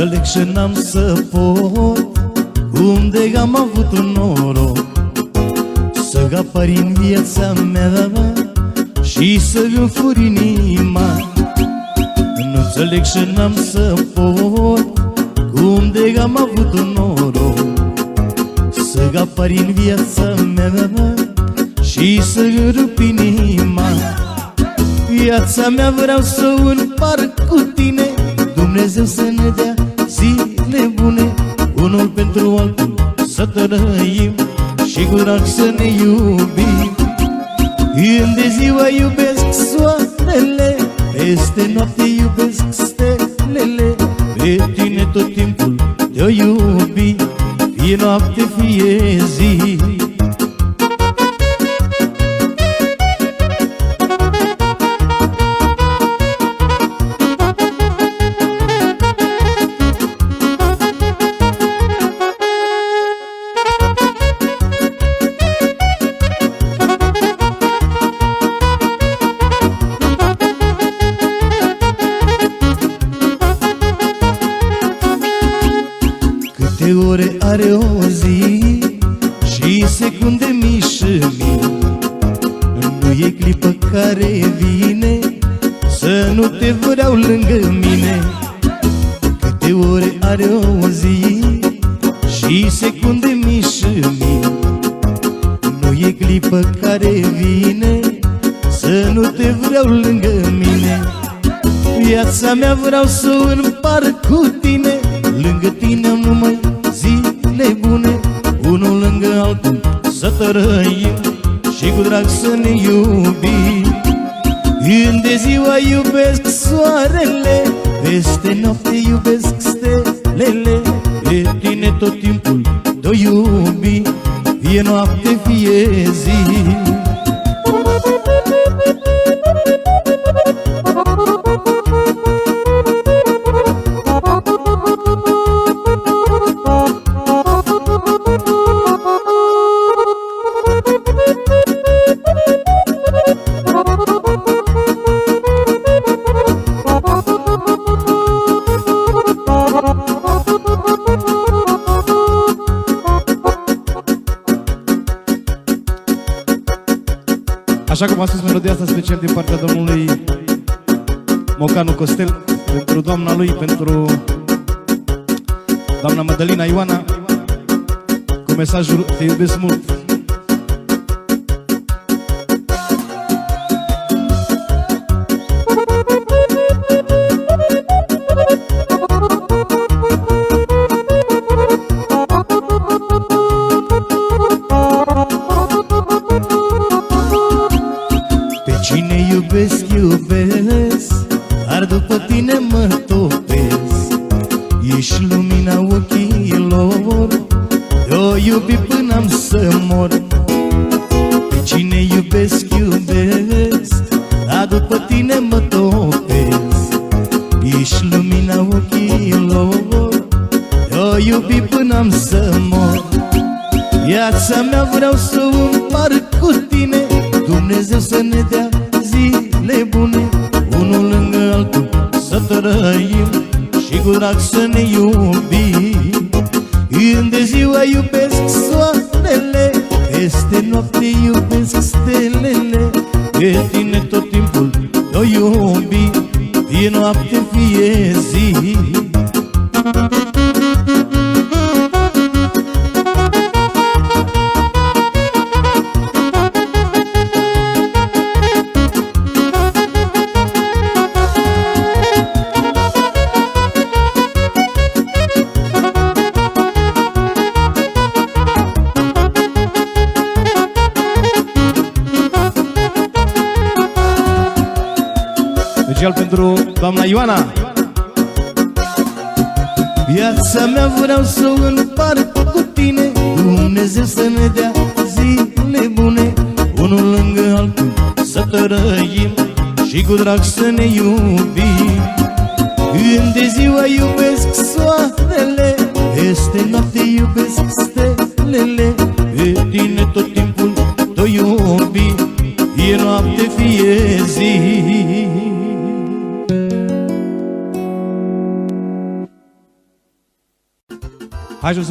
Înțeleg și n-am să pot Unde am avut un noroc. Să apar în viața mea Și să-mi fur inima. Înțeleg și n-am să pot Unde am avut un noroc. Să apar în viața mea Și să-mi rup inima. Viața mea vreau să o împart cu tine Dumnezeu să ne dea pentru altul să trăim Și cu drag să ne iubim. Când de ziua iubesc soarele Peste noapte iubesc stelele. Pe tine tot timpul te-o iubi Fie noapte, fie zi.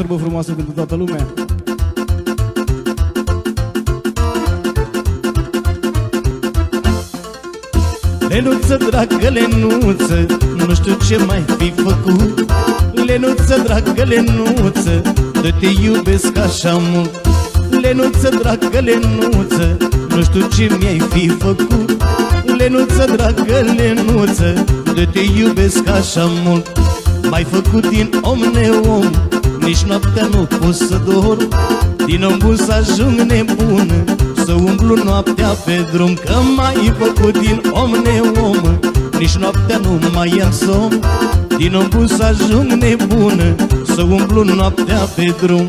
Hai și o sărbă frumoasă pentru toată lumea. Lenuță, dragă Lenuță, nu știu ce mai fi făcut. Lenuță, dragă Lenuță, de te iubesc așa mult. Lenuță, dragă Lenuță, nu știu ce mi-ai fi făcut. Lenuță, dragă Lenuță, de te iubesc așa mult. M-ai făcut din om neom, nici noaptea nu pot să dorm. Din om bun să ajung nebun Să umblu noaptea pe drum Că m-ai făcut din om neom Nici noaptea nu mai am somn. Din om bun să ajung nebun Să umblu noaptea pe drum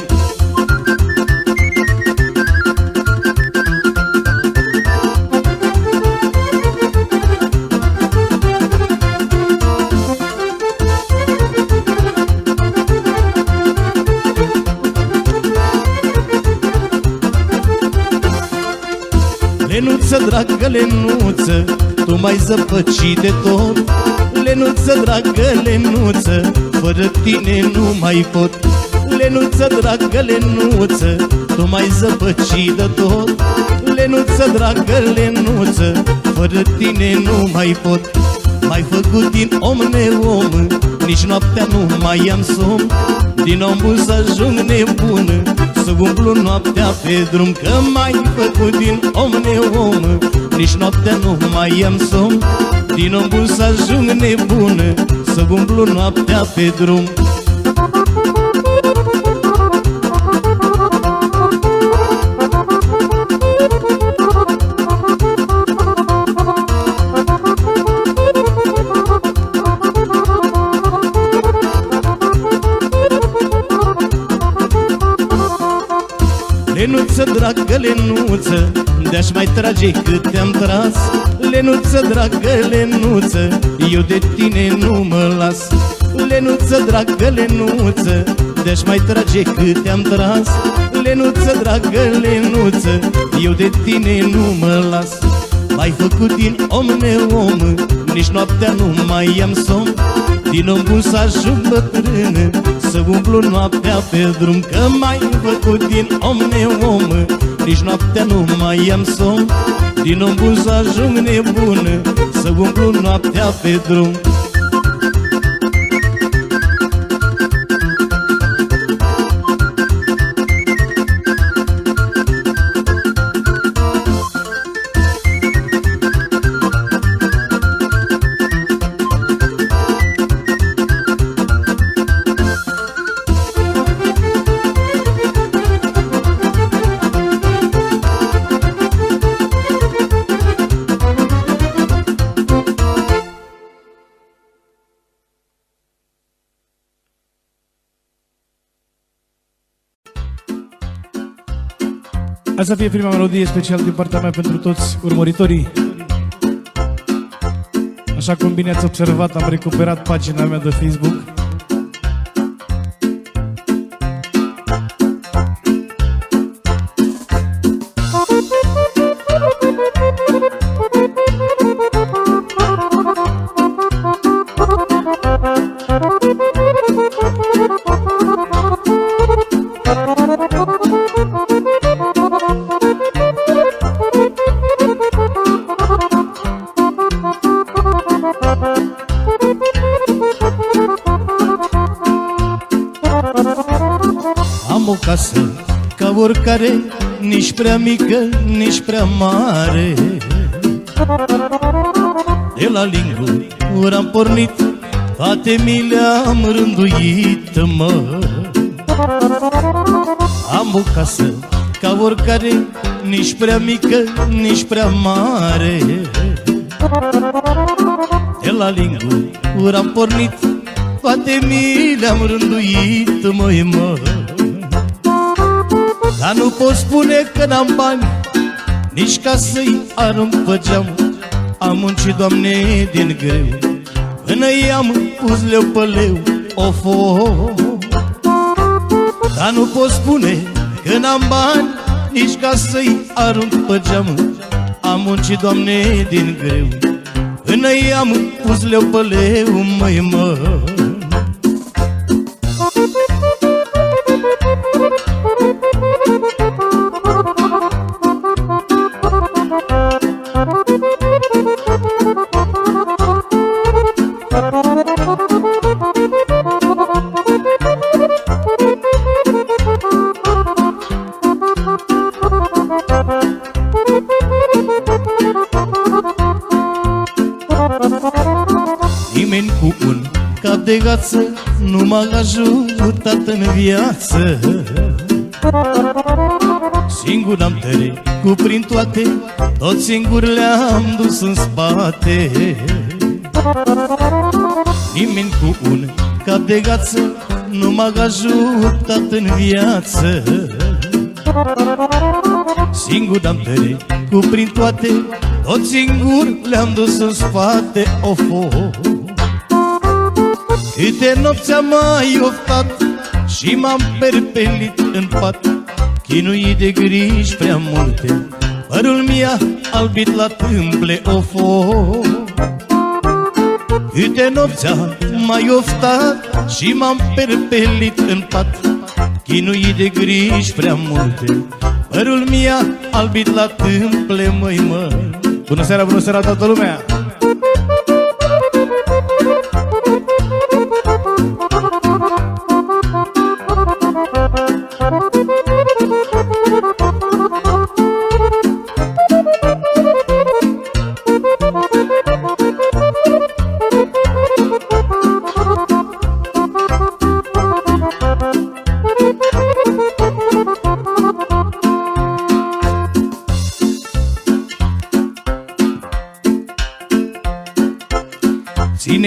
dragă Lenuță, tu mai zăpăci de tot. Lenuță, dragă Lenuță, fără tine nu mai pot. Lenuță, dragă Lenuță, tu mai zăpăci de tot. Lenuță, dragă Lenuță, fără tine nu mai pot. Mai făcut din om neom Nici noaptea nu mai am somn. Din om bun să ajung nebun Să umblu noaptea pe drum Că mai făcut din om neom Nici noaptea nu mai am somn Din om bun să ajung nebun. Să umblu noaptea pe drum dragă Lenuță, De-aș mai trage cât te-am tras. Lenuță, dragă Lenuță, Eu de tine nu mă las. Lenuță, dragă Lenuță, De-aș mai trage cât te-am tras. Lenuță, dragă Lenuță, Eu de tine nu mă las. M-ai făcut din om neom Nici noaptea nu mai am somn. Din om bun să ajung bătrân Să umblu noaptea pe drum Că m-ai făcut din om neom Nici noaptea nu mai am somn Din om bun să ajung nebun Să umblu noaptea pe drum Asta fie prima melodie special din partea mea pentru toți urmăritorii. Așa cum bine ați observat, am recuperat pagina mea de Facebook. Ca oricare Nici prea mică, nici prea mare. De la Lingu am pornit Toate mi le-am rânduit, mă. Am o casă ca oricare Nici prea mică, nici prea mare. De la Lingu am pornit Toate mi le-am rânduit, măi, mă Dar nu pot spune că n-am bani Nici ca să-i arunc pe geam. Am muncit, Doamne, din greu Până i-am pus leu pe leu Of, of Dar nu pot spune că n-am bani Nici ca să-i arunc pe geam. Am muncit, Doamne, din greu Până i-am pus leu pe leu, măi, mă de gață Nu m-a ajutat în viață. Singur am cu prin toate Tot singur le-am dus în spate. Nimeni cu un cap de gață Nu m-a ajutat în viață. Singur am cu prin toate Tot singur le-am dus în spate. Of, of, of. Câte nopți am mai oftat Și m-am perpelit în pat. Chinuit de griji prea multe Părul mi-a albit la tâmple ofo Câte nopți am mai oftat Și m-am perpelit în pat. Chinuit de griji prea multe Părul mi-a albit la tâmple, măi, mă Bună seara, bună seara toată lumea!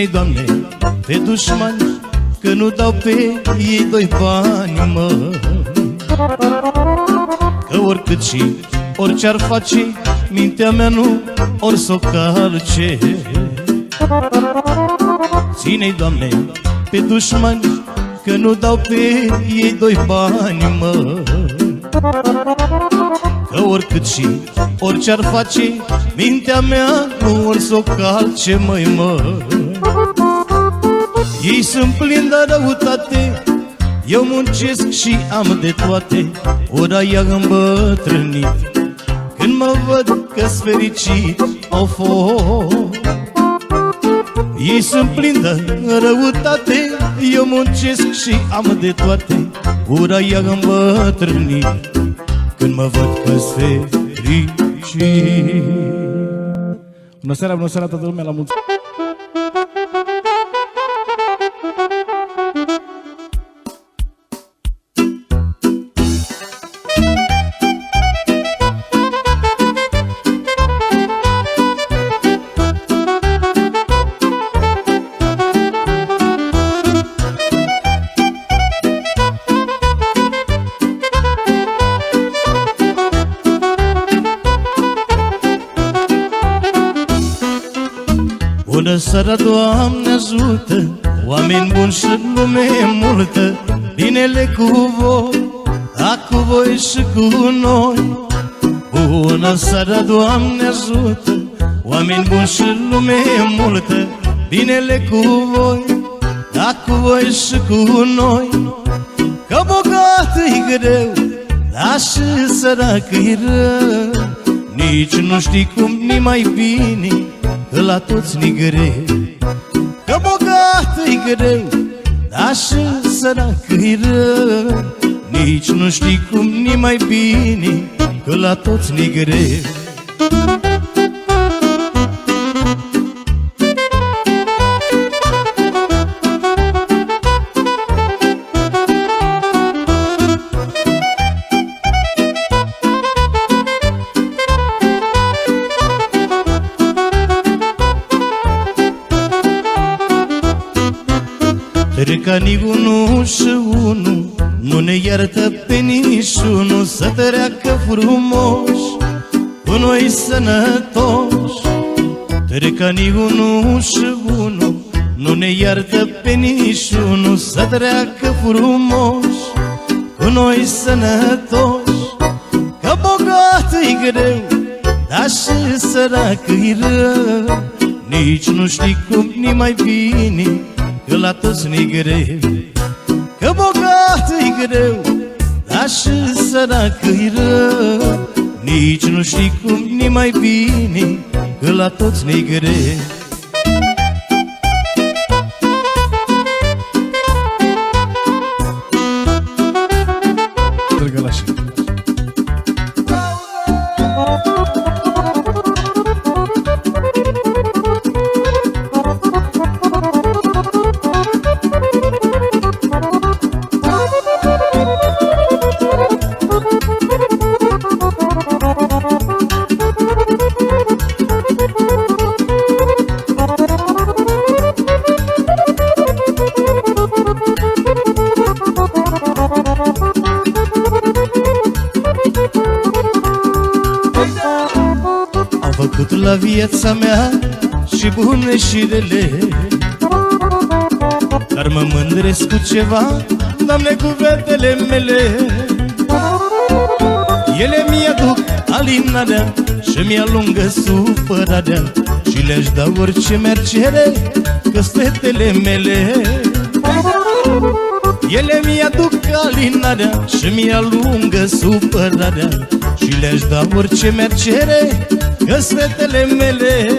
Ține-i, Doamne, pe dușmani Că nu dau pe ei doi bani, mă. Că oricât și orice ar face Mintea mea nu or s-o calce. Ține-i, Doamne, pe dușmani Că nu dau pe ei doi bani, mă. Că oricât și orice ar face Mintea mea nu or s-o calce, măi, mă Ei sunt plini de răutate Eu muncesc și am de toate. Ora i-a îmbătrânit Când mă văd că-s fericit Of, of, Ei sunt plini de răutate Eu muncesc și am de toate. Ura i-a îmbătrânit Când mă văd că-s fericit. Bună seara, bună seara toată lumea la mulți Bună seara, Doamne ajută Oameni buni și lume multă. Binele cu voi, a cu voi și cu noi. Bună seara, Doamne ajută Oameni buni și lume multă. Binele cu voi, a cu voi și cu noi. Că bogat e greu, dar și sărac e rău. Nici nu știi cum ni mai bine Că la toți ni greu. Că bogat e greu Dar și sărac e rău. Nici nu știi cum ni mai bine Că la toți ni greu Trecanii unu și unu Nu ne iartă pe niciunul Să treacă frumoși Cu noi sănătoși. Trecanii unu și unu Nu ne iartă pe niciunul Să treacă frumoși Cu noi sănătoși. Că bogat e greu Dar și sărac e rău. Nici nu știi cum ni mai bine Că la toți ni greu Că bogat e greu Dar și sărac e rău. Nici nu știi cum ni mai bine Că la toți ne-i greu la viața mea și bune și rele. Dar mă mândresc cu ceva, Doamne, cu fetele mele. Ele mi-aduc alinarea și mi-alungă supărarea Și le-aș da orice mi-ar cere, că fetele mele. Ele mi-aduc alinarea și mi-alungă supărarea Și le-aș da orice mi-ar cere Că fetele mele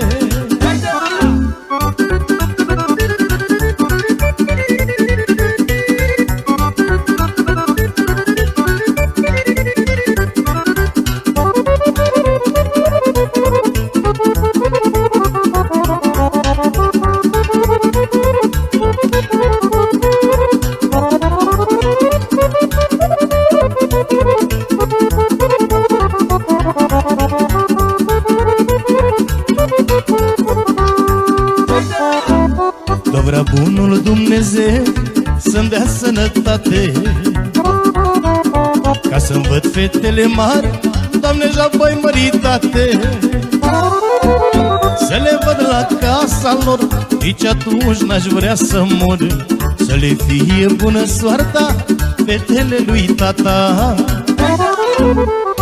sănătate. Ca să-mi văd fetele mari Doamne, japoi măritate. Să le văd la casa lor Nici atunci n-aș vrea să mor. Să le fie bună soarta Fetele lui tata.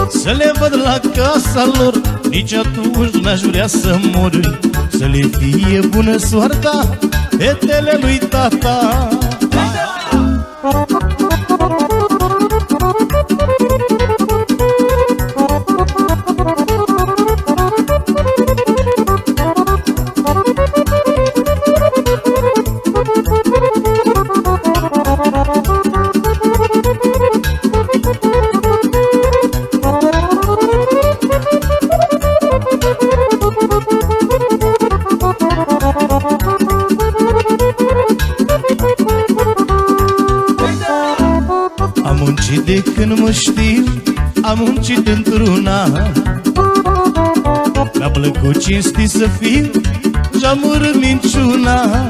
Să le văd la casa lor Nici atunci n-aș vrea să mor. Să le fie bună soarta Fetele lui tata Am muncit într-una. Mi-a plăcut cinstit să fiu Jamur minciuna.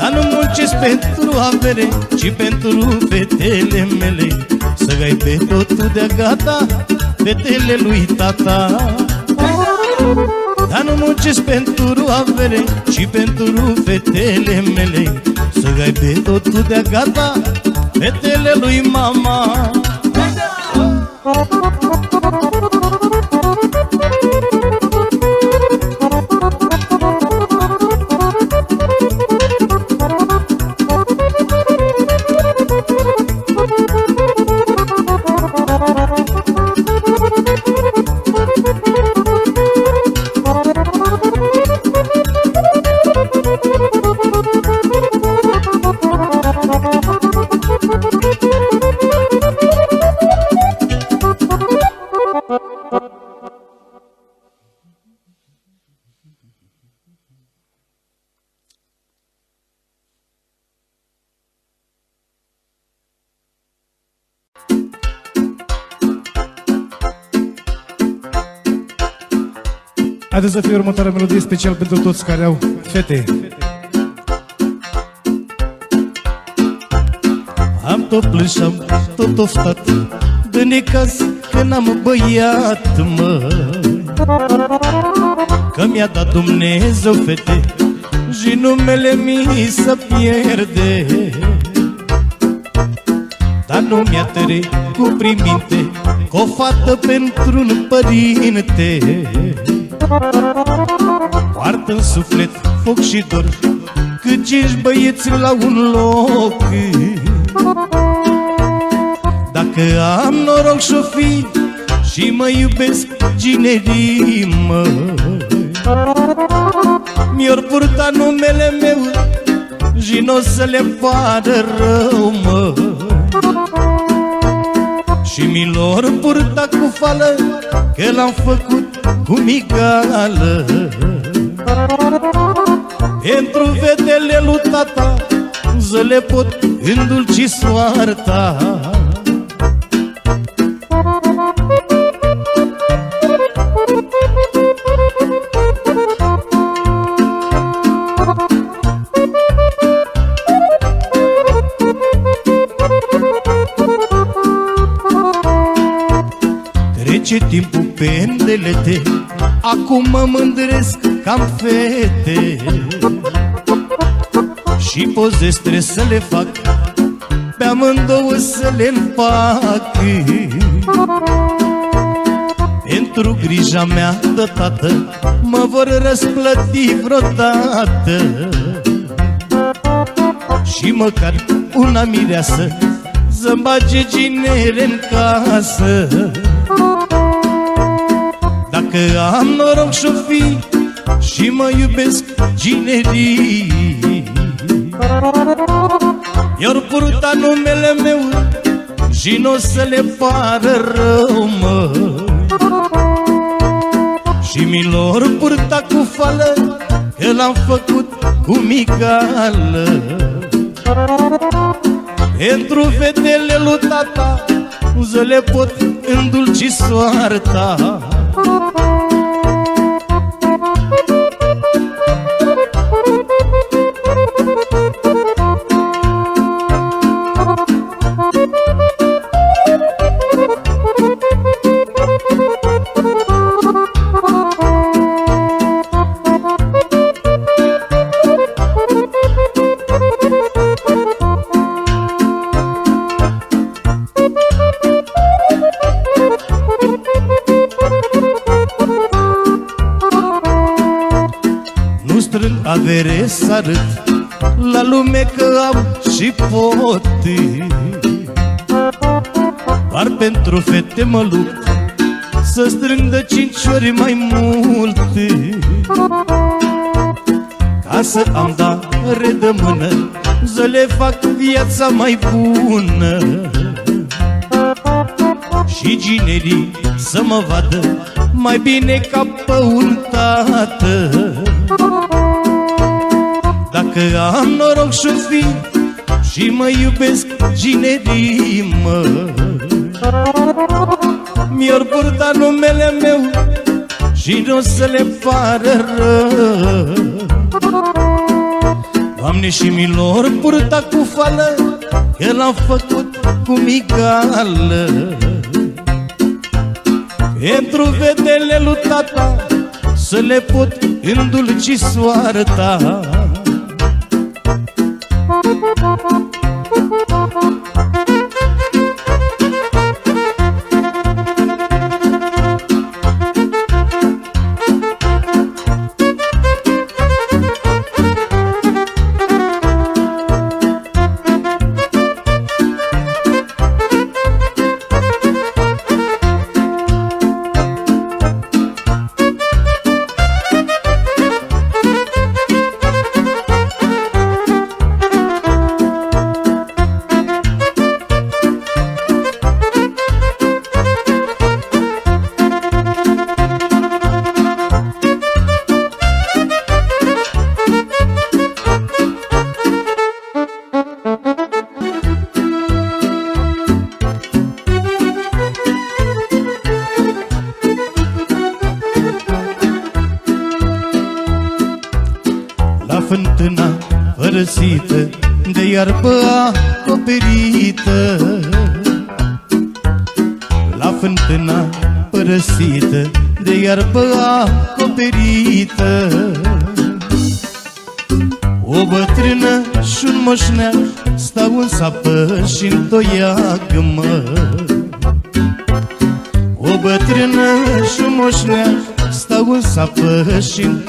Dar nu muncesc pentru avere Ci pentru fetele mele. Să gai pe totul de gata Fetele lui tata. Dar nu muncesc pentru avere Ci pentru fetele mele. Să gai pe totul de gata Fetele lui mama Haideți să fie următoarea melodie special pentru toți care au fete. Am tot plâns și am tot oftat De necaz că n-am băiat, mă. Că mi-a dat Dumnezeu fete Și numele mi să pierde. Dar nu mi-a trecut prin minte Că o fată pentru un părinte Poartă în suflet foc și dor Cât cinci băieți la un loc. Dacă am noroc și-o fi Și mă iubesc ginerii, mă Mi-or purta numele meu Și n-o să le pară rău, mă. Și mi-lor purta cu fală Că l-am făcut cu migală Pentru vedele lui tata Să le pot îndulci soarta. Trece timpul pe îndelete Acum mă mândresc cam fete. Și pozez trebuie să le fac Pe amândouă să le fac Pentru grija mea de tată Mă vor răsplăti vreodată. Și măcar una mireasă Să-mi bage ginere în casă Dacă am noroc și-o fi Și mă iubesc ginerii. I-or purta numele meu Și n-o să le pară rău, mă. Și mi-lor purta cu fală Că l-am făcut cu migală. Pentru fetele lui tata Să le pot îndulci soarta strâng avere să arăt La lume că am și pot Doar pentru fete mă lupt Să strâng de cinci ori mai mult Ca să am dare de mână Să le fac viața mai bună. Și ginerii să mă vadă Mai bine ca pe un tată Dacă am noroc și fi Și mă iubesc ginerii, mă. Mi-or purta numele meu Și nu o să le pară rău. Doamne și milor purta cu fală Că l-am făcut cu migală. Pentru vedele lui tata Să le pot îndulci soarta sapă și în toiag, mă O bătrână și un moșneag Stau în sapă și în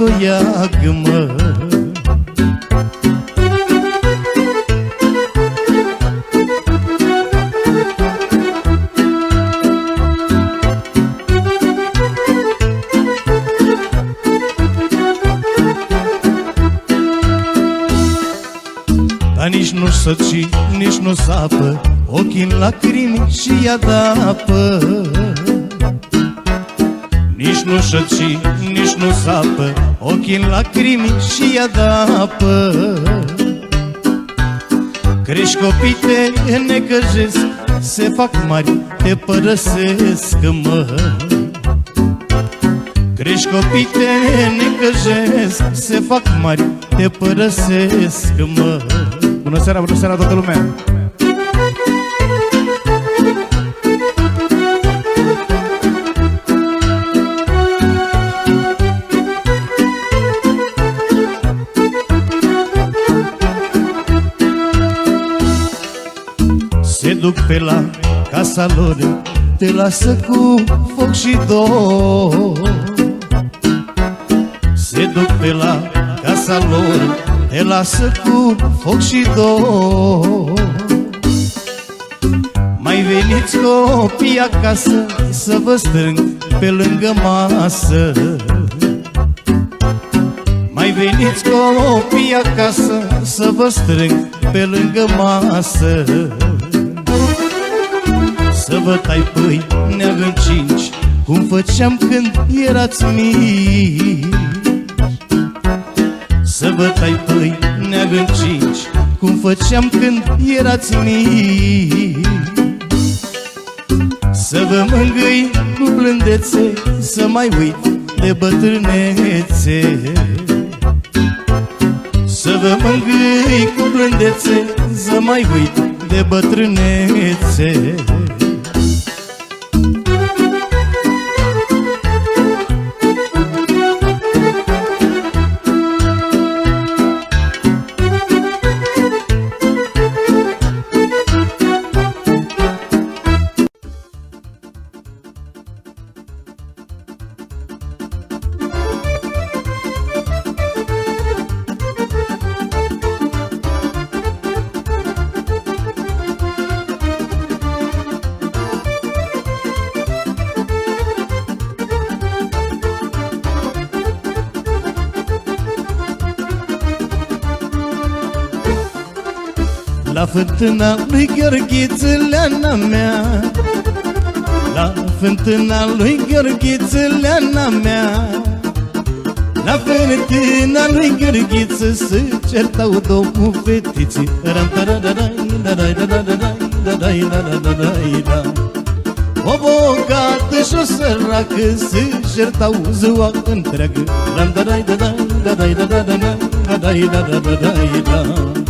lacrimi și ea dă apă. Nici nu șăci, nici nu sapă Ochii în lacrimi și ea dă apă. Crești copii te necăjesc Se fac mari, te părăsesc, mă. Crești copii te necăjesc Se fac mari, te părăsesc, mă. Bună seara, bună seara toată lumea! Duc pe la casa lor Te lasă cu foc și dor. Se duc pe la casa lor Te lasă cu foc și dor. Mai veniți copii acasă Să vă strâng pe lângă masă. Mai veniți copii acasă Să vă strâng pe lângă masă să vă tai pâinea în cinci Cum făceam când erați mici. Să vă tai pâinea în cinci Cum făceam când erați mici. Să vă mângâi cu blândețe Să mai uit de bătrânețe. Să vă mângâi cu blândețe Să mai uit de bătrânețe fântâna lui Gheorghițeleana mea La fântâna lui Gheorghițeleana mea La fântâna lui Gheorghiță Se certau două fetiții Ram tarararai, darai, dararai, darai, dararai, da O bogată și o săracă Se certau ziua întreagă Ram darai, darai, darai, darai, darai, darai, darai, da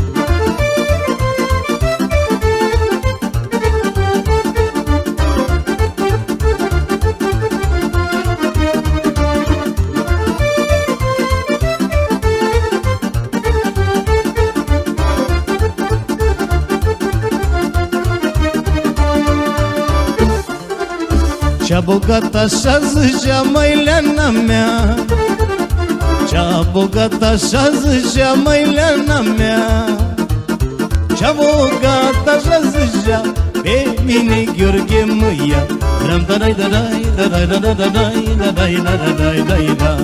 Cea bogată așa zicea măileana mea Cea bogată așa zicea măileana mea Cea bogată așa zicea Pe mine Gheorghe mă ia Ram da dai da dai da dai da dai, da dai da dai da da dai dai da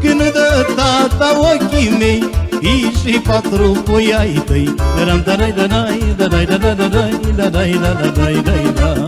Când dă tata ochii mei Fii și patru pui ai tăi Dram da dai da dai da dai da da dai da dai da dai da dai da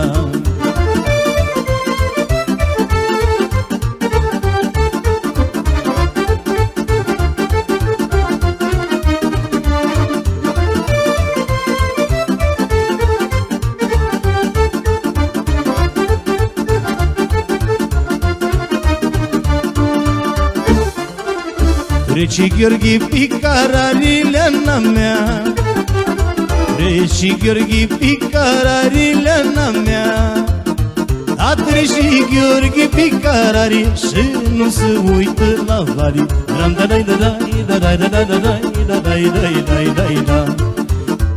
Reci Gheorghe Picararileana mea. Reci Gheorghe Picararileana mea. A treci Gheorghe Picarari Și nu se uită la vari Ram da dai da dai da dai da dai da dai da dai dai dai dai da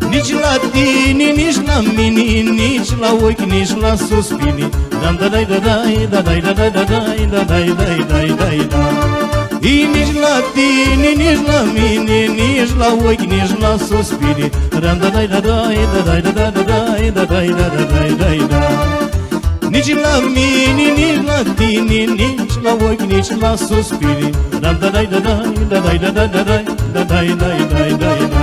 Nici la tine, nici la mine, nici la ochi, nici la suspini Ram da dai da dai da dai da dai da dai da dai dai dai dai da I nici la tine, nici la mine, nici la ochi, nici la suspini Ram da dai da dai da dai da da da dai da dai da da dai dai da Nici la mine, nici la tine, nici la ochi, nici la suspini Ram da dai da dai da dai da da da dai da dai dai dai dai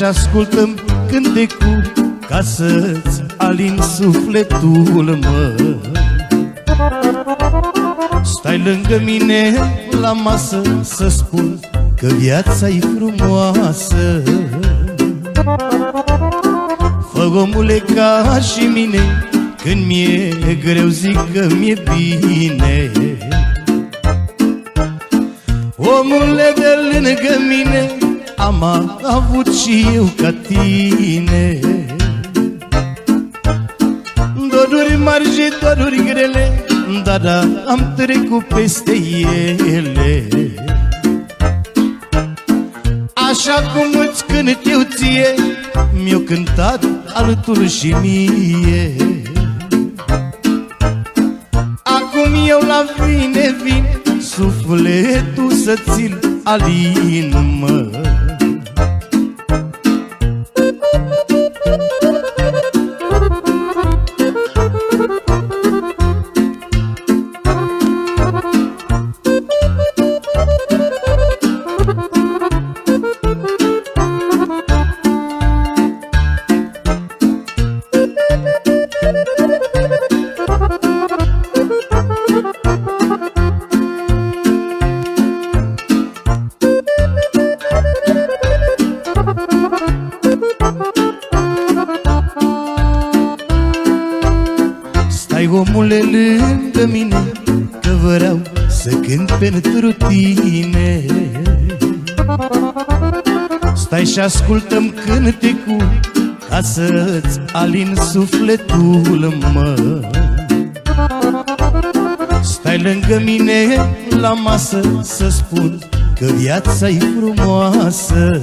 și ascultăm cântecul Ca să-ți alin sufletul, mă. Stai lângă mine la masă Să spun că viața e frumoasă. Fă omule ca și mine Când mi-e greu zic că mi-e bine. Omule de lângă mine Am avut și eu ca tine. Doruri mari și doruri grele Da, da, am trecut peste ele. Așa cum îți cânt eu ție Mi-o cântat altul și mie. Acum eu la vine vin Sufletul să ți-l alin, și ascultăm cântecul Ca să-ți alin sufletul, mă. Stai lângă mine la masă Să spun că viața e frumoasă.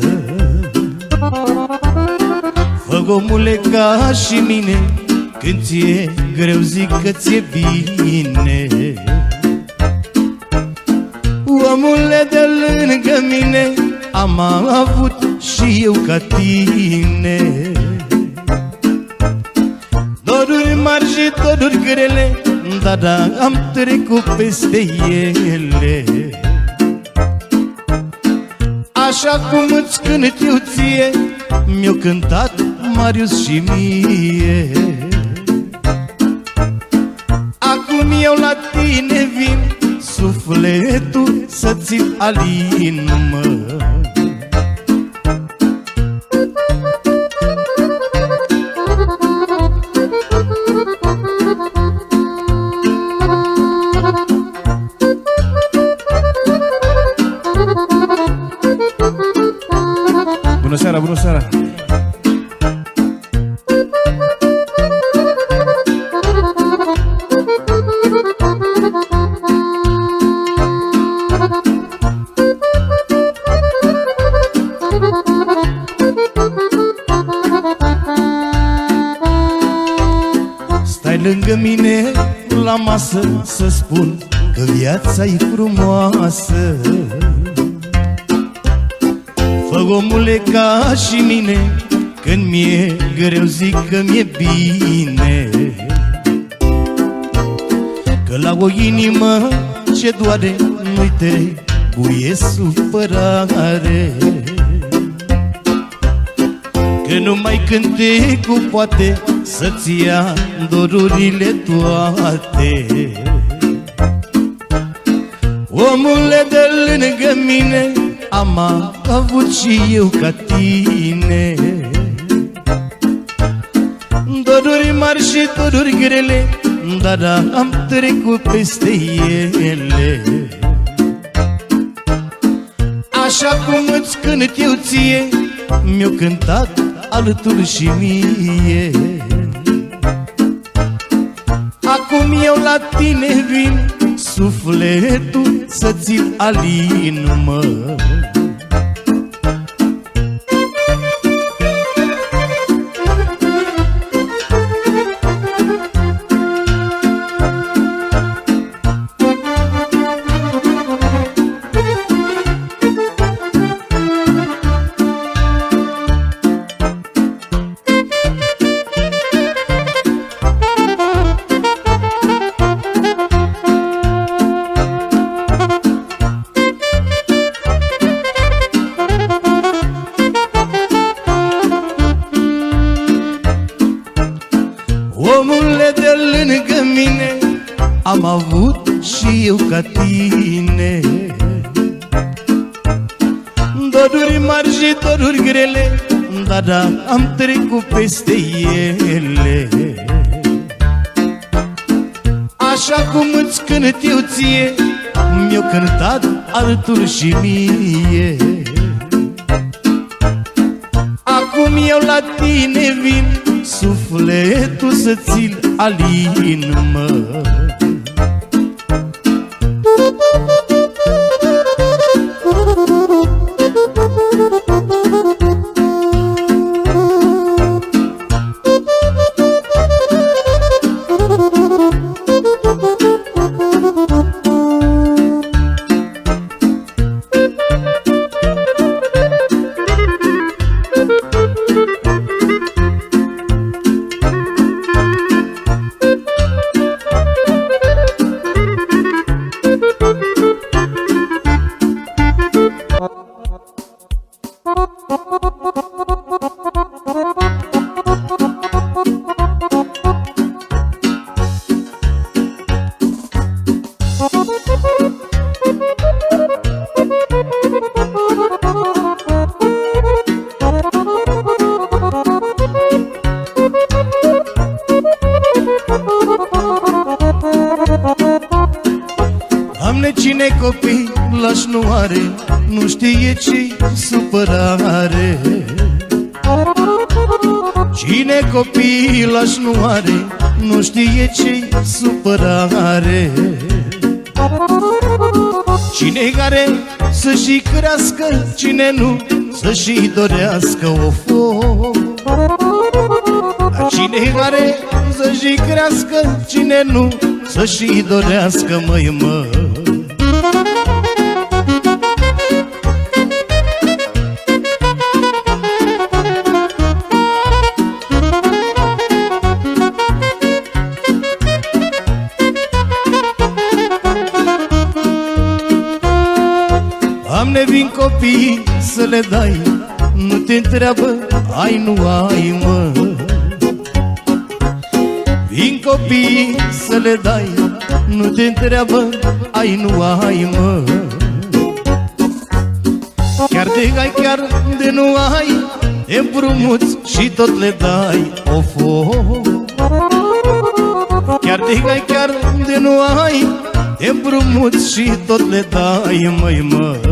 Fă omule ca și mine Când ți-e greu zic că ți-e bine. Omule de lângă mine Am avut și eu ca tine. Doruri mari și doruri grele Da, da, am trecut peste ele. Așa cum îți cânt eu ție Mi-o cântat Marius și mie. Acum eu la tine vin Sufletul să ți alin, că mi-e bine. Că la o inimă ce doare Nu-i trebuie supărare. Că numai cântecul poate să-ți ia dorurile toate. Omule de lângă mine am avut și eu ca tine mari și doruri grele Dar am trecut peste ele. Așa cum îți cânt eu ție Mi-o cântat alături și mie. Acum eu la tine vin Sufletul să ți-l alin, mă avut și eu ca tine. Doruri mari și doruri grele Dar da, am trecut peste ele. Așa cum îți cânt eu ție Mi-o cântat altul și mie. Acum eu la tine vin Sufletul să ți-l alin, mă crească Cine nu să și dorească o foc. Cine care să și crească Cine nu să și dorească măi mă Am nevin copii să le dai. Nu te întreabă, ai nu ai mă? Vin copii să le dai. Nu te întreabă, ai nu ai mă? Chiar de ai, chiar de nu ai E împrumuți și tot le dai. Of, of Chiar de ai, chiar de nu ai E împrumuți și tot le dai, măi, mă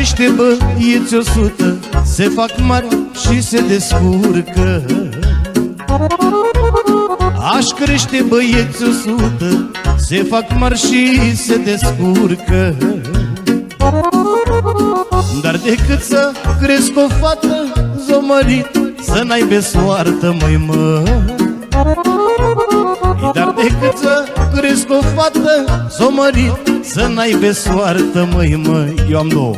crește băieți o sută. Se fac mari și se descurcă. Aș crește băieți o sută. Se fac mari și se descurcă. Dar decât să cresc o fată zomărit Să n-aibă soartă, măi mă. Dar decât să cresc o fată zomărit Să n-aibă soartă, măi măi Eu am două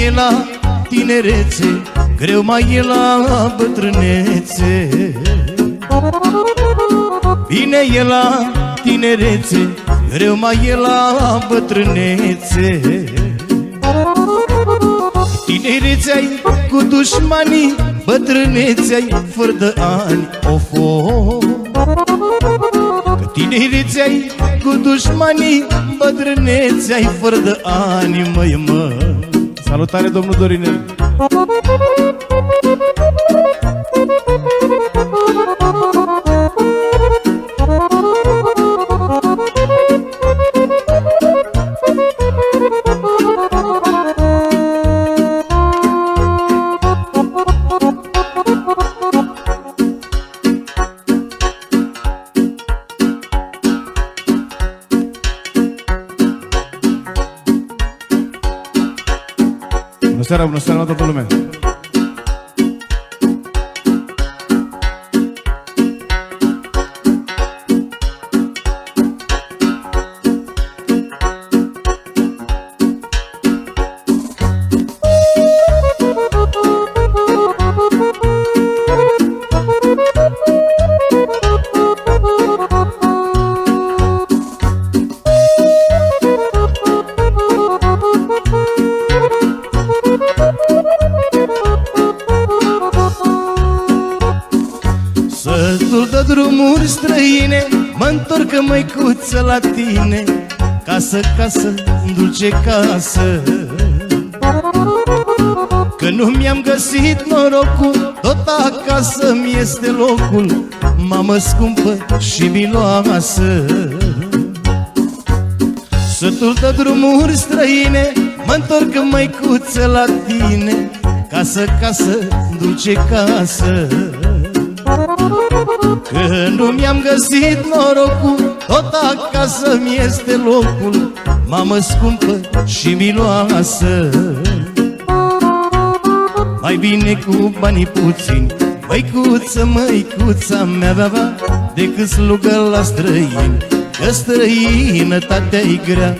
e la tinerețe Greu mai e la bătrânețe. Bine e la tinerețe Greu mai e la bătrânețe. Tinerețe-ai cu dușmanii Bătrânețe-ai fără de ani Ofo Că tinerețe-ai cu dușmanii Bătrânețe-ai fără de ani Măi mă Salutare domnul Dorinel. Bună seara, bună seara la toată lumea Sătul Casă, casă, dulce casă. Că nu mi-am găsit norocul Tot acasă mi este locul Mamă scumpă și miloasă. Sătul de drumuri străine mă întorc măicuță la tine. Casă, casă, dulce casă. Că nu mi-am găsit norocul Tot acasă mi este locul Mamă scumpă și miloasă. Mai bine cu banii puțini Măicuță, măicuța mea, bea, bea Decât slugă la străini. Că străinătatea-i grea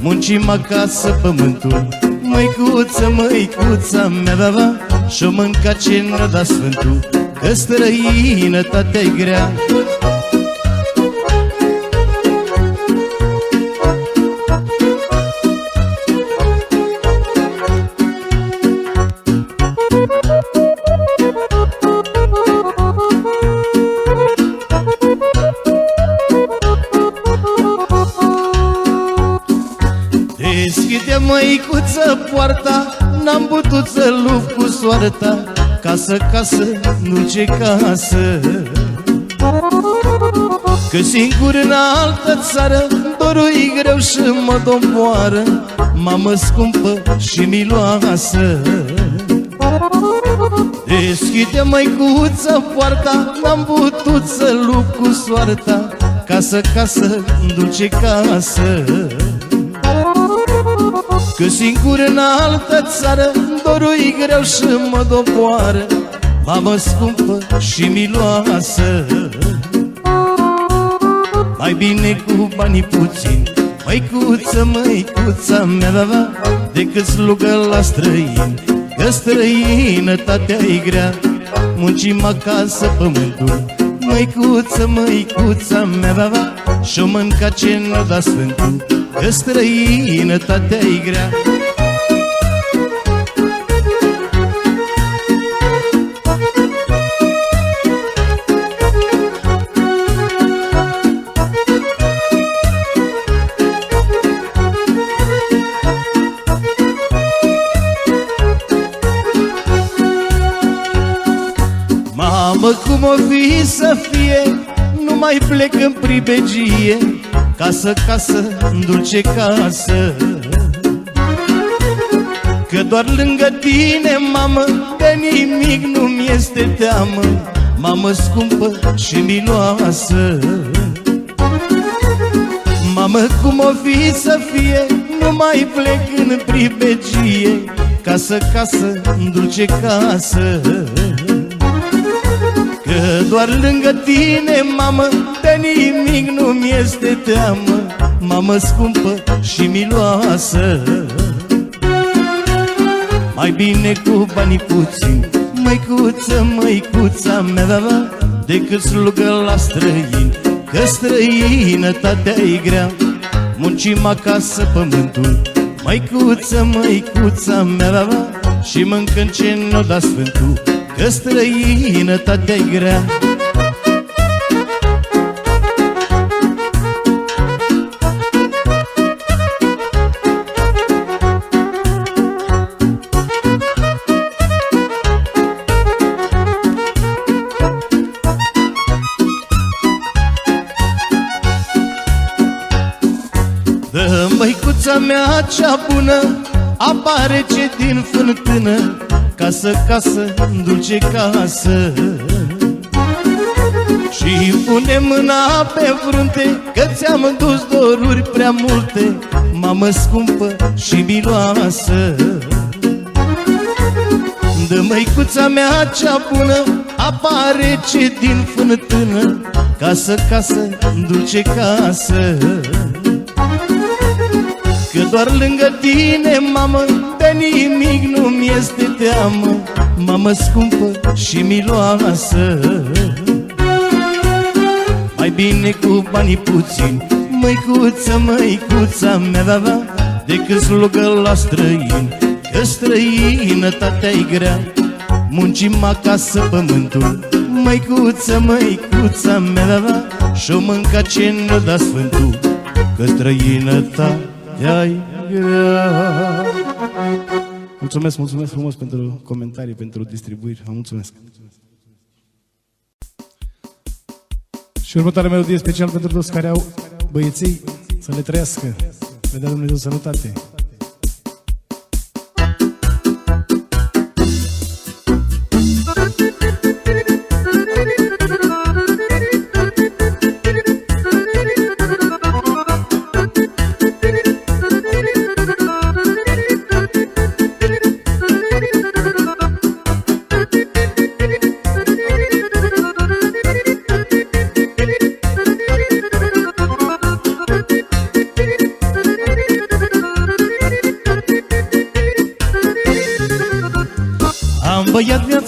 Muncim acasă pământul. Măicuță, măicuța mea, bea, bea Și-o mânca ce ne da sfântul. Că străinătatea-i grea măicuță poarta N-am putut să lupt cu soarta. Casă, casă, nu ce casă. Că singur în altă țară Dorul-i greu și mă doboară. Mamă scumpă și miloasă. Deschide măicuță poarta N-am putut să lupt cu soarta. Casă, casă, dulce casă Că singur în altă țară Dorul-i greu și mă doboară. Mamă scumpă și miloasă. Mai bine cu banii puțini Măicuță, măicuța mea, da, da Decât slugă la străini. Că străinătatea-i grea Muncim acasă pământul. Măicuță, măicuța mea, da, da Și-o mânca ce ne da sfântul Că străinătatea e grea. Mamă, cum o fi să fie Nu mai plec în pribegie. Casă, casă, dulce casă. Că doar lângă tine, mamă De nimic nu-mi este teamă. Mamă scumpă și miloasă. Mamă, cum o fi să fie Nu mai plec în pribegie Casă, casă, dulce casă Că doar lângă tine, mamă De nimic nu-mi este teamă Mamă scumpă și miloasă. Mai bine cu banii puțini Măicuță, măicuța mea da, da, Decât slugă la străini Că străinătatea e grea. Muncim acasă pământul Măicuță, măicuța mea da, da, Și mâncăm ce ne-o da Sfântul Că străinătatea e grea. Dă măicuța mea cea bună Apare ce din fântână Casă, casă, dulce casă. Și pune mâna pe frunte Că ți-am dus doruri prea multe Mamă scumpă și miloasă. Dă măicuța mea cea bună Apare ce din fântână. Casă, casă, dulce casă. Că doar lângă tine, mamă De nimic nu-mi este teamă Mamă scumpă și miloasă. Mai bine cu banii puțini Măicuță, măicuța mea, da, da Decât slugă la străini Că străinătatea-i grea. Muncim acasă pământul Măicuță, măicuța mea, da, da Și-o mânca ce ne-o da Sfântul Că străinătatea ai grea Mulțumesc, mulțumesc frumos pentru comentarii, pentru distribuiri. Vă mulțumesc. Și următoarea melodie special pentru toți care au băieței să le trăiască. Le dea Dumnezeu sănătate.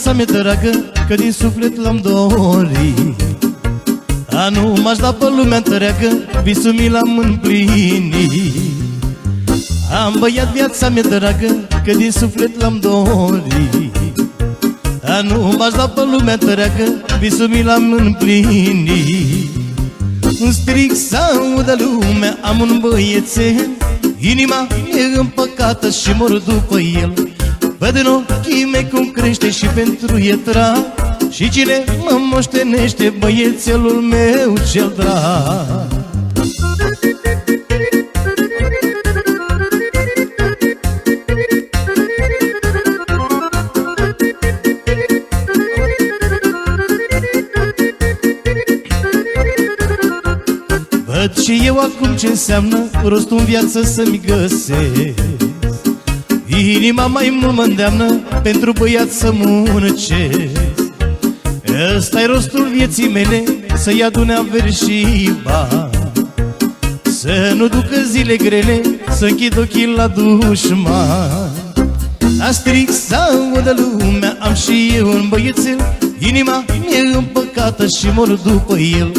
Viața mea dragă Că din suflet l-am dorit. A nu m-aș da pe lumea întreagă Visul mi l-am împlinit. Am băiat viața mea dragă Că din suflet l-am dorit. A nu m-aș da pe lumea întreagă Visul mi l-am împlinit. Un stric să audă lumea Am un băiețel Inima e împăcată și mor după el Văd în ochii mei cum crește și pentru e drag. Și cine mă moștenește băiețelul meu cel drag. Văd și eu acum ce înseamnă rostul în viață să-mi găsesc Inima mai mult mă îndeamnă pentru băiat să muncesc ăsta e rostul vieții mele, să-i adune averi și bani. Să nu ducă zile grele, să închid ochii la dușman. A stric să audă lumea, am și eu un băiețel. Inima mi-e împăcată și mor după el.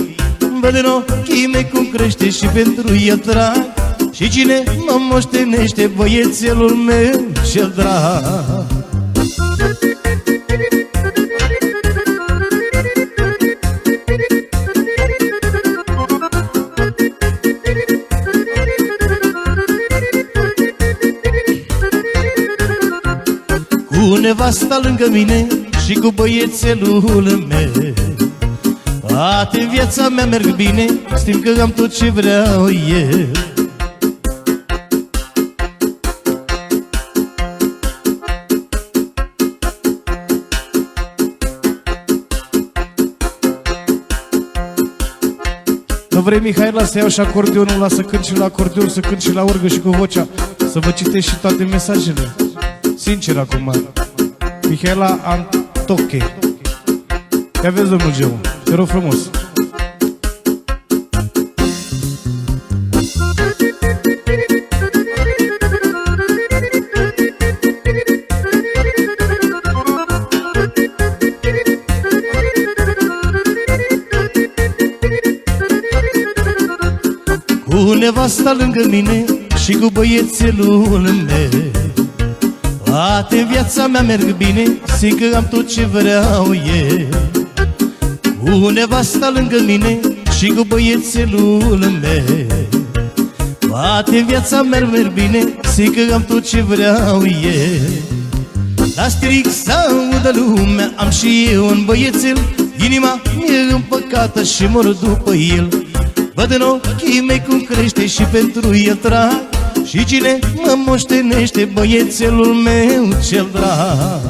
Văd în ochii mei cum crește și pentru el drag și cine mă moștenește băiețelul meu cel drag? Cu nevasta lângă mine și cu băiețelul meu. Toate în viața mea merg bine Știm că am tot ce vreau eu vrei, Mihaela, să iau și acordeonul la să cânt și la acordeon, să cânt și la orgă și cu vocea, să vă citesc și toate mesajele? Sincer acum. Mihaela Antoche. Te aveți, domnul Geu. Te rog frumos. Cu nevasta lângă mine și cu băiețelul meu Toate în viața mea merg bine, simt că am tot ce vreau eu. Cu nevasta lângă mine și cu băiețelul meu Toate în viața mea merg bine, simt că am tot ce vreau eu. La stric să audă lumea, am și eu un băiețel. Inima e împăcată și mor după el Văd în ochii mei cum crește și pentru el trag Și cine mă moștenește băiețelul meu cel drag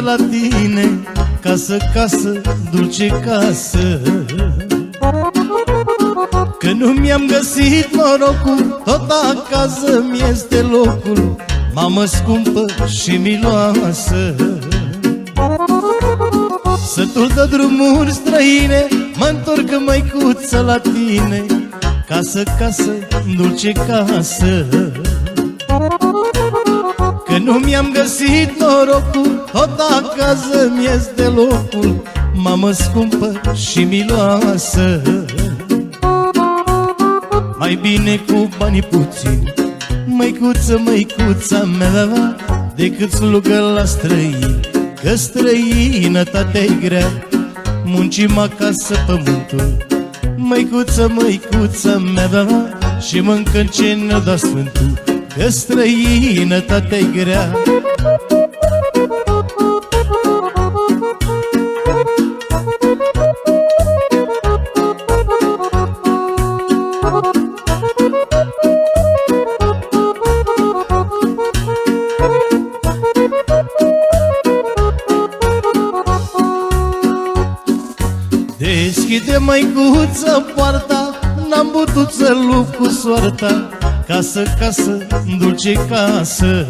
măicuță la tine Casă, casă, dulce casă. Că nu mi-am găsit norocul Tot acasă mi-este locul Mamă scumpă și miloasă. Sătul de drumuri străine mă întorc măicuță la tine Casă, casă, dulce casă. Că nu mi-am găsit norocul Tot acasă mi-este locul Mamă scumpă și miloasă. Mai bine cu banii puțini Măicuță, măicuța mea Decât slugă la străini Că străinătatea-i grea. Muncim acasă pământul Măicuță, măicuța mea Și mâncă ce ne da Sfântul Că străinătatea-i grea. Deschide măicuță poarta N-am putut să lupt cu soarta Casă, casă, dulce casă.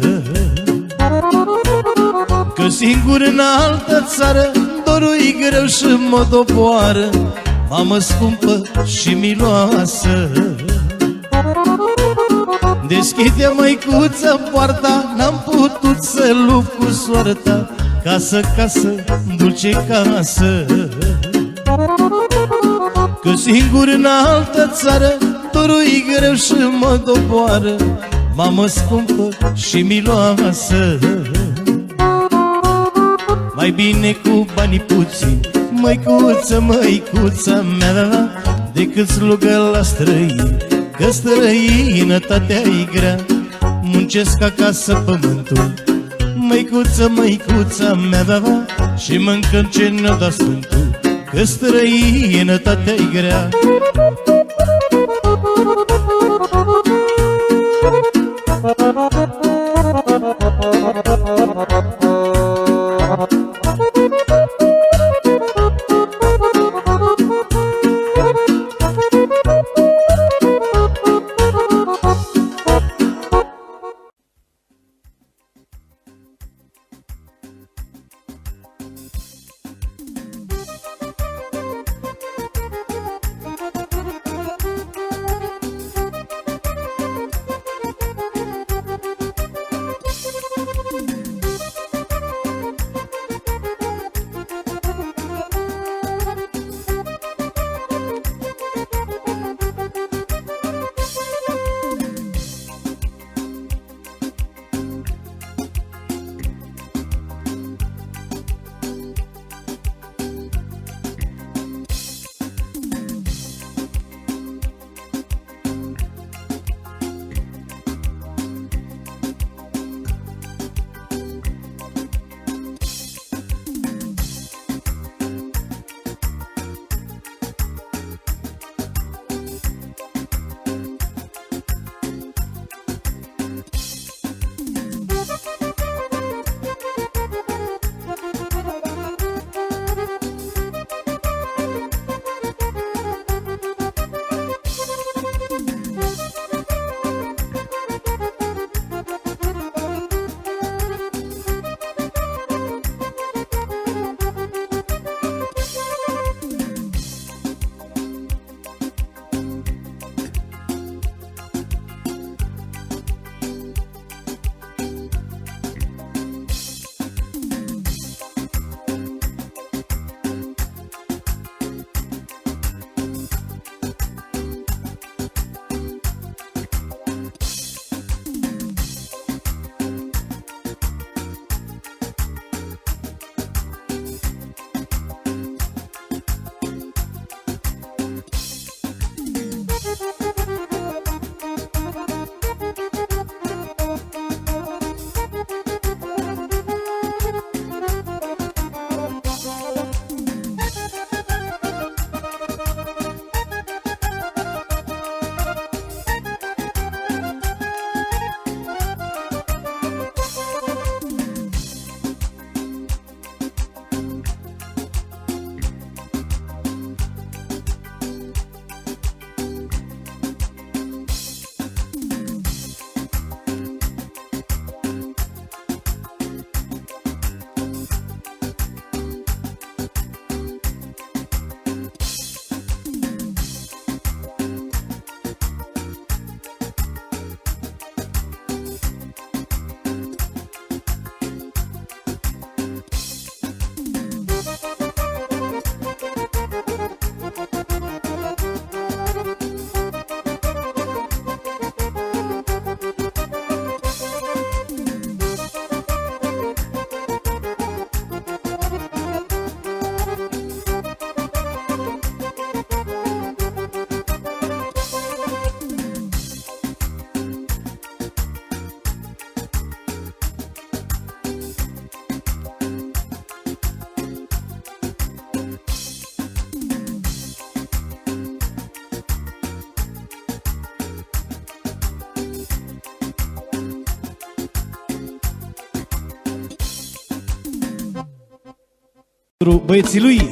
Că singur în altă țară Dorul-i greu și mă doboară Mamă scumpă și miloasă. Deschide măicuță poarta N-am putut să lupt cu soarta. Casă, casă, dulce casă. Că singur în altă țară Dorul-i greu și mă doboară. Mamă scumpă și miloasă. Mai bine cu banii puțini Măicuță, măicuța mea Decât slugă la străini Că străinătatea-i grea. Muncesc acasă pământul Măicuță, măicuța mea Și mâncă ce ne-o da Sfântul Că străinătatea-i grea Pentru băieții lui.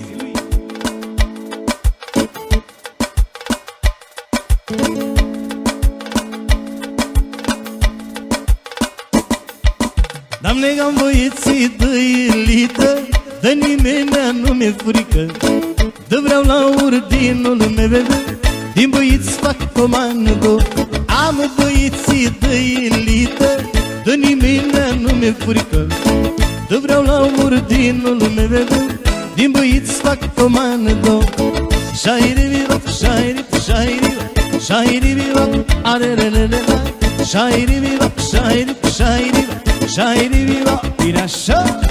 Doamne, am băieții de elită De nimeni nu mi-e frică. De vreau la urdinul meu Din băieți fac comandă. Am băieții de elită De nimeni nu mi-e frică. De vreau la urdinul meu Din bujit spak to mando Şairi bir ok, şairi, şairi Şairi bir ok, arelelele Şairi bir ok, şairi, şairi Şairi bir ok, bir aşağı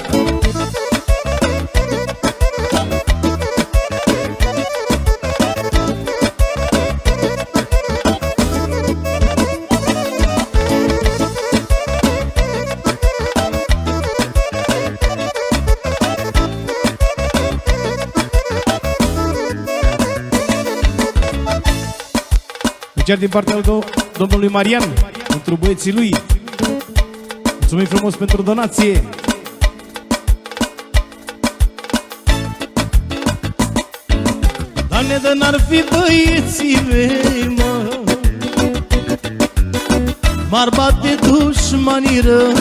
Iar din partea lui domnului Marian Pentru băieții lui. Mulțumim frumos pentru donație! Doamne, de n-ar fi băieții mei, mă. M-ar bate dușmanii rău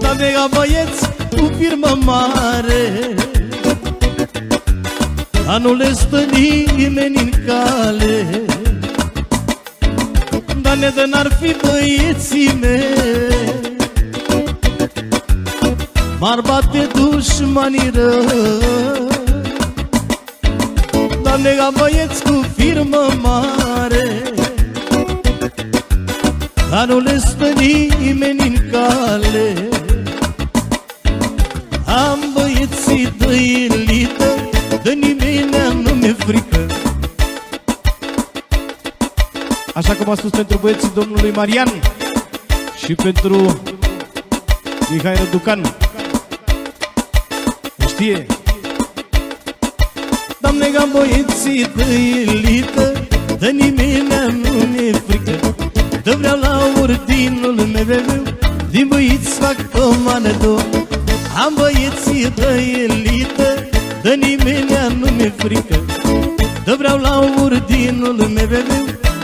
Doamne, ca băieți cu firmă mare Dar nu le stă nimeni în cale. Doamne, de n-ar fi băieții mei? M-ar bate dușmanii rău. Doamne, ca băieți cu firmă mare. Dar nu le stă nimeni în cale. Am băieții de elită De nimeni nu mi-e frică. Așa cum a spus pentru băieții domnului Marian Și pentru Mihai Răducan. Știe. Doamne, ca băieții de elită De nimeni nu mi-e frică. De vreau la ordinul meu Din băieți fac comandă Am băieții de elită De nimeni nu mi-e frică De vreau la ordinul meu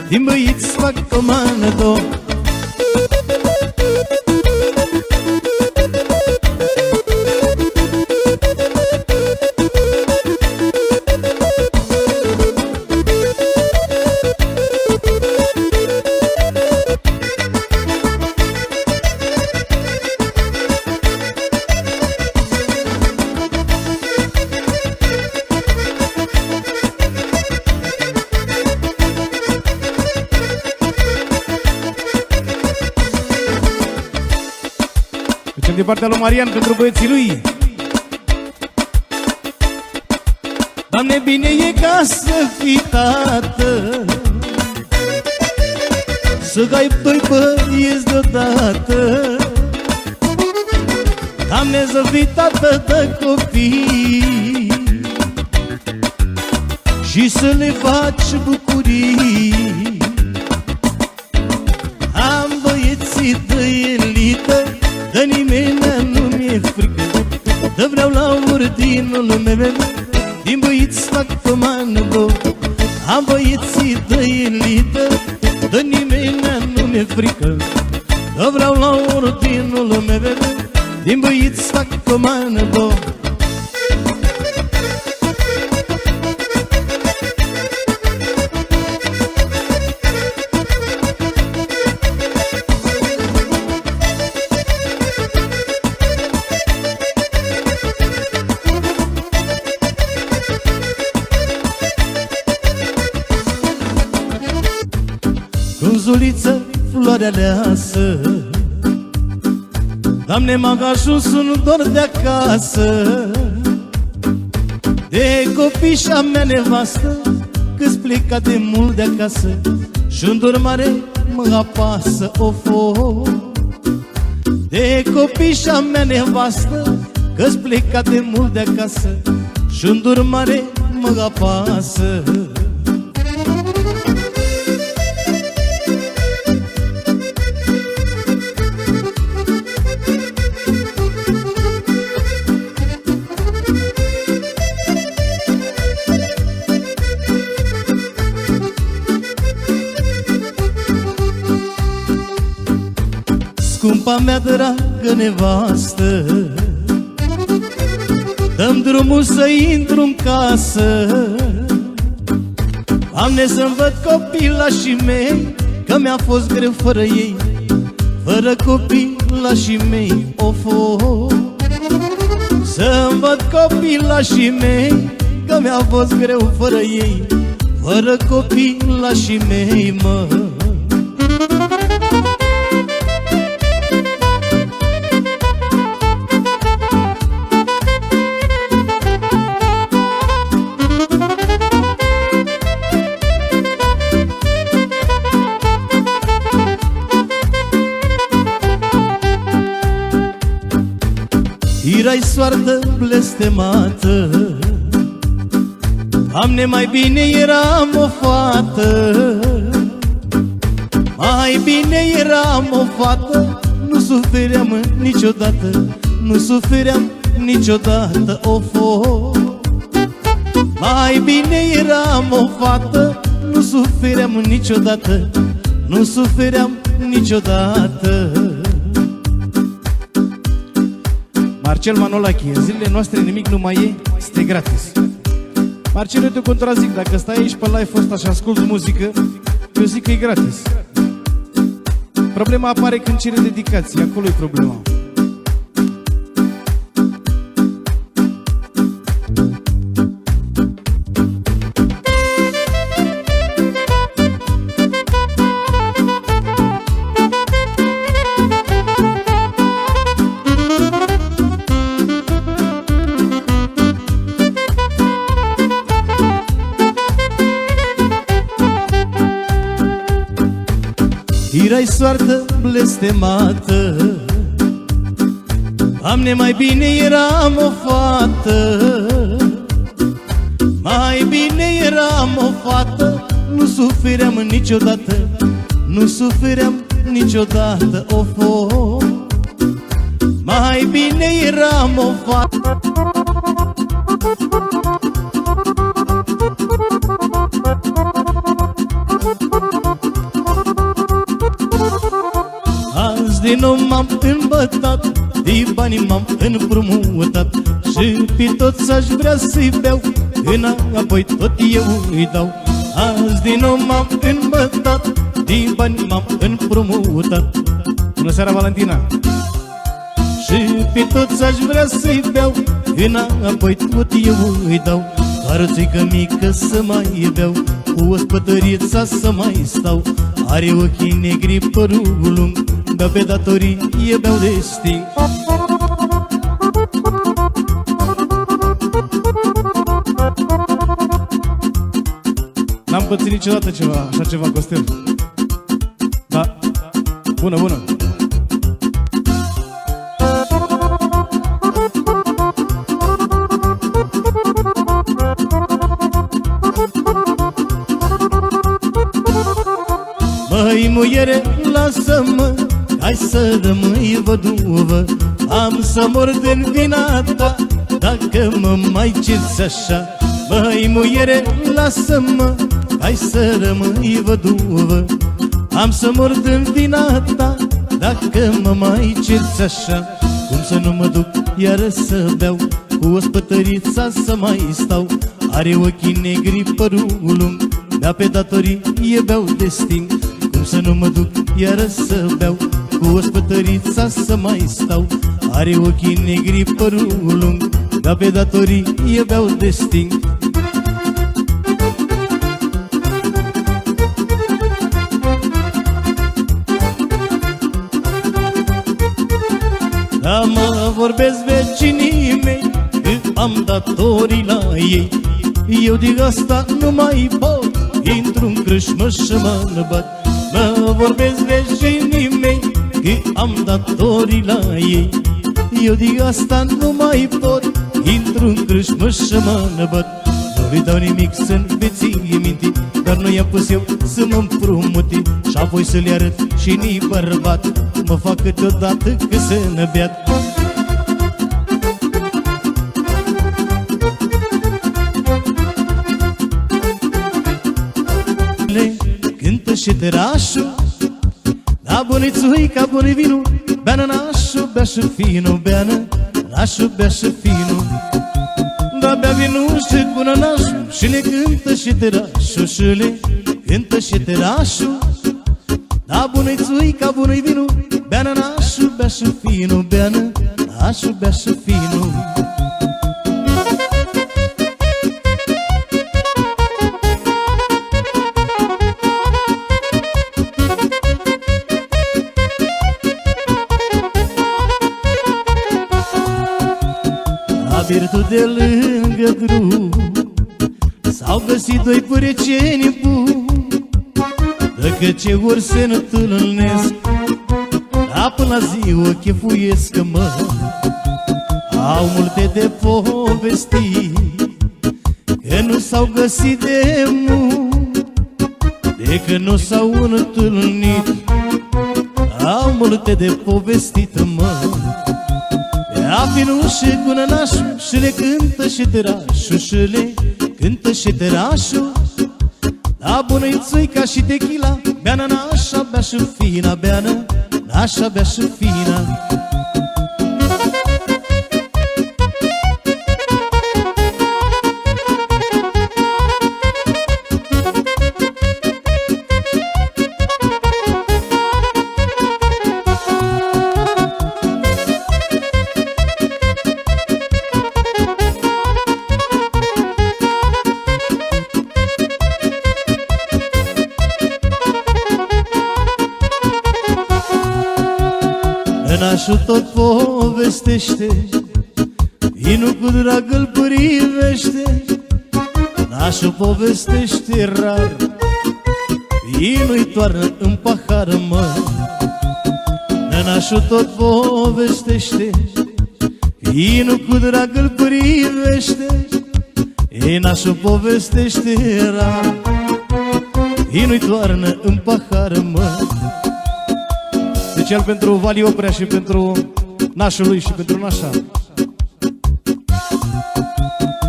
din băieți fac comandă din partea lui Marian pentru băieții lui. Doamne, bine e ca să fii tată. Să ai doi băieți deodată. Doamne, să fii tată de copii. Și să le faci bucurii ordinul meu Din băieți fac comandă Am băieții de elită De nimeni nu mi-e frică. De vreau la ordinul meu Din băieți fac comandă Cunzuliță, Doamne, m-am ajuns un dor de acasă. De copii și-a mea nevastă Că-s plecat de mult de acasă. Și-un dor mare mă apasă, ofo De copii și-a mea nevastă Că-s plecat de mult de acasă. Și-un dor mare mă apasă Scumpa mea dragă nevastă Dăm drumul să intru în casă. Am să-mi văd copilașii mei Că mi-a fost greu fără ei. Fără copilașii mei, of, of Să-mi văd copilașii mei Că mi-a fost greu fără ei. Fără copilașii mei, mă Erai soartă blestemată. Doamne, mai bine eram o fată. Mai bine eram o fată Nu sufeream niciodată Nu sufeream niciodată, of, of Mai bine eram o fată Nu sufeream niciodată Nu sufeream niciodată Marcel Manolache, în zilele noastre nimic nu mai e, este gratis. Marcel, eu te contrazic, dacă stai aici pe live ăsta și asculti muzică, eu zic că e gratis. Problema apare când cere dedicație, acolo e problema. Erai soartă blestemată. Doamne, mai bine eram o fată. Mai bine eram o fată Nu sufeream niciodată Nu sufeream niciodată, of, of Mai bine eram o fată din nou m-am îmbătat Din banii m-am împrumutat. Și pe toți aș vrea să-i beau Înapoi tot eu îi dau. Azi din nou m-am îmbătat Din bani m-am împrumutat. Bună seara, Valentina! Și pe toți aș vrea să-i beau Înapoi tot eu îi dau. Doar țică mică să mai beau Cu o spătărița să mai stau. Are ochii negri, părul lung Beau pe datorii, e beau de sting N-am pățit niciodată ceva, așa ceva, Costel. Da. Bună, bună. Măi muiere, lasă-mă Hai să rămâi văduvă Am să mor din vina ta. Dacă mă mai cirți așa Măi muiere, lasă-mă. Hai să rămâi văduvă Am să mor din vina ta. Dacă mă mai cirți așa Cum să nu mă duc iară să beau? Cu o spătărița să mai stau Are ochii negri, părul lung Da pe datorii e beau de sting Cum să nu mă duc iară să beau Cu o spătărița să mai stau. Are ochii negri, părul lung Da pe datorii e beau de sting. Da mă vorbesc vecinii mei Că am datorii la ei. Eu de asta nu mai pot Intru-n crâșmăș și mă năbat Mă vorbesc vecinii mei Că am datorii la ei. Eu de asta nu mai pot. Intru-n crâșmă și mă năbat Nu-i dau nimic să-mi veții minti Dar nu i-am pus eu să mă împrumuti Și apoi să-l arăt și ni bărbat Mă fac câteodată că se năbeat Cântă și terașul La bunițui ca buni vinul Beană nașu, bea și finu Beană nașu, bea și finu Da bea vinu și cu nașu Și le cântă și terașu Și le cântă și terașu Da bună-i țuica, bună-i vinu Beană nașu, bea și finu Beană nașu, de lângă drum. S-au găsit doi păreceni buni Dacă ce ori se întâlnesc Da până la ziua chefuiesc mă. Au multe de povesti Că nu s-au găsit de mult De că nu s-au întâlnit. Au multe de povestit mă Rafinul și cunănașul Și le cântă și terașul Și le cântă și terașul. La bună-i țuica și tequila Beană nașa, bea și fina Beană nașa, bea și fina Nașul tot povestește Inu cu drag îl privește. Nașul povestește rar Inu-i toarnă în pahar, mă. Nașul tot povestește Inu cu drag îl privește. E nașul povestește rar Inu-i toarnă în pahar, mă Special pentru Vali Oprea și pentru nașul lui și pentru nașa.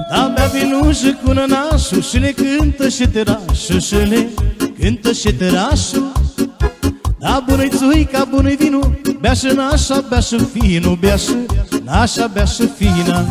Da, bea vinușă cu nănașul și le cântă și terașul Și le cântă și terașul. Da, bună-i țuica, bună-i vinul Bea și nașa, bea și finul Bea și nașa, bea și fina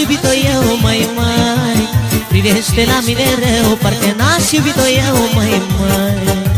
iubit-o eu, mai mai, Privește la mine rău, parcă n-aș iubit-o eu, mai mai.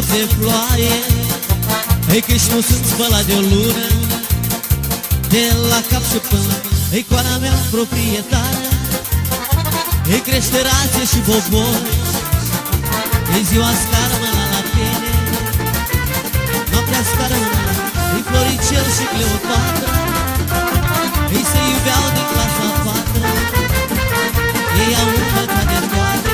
Dă un strop de ploaie. Ei că nu sunt spălat de o lună De la cap și până Ei coana mea proprietară Ei crește rațe și bobor Ei ziua scară mâna la pene Noaptea scară mâna Ei Floricel și Cleopatra. Ei se iubeau din clasa patra. Ei au învățat de toate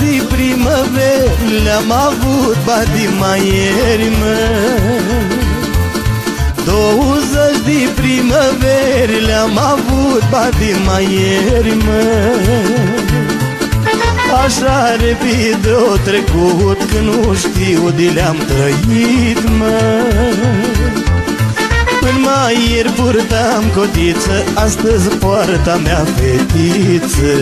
de primăveri Le-am avut badi mai ieri, mă. Douăzeci de primăveri Le-am avut badi mai ieri, mă. Așa repede o trecut Că nu știu de le-am trăit, mă. Până mai ieri purtam cotiță Astăzi poarta mea fetiță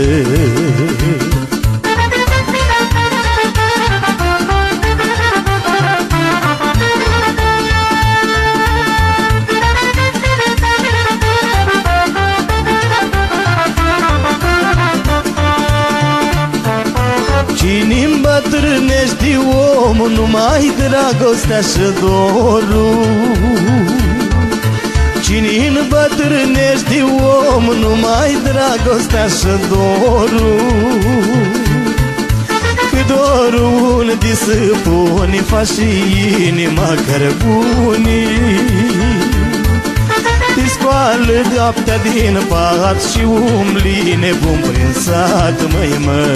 îmbătrânești om Numai dragostea și dorul. Cine îmbătrânești om Numai dragostea și dorul. Că dorul de săpuni Faci și inima cărbunii te scoală noaptea din pat Și umbli nebun prin sat, măi, mă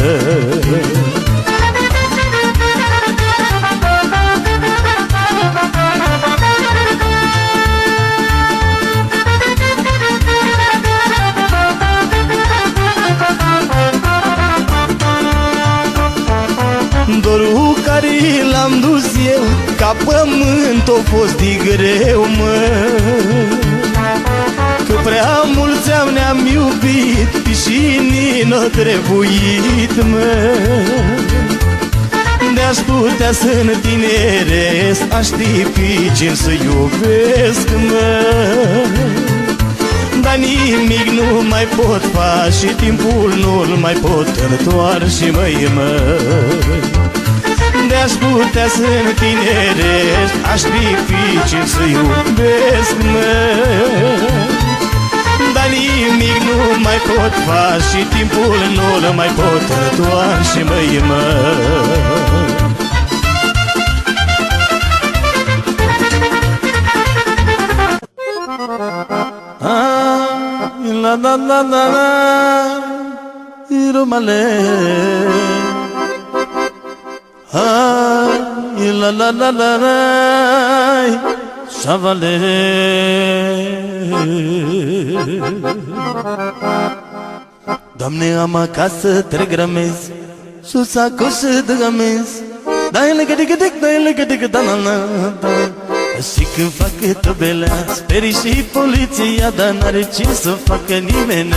Dorul care l-am dus eu Ca pământ a fost de greu, mă. Că prea mulți am ne-am iubit Și ni n-a trebuit, mă. De-aș putea să întineresc Aș ști pe cine să iubesc, mă. Dar nimic nu mai pot face Și timpul nu-l mai pot întoarce, măi, unde aș putea să-mi tinerești Aș fi dificil să iubesc, mă Dar nimic nu mai pot face Și timpul nu-l mai pot întoarce, măi, mă Ah, la la la la la, iromale. La Șavale Doamne, am acasă trei grămezi Sus acasă de grămezi Dai le gădică dic, dai le gădică da na na da. Și când fac tobelea Sperii și poliția Dar n-are ce să facă nimeni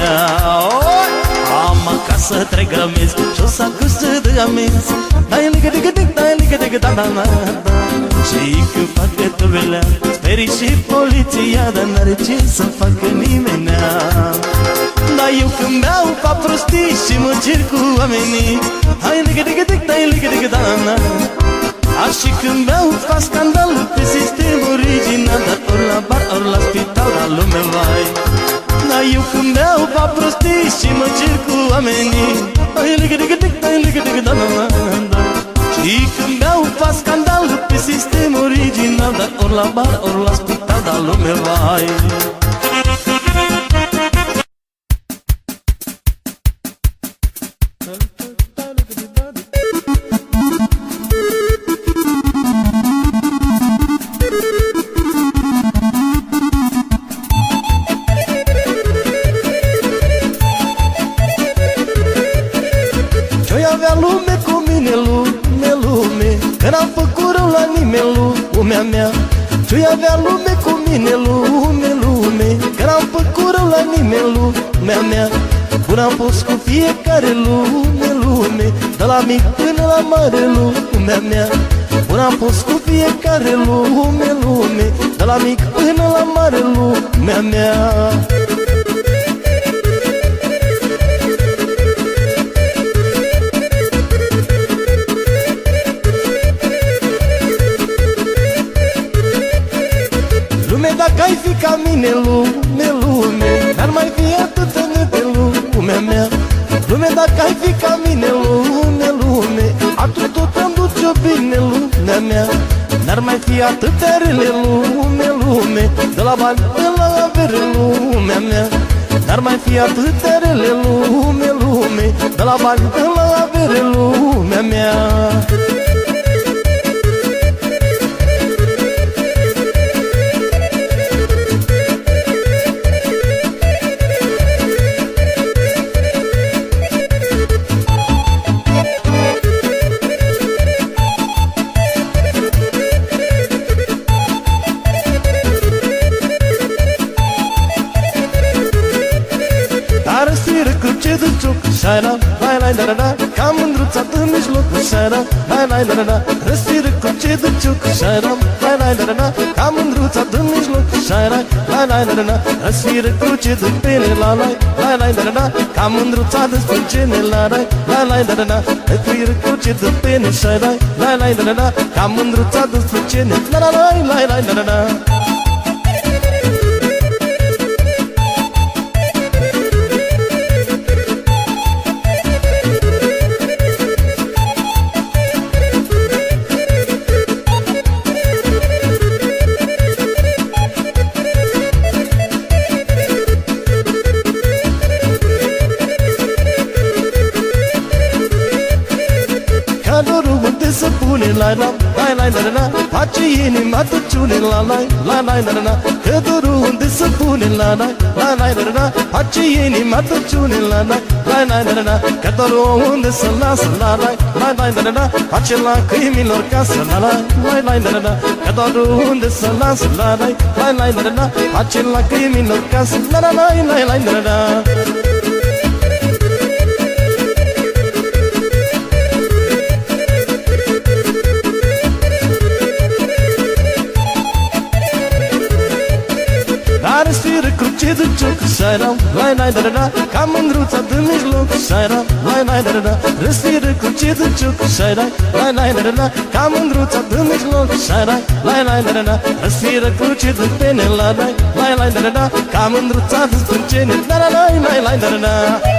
Am acasă trei grămezi Sus acasă de grămezi Dai le gădică dic, dai le gădică da na na da. Și când fac tobelea Sperii și poliția Dar n-are ce să facă nimeni. Dar eu când beau fac prostii și mă cer cu oamenii. Hai ligă ligă dic, dai ligă ligă da na Dar și când beau fac scandal pe sistem original Dar ori la bar, ori la spital, la lume vai Dar eu când beau fac prostii și mă cer cu oamenii. Hai ligă ligă dic, dai ligă ligă da na Și când beau fac scandal pe sistem original Dar ori la bar, ori la spital, la lume vai lumea mea. Ce-oi avea lume cu mine, lume, lume. Că n-am făcut rău la nimeni, lumea mea. Până am fost cu fiecare lume, lume. De la mic până la mare, lumea mea. Până am fost cu fiecare lume, lume. De la mic până la mare, lumea mea dacă ai fi ca mine, lume, lume N-ar mai fi atâta de lumea mea Lume, dacă ai fi ca mine, lume, lume Atunci tot îmi duce-o bine, lumea mea. N-ar mai fi atâtea rele, lume, lume De la bani până la avere, lumea mea. N-ar mai fi atâtea rele, lume, lume De la bani până la avere, lumea mea cioc Șara, lai lai la la la Ca mândruța de mijloc Șara, lai lai la la la Răstiră cu ce de cioc Șara, lai lai la la la Ca mândruța de mijloc Șara, lai lai la la la Răstiră cu ce de pene La lai, lai lai la la la Ca mândruța de sprâncene La lai, lai lai la la la Răstiră cu ce de pene Șara, lai lai la la la Ca mândruța de sprâncene La la lai, lai lai la la la se pune la la la la la la Face inima tăciune la la la la la la Că dorul unde se pune la la la la la la Face inima tăciune la la la la la la Că dorul unde se lasă la la la la la la Face la câinilor casă la la la la la la Că dorul unde se lasă la la la la la la Face la câinilor casă la la la la la la la sfiră cruce de cioc Șaira, lai lai da da da Ca mândruța de mijloc Șaira, lai lai da da da Răsfiră cruce de cioc Șaira, lai lai da da da Ca mândruța de mijloc Șaira, lai lai da da da Răsfiră cruce de pene La lai, lai lai da da da Ca mândruța de sprâncene La la lai lai lai da da da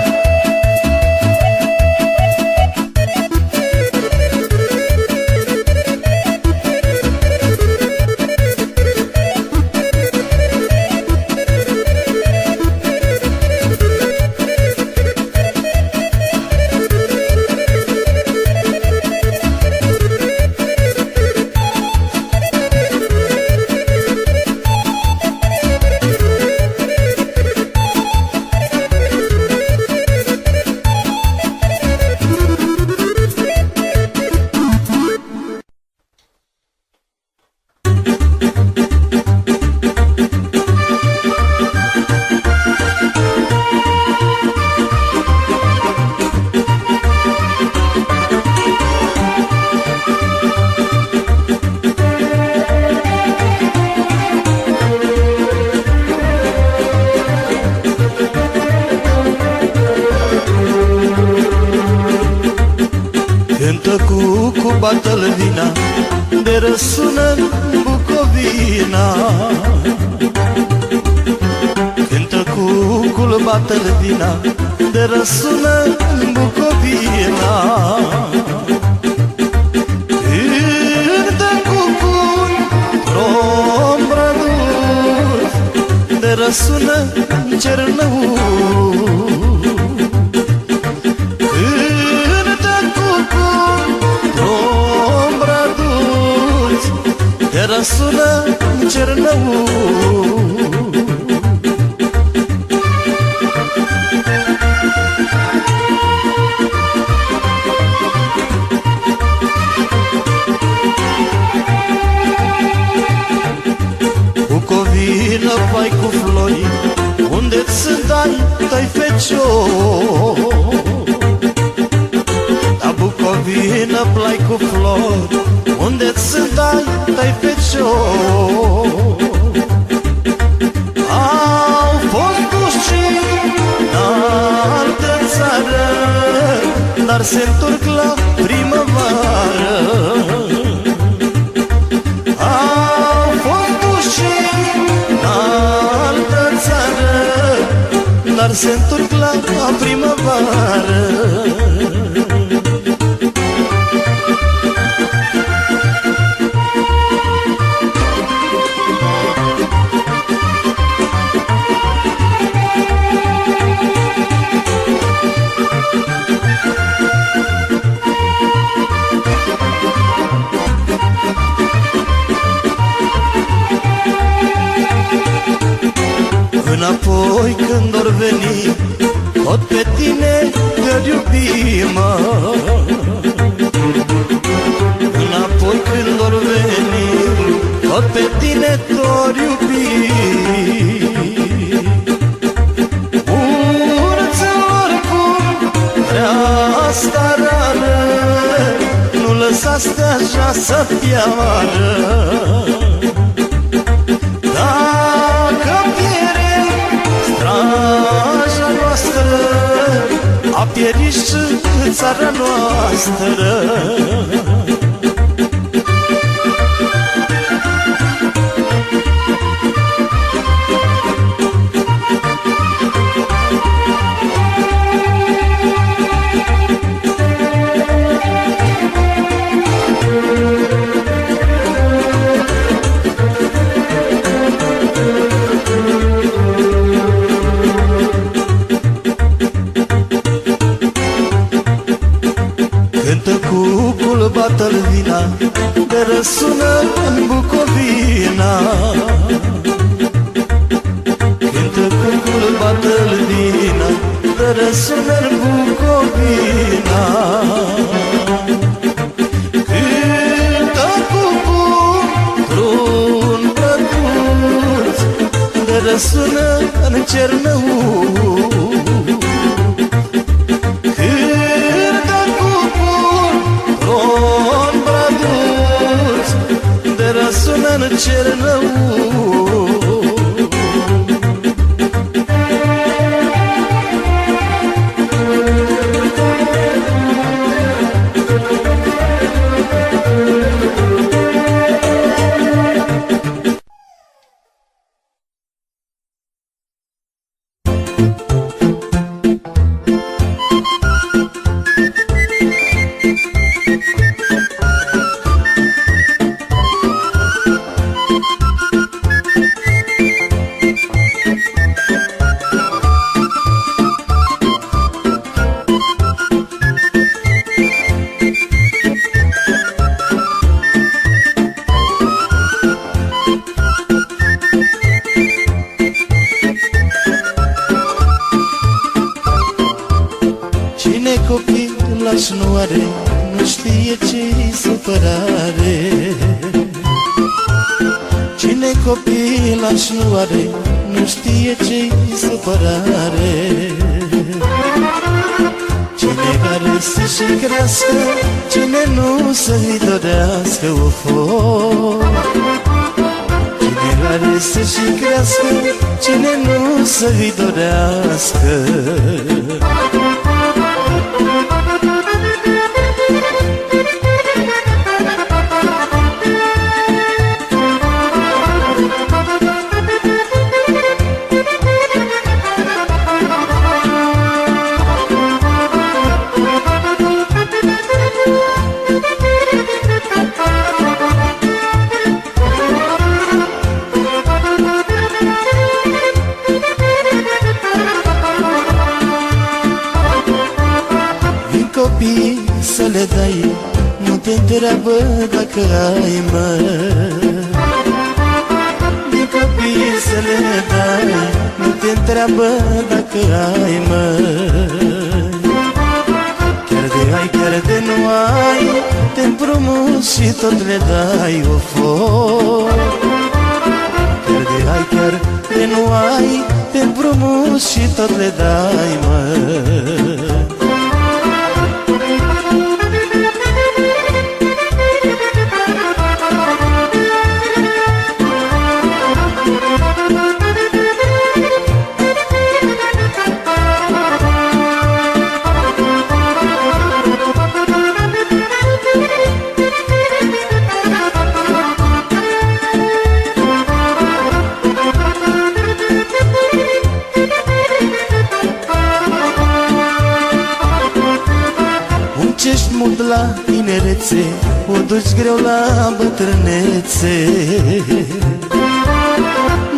O duci greu la bătrânețe.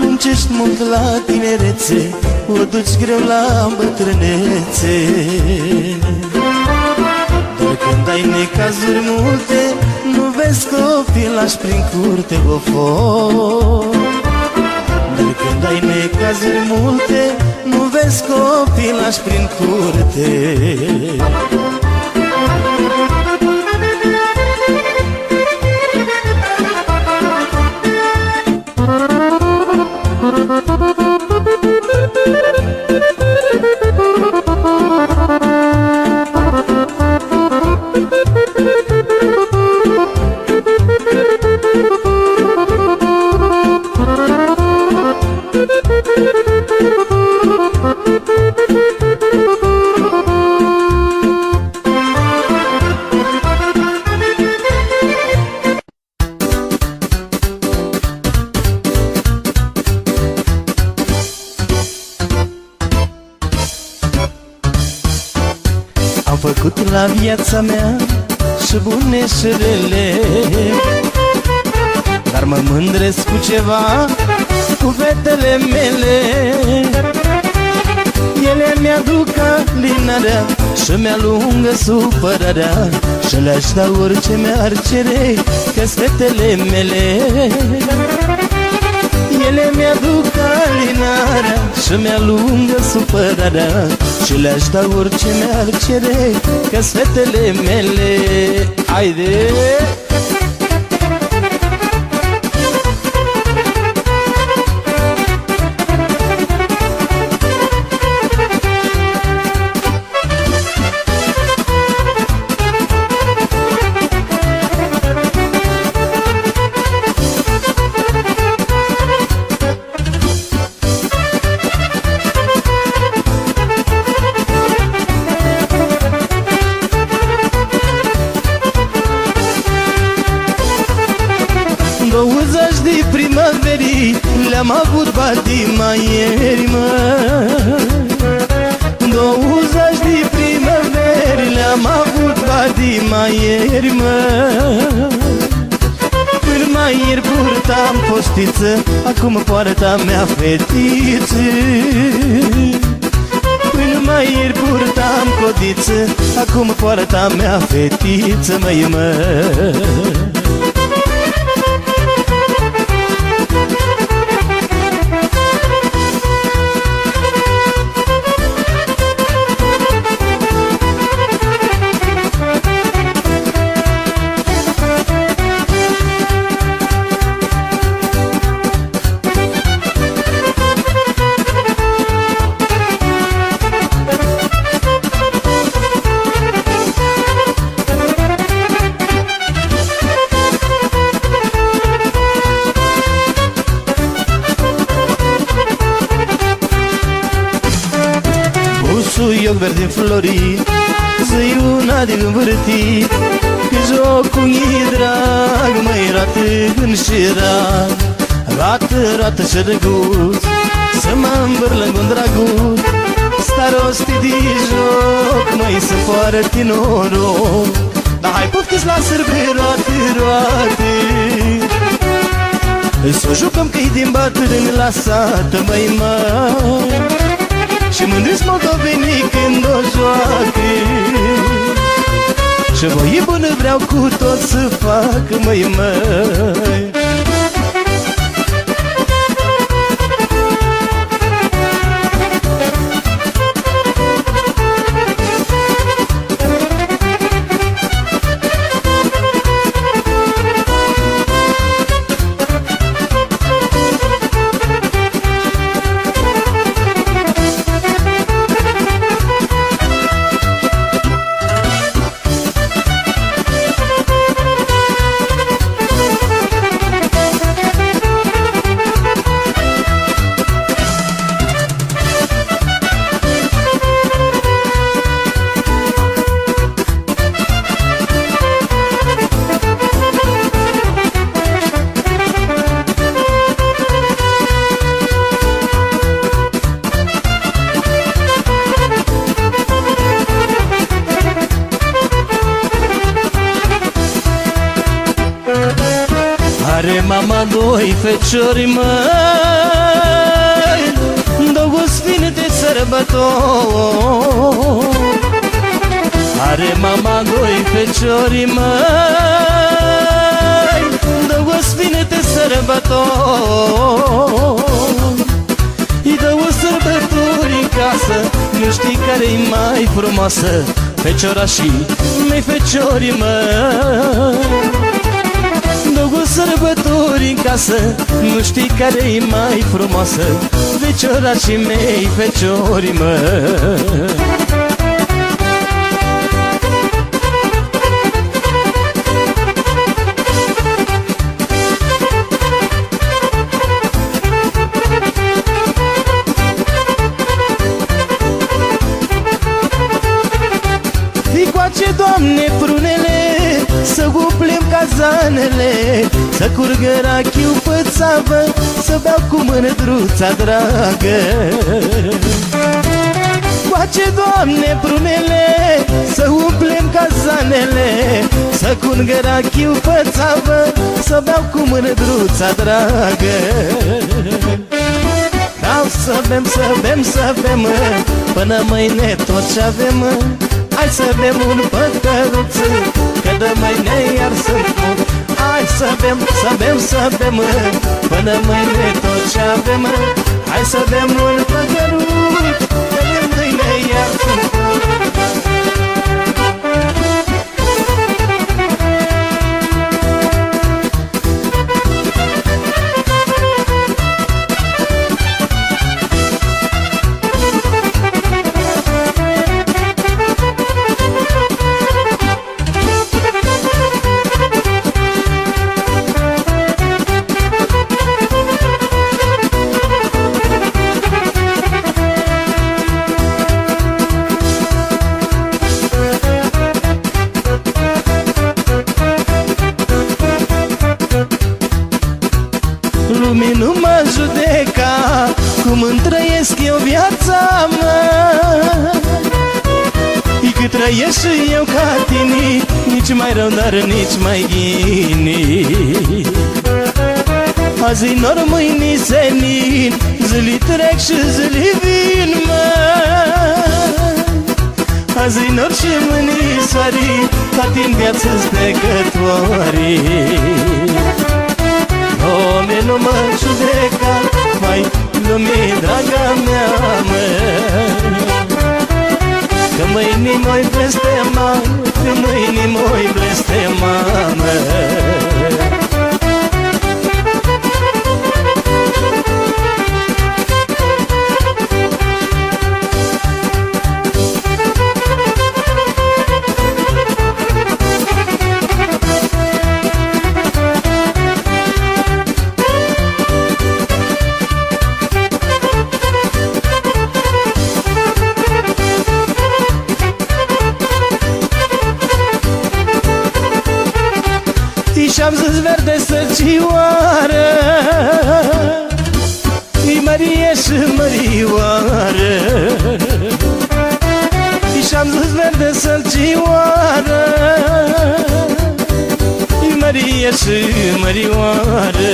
Muncești mult la tinerețe O duci greu la bătrânețe. Dar când ai necazuri multe Nu vezi copii lași prin curte of Dar când ai necazuri multe Nu vezi copii lași prin curte viața mea și bune și rele. Dar mă mândresc cu ceva, cu fetele mele. Ele mi-aduc alinarea și mi-alungă supărarea Și le-aș da orice mi-ar cere, că fetele mele ele mi-aduc alinarea și mi-alungă supărarea Și le-aș da orice mi-ar cere că fetele mele Haide! Douăzeci fetiță Până mai ieri purtam codiță Acum poarta mea fetiță, măi, mă Busuioc Dar hai poftiți la sârbe roate, roate Să jucăm că-i din bătrâni la sat, măi, măi. Și mândriți moldovenii când o joacă. Ce voi bună vreau cu tot să fac, măi, măi Nu știi care e mai frumoasă Feciorașii mei, feciorii măi cu mândruța dragă. Coace, Doamne, prunele Să umplem cazanele Să curgă rachiu pe țavă Să beau cu mândruța dragă. Vreau să bem, să bem, să bem Până mâine tot ce avem. Hai să bem un păcăruț Că de mâine iar sunt mult Hai să bem, să bem, să bem Până mâine tot ce avem Hai să bem un păcăruț Că de mâine iar nici mai ghini Azi nor, mâini senin Zili trec și zili vin, mă. Azi nor și mâini soari Ca-ti-n viață-ți Doamne, nu mă judeca Mai lume, draga mea, mă Că mâini mă-i blestema Că mâini mă-i blestema, verde săcioară E mărie și mărioară. Și-am zis verde săcioară E mărie și mărioară.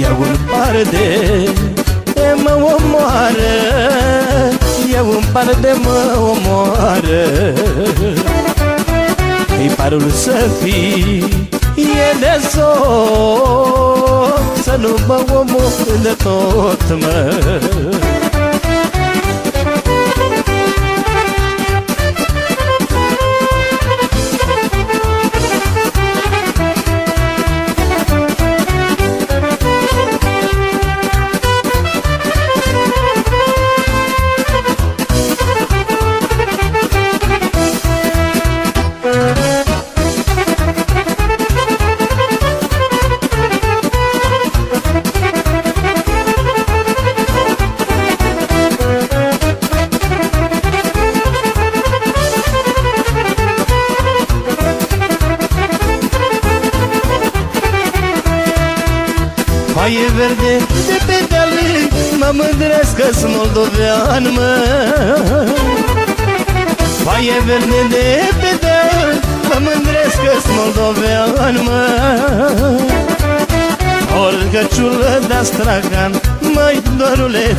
Ia un par de mă omoară. Eu un par de mă omoară. Îi parul să fii E de sol Să nu mă omor de tot, mă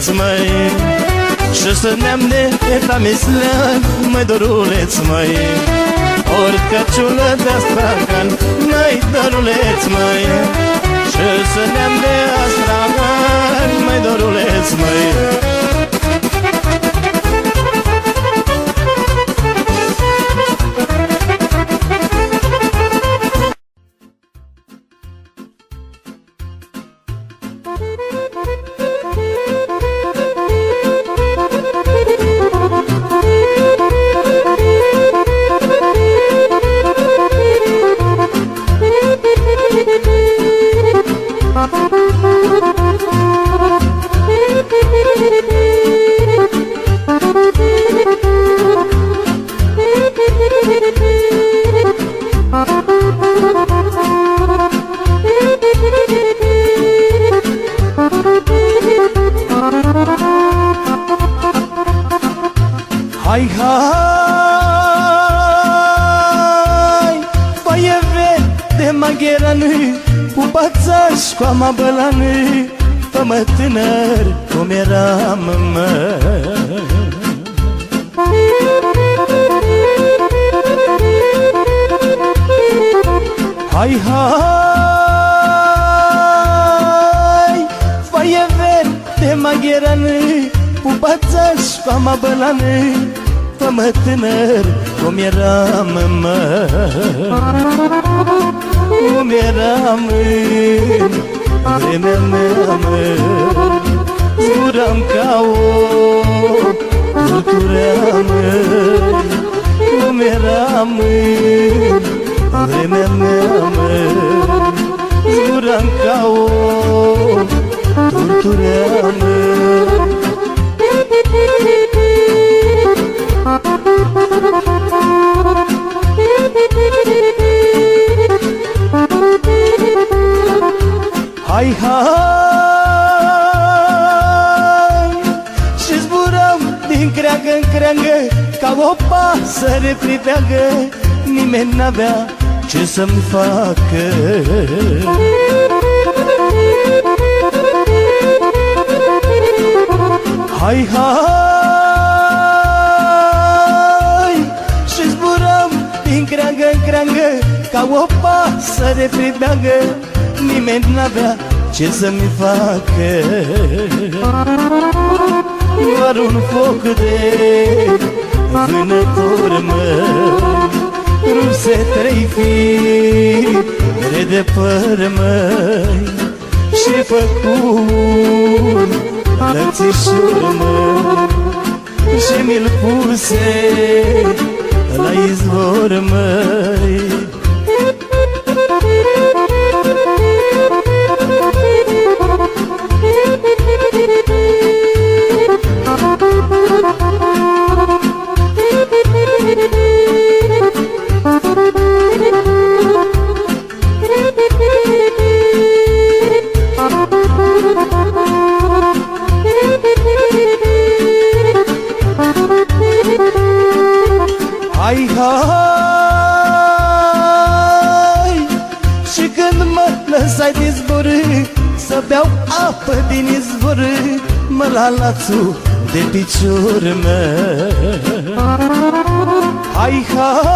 doruleț, măi. Și să neam de etamislean Măi, doruleț, măi. Orgăciulă de astragan Măi, doruleț, măi. Ce să ne-am de astragani, mai doruleț, măi pasăre pribeagă Nimeni n-avea ce să-mi facă. Hai, hai Și zburăm din creangă în creangă Ca o pasăre pribeagă Nimeni n-avea ce să-mi facă. Doar un foc de vânător, măi Ruse trei fire de păr, măi Și făcut lățișor, măi Și mi-l puse la izvor, măi Hai, hai Și când mă lăsai din zbor Să beau apă din izvor Mă la lațul de picior meu. Hai, hai!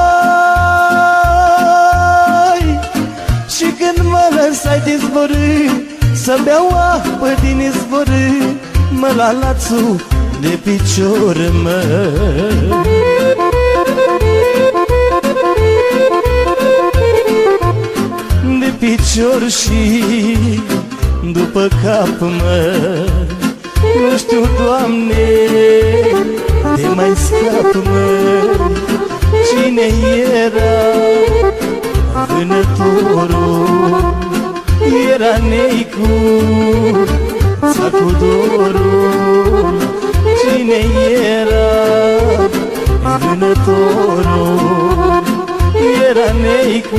Și când mă lăsai de zborâ Să beau apă din izvorâ Mă la lațul de picior meu picior și după cap mă. Nu știu, Doamne, de mai scap mă. Cine era vânătorul? Era Neicu Sacudorul Cine era vânătorul? Era Neicu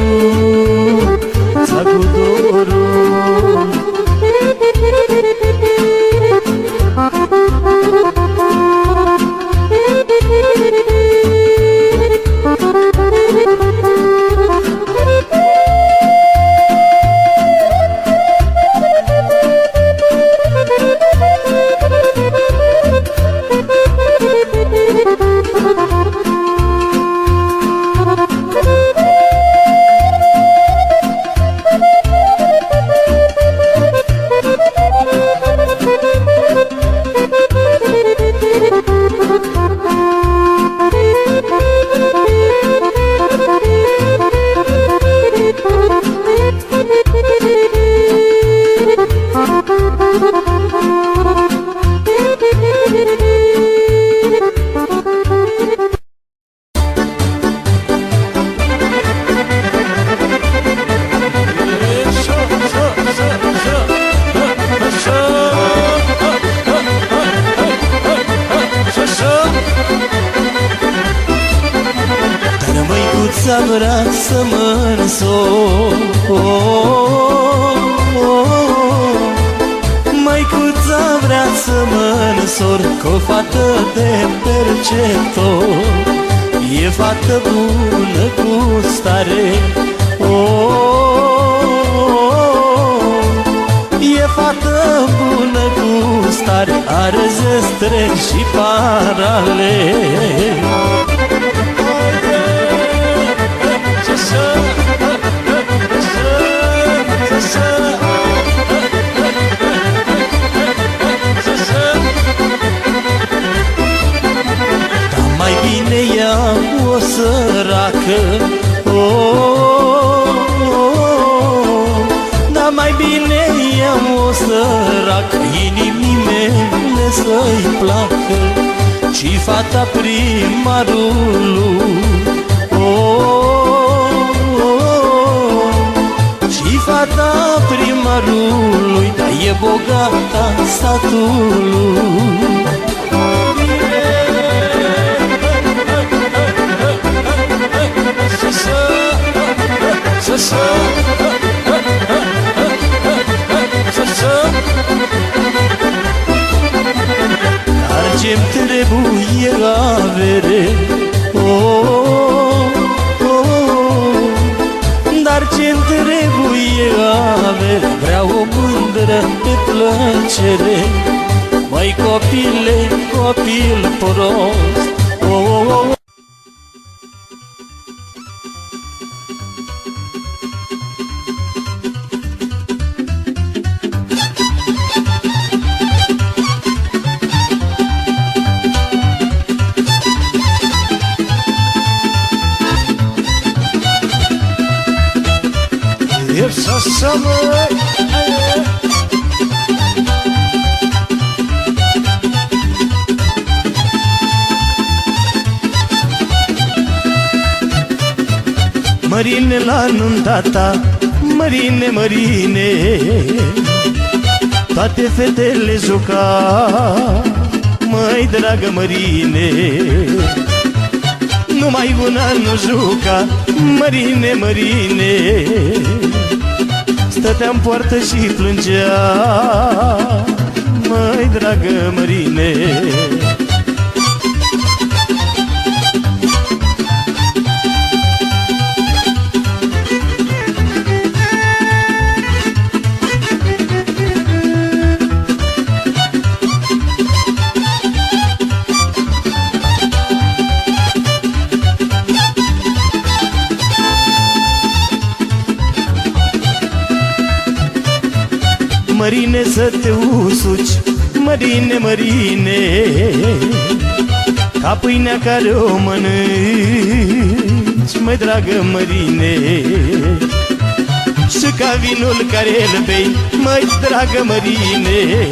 dragă mărine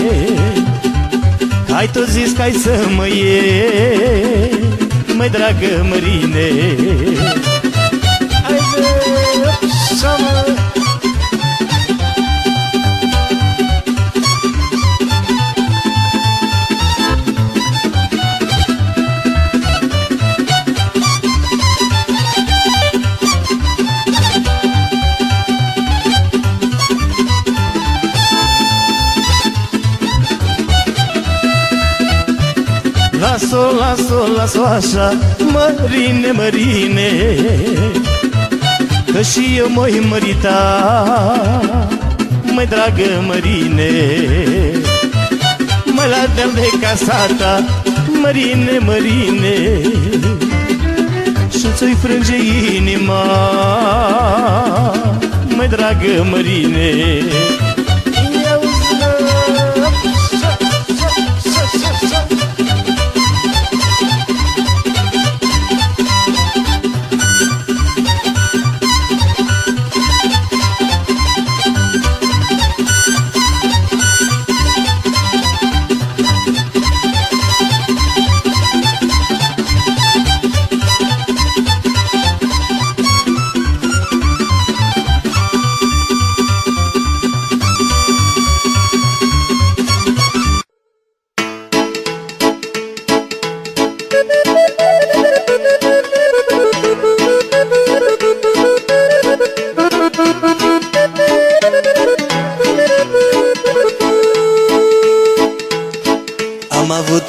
Hai tot zis că ai să mă iei Măi dragă mărine. Hai să mă las-o, las-o așa Mărine, mărine Că și eu mă-i mărita Măi dragă mărine Mă la deal de casa ta Mărine, mărine Și-ți-o-i frânge inima Măi dragă mărine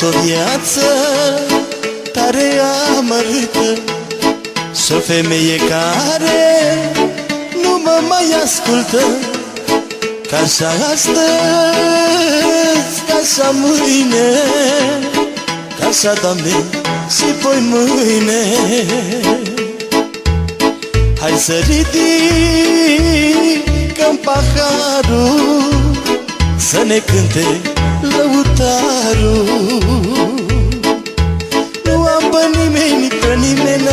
Am avut o viață tare amărâtă Și o femeie care nu mă mai ascultă Ca așa astăzi, ca așa mâine Ca așa, Doamne, și poi mâine. Hai să ridicăm paharul Să ne cânte lăutarul Nu am pe nimeni, pe nimeni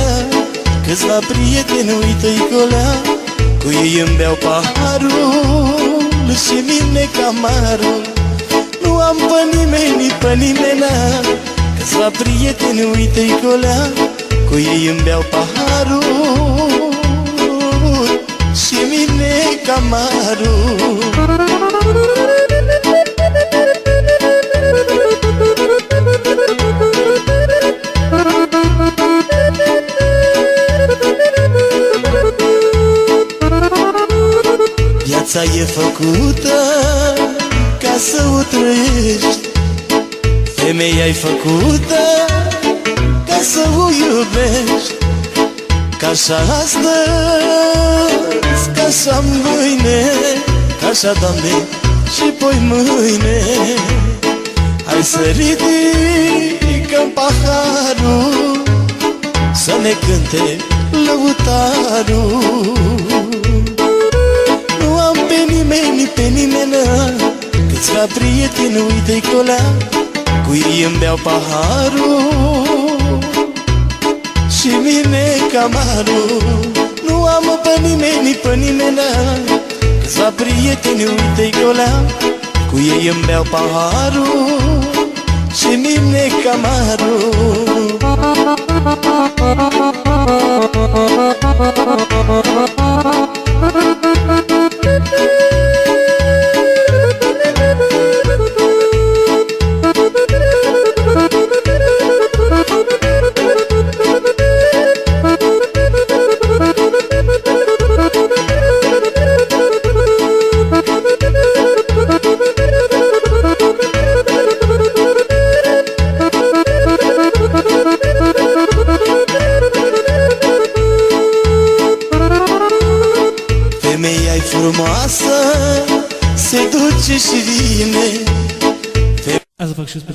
Câțiva prieteni, uite-i colea. Cu ei îmi beau paharul Și mine camarul. Nu am pe nimeni, pe nimeni Câțiva prieteni, uite-i colea. Cu ei îmi beau paharul Și mine camarul Viața e făcută ca să o trăiești. Femeia e făcută ca să o iubești. Ca așa astăzi, ca așa mâine Ca așa, Doamne, și poi mâine. Hai să ridicăm paharul Să ne cânte lăutarul. Nu am pe nimeni, pe nimeni Câțiva prieteni, uite-i colea Cu ei îmi beau paharul. Și mine camarul Nu am pe nimeni, pe nimeni Câțiva prieteni, uite-i colea Cu ei îmi beau paharul. Și mine camarul Femeia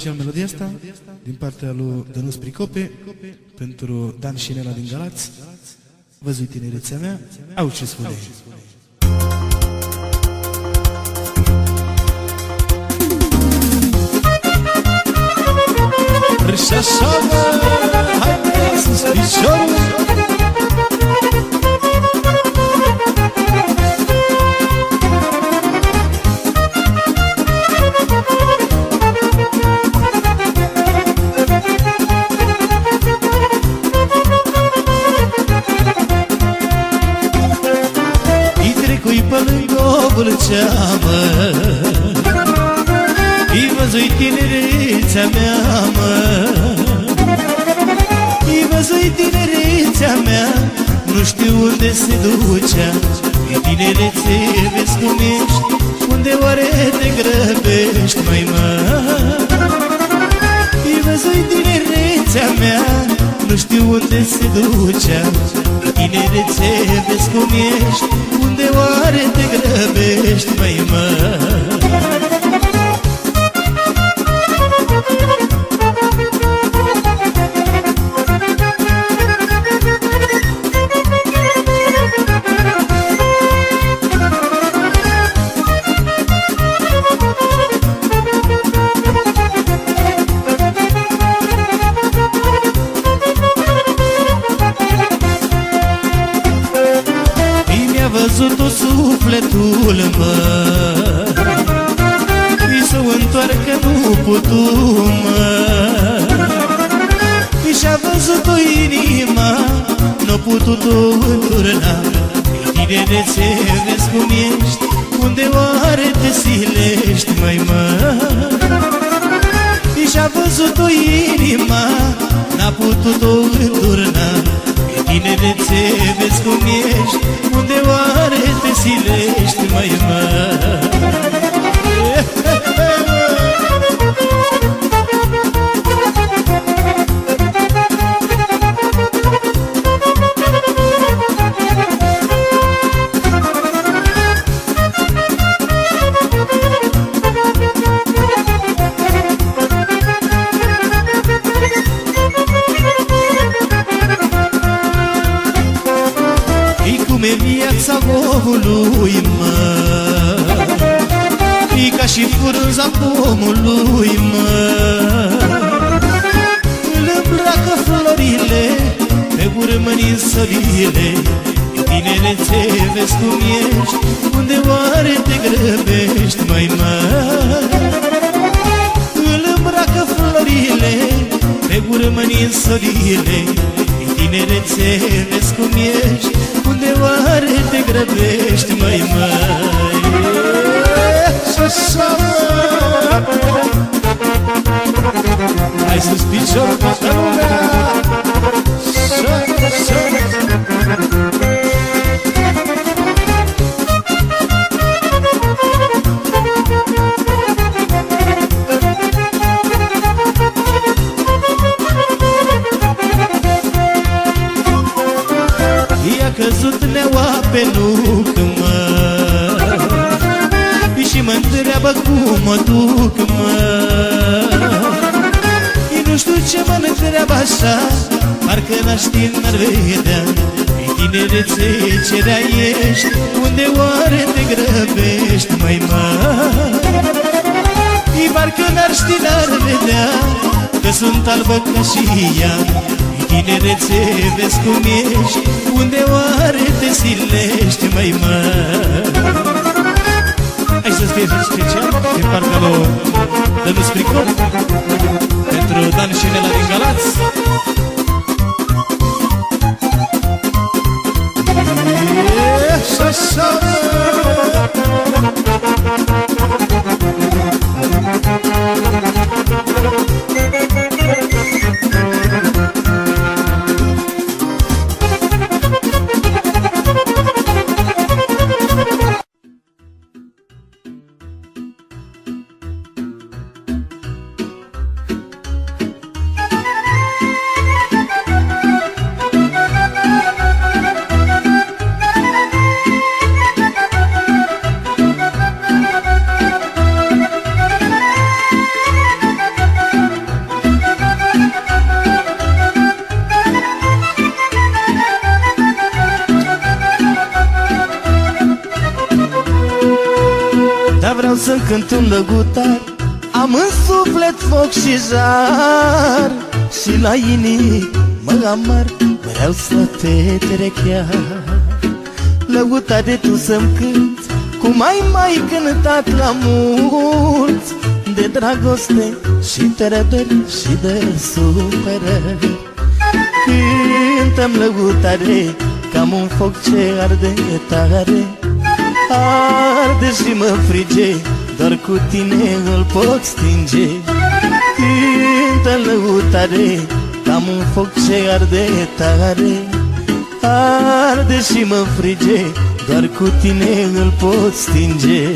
Azi fac și eu special melodia asta din partea lui Dănuț Pricope pentru Dan și Nela din Galați. Văzui tinerețea mea, au ce spune. Vezi cum ești Lăutare tu să-mi cânti Cum ai mai cântat la mulți De dragoste și trădări și de supărări. Cântăm lăutare Cam un foc ce arde tare. Arde și mă frige Doar cu tine îl pot stinge. Cântă lăutare Cam un foc ce arde tare. Arde și mă frige Doar cu tine îl pot stinge.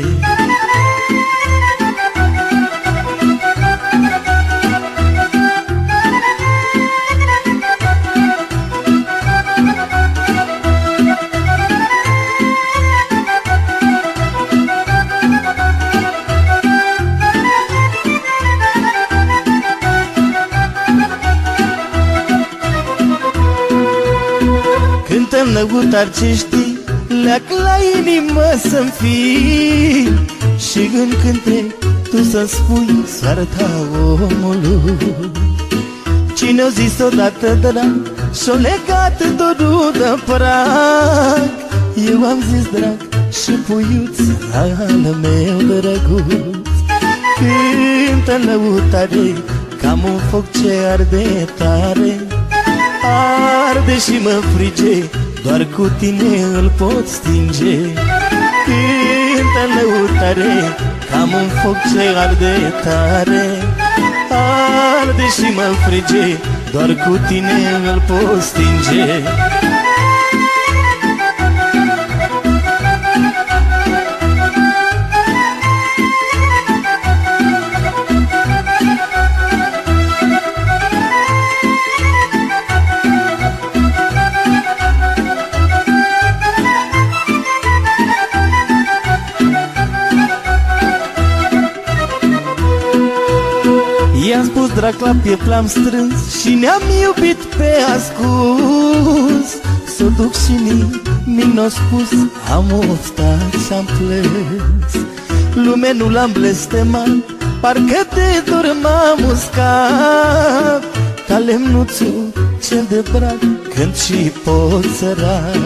Lăutar ce știi Leac la inimă să-mi fii. Și în cânte tu să spui soarta omului. Cine-o zis odată drag Și-o legat dorul de prag? Eu am zis drag și puiuț al meu drăguț. Cântă lăutare Cam un foc ce arde tare. Arde și mă frige doar cu tine îl pot stinge. Cântă lăutare Cam un foc ce arde tare. Arde și mă frige Doar cu tine îl pot stinge drac la piept l-am strâns Și ne-am iubit pe ascuns. Să duc și nimic n-o spus Am oftat și-am plâns. Lume nu l-am blestemat Parcă de dor m-am uscat. Ca lemnuțul cel de brac Când și pot sărat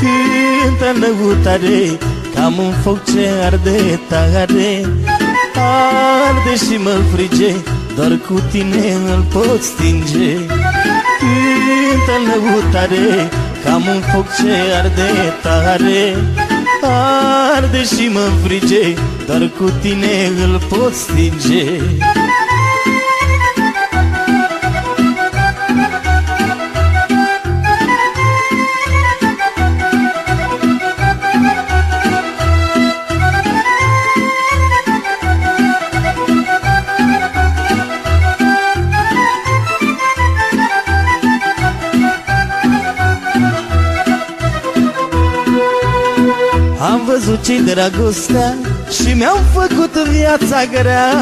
Cântă lăutare Cam un foc ce arde tare. Arde și mă frige doar cu tine îl pot stinge. Cântă lăutare Cam un foc ce arde tare. Arde și mă frige Doar cu tine îl pot stinge văzut ce dragostea Și mi-au făcut viața grea.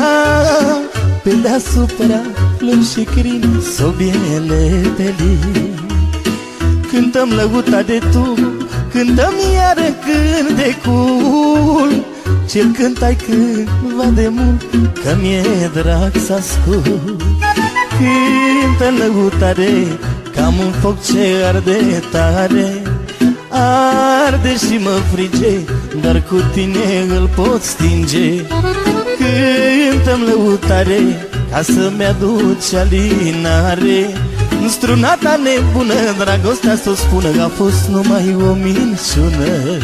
Pe deasupra plâng și crin Sobiele pelii. Cântăm lăuta de tu Cântăm iară cântecul Ce-l cântai cândva de mult Că mi-e drag să ascult. Cântă lăutare Cam un foc ce arde tare. Arde și mă frige Dar cu tine îl pot stinge. Cântăm lăutare Ca să-mi aduci alinare. Strunata nebună Dragostea să o spună Că a fost numai o minciună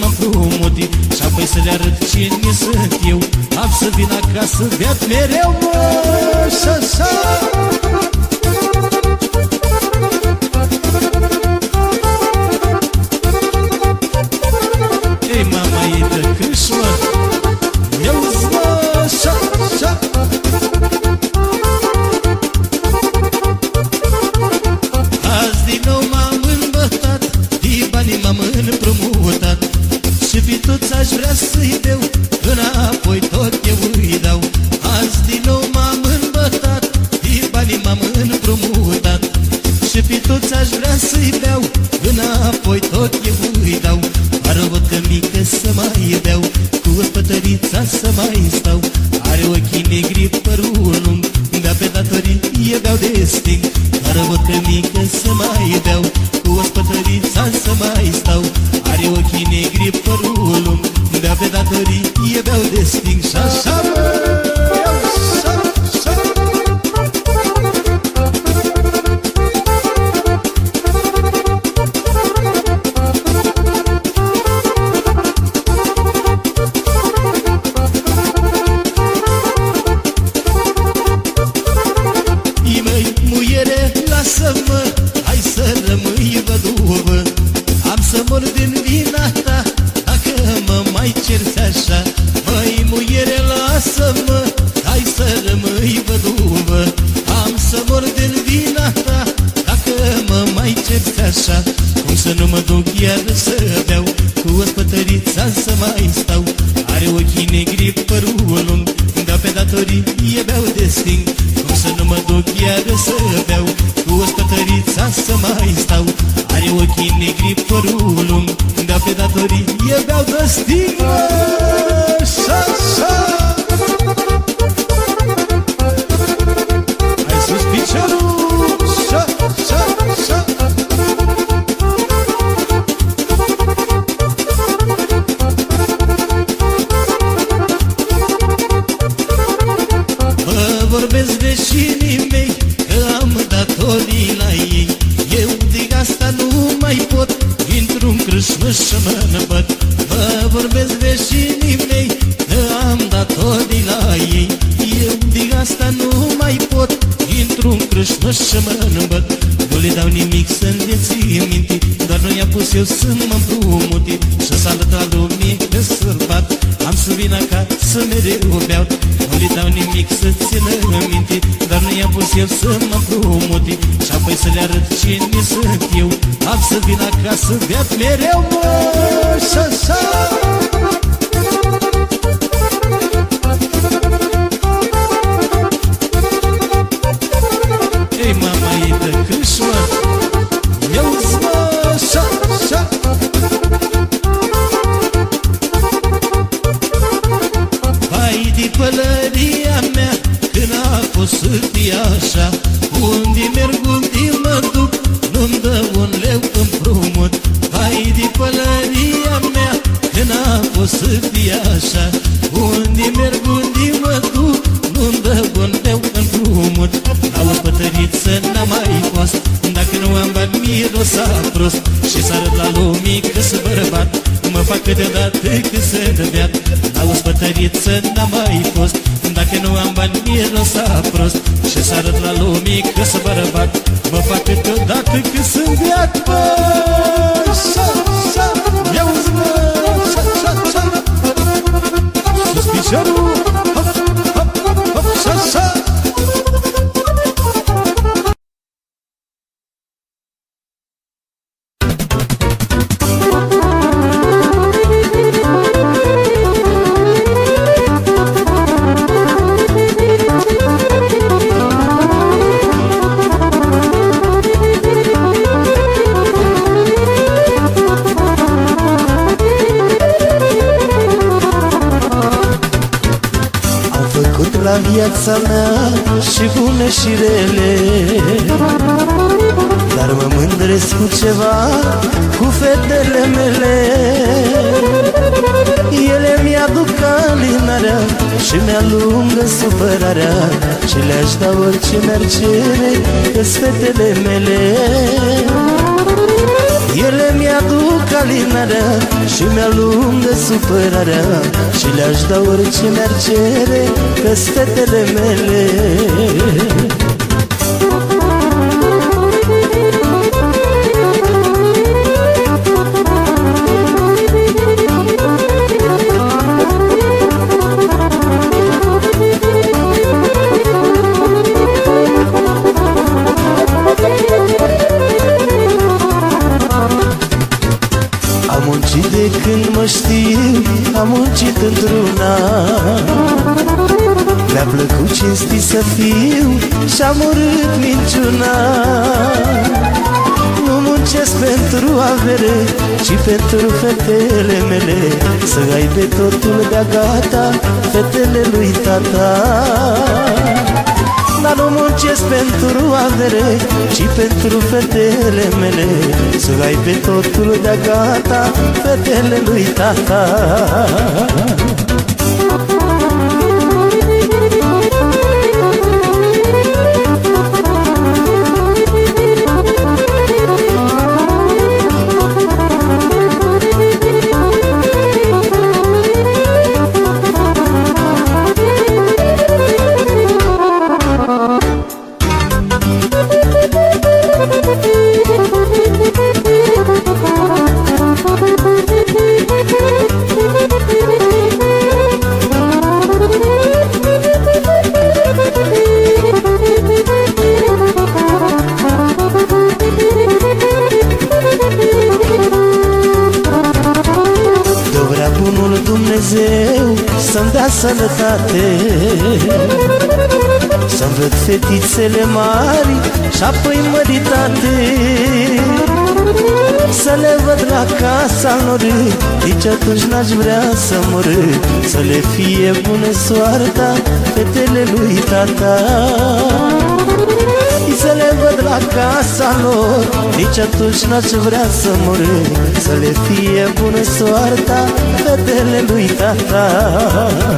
mă frumuti Și apoi să le arăt cine sunt eu. Am să vin acasă de mereu, mă, și așa N-aș vrea să mor Să le fie bună soarta Fetele lui tata.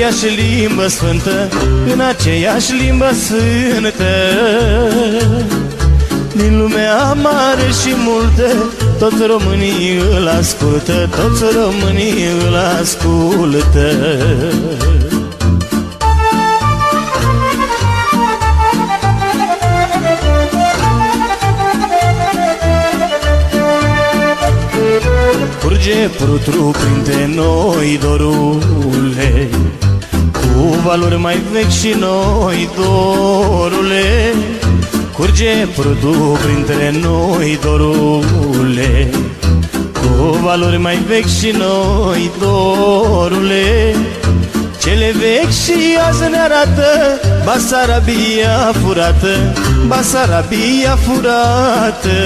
Aceeași limbă sfântă În aceeași limbă sfântă. Din lumea mare și multă Toți românii îl ascultă Toți românii îl ascultă. Curge prutru printre noi, dorule Cu valori mai vechi și noi, dorule. Curge prutu printre noi, dorule. Cu valori mai vechi și noi, dorule. Cele vechi și azi ne arată Basarabia furată Basarabia furată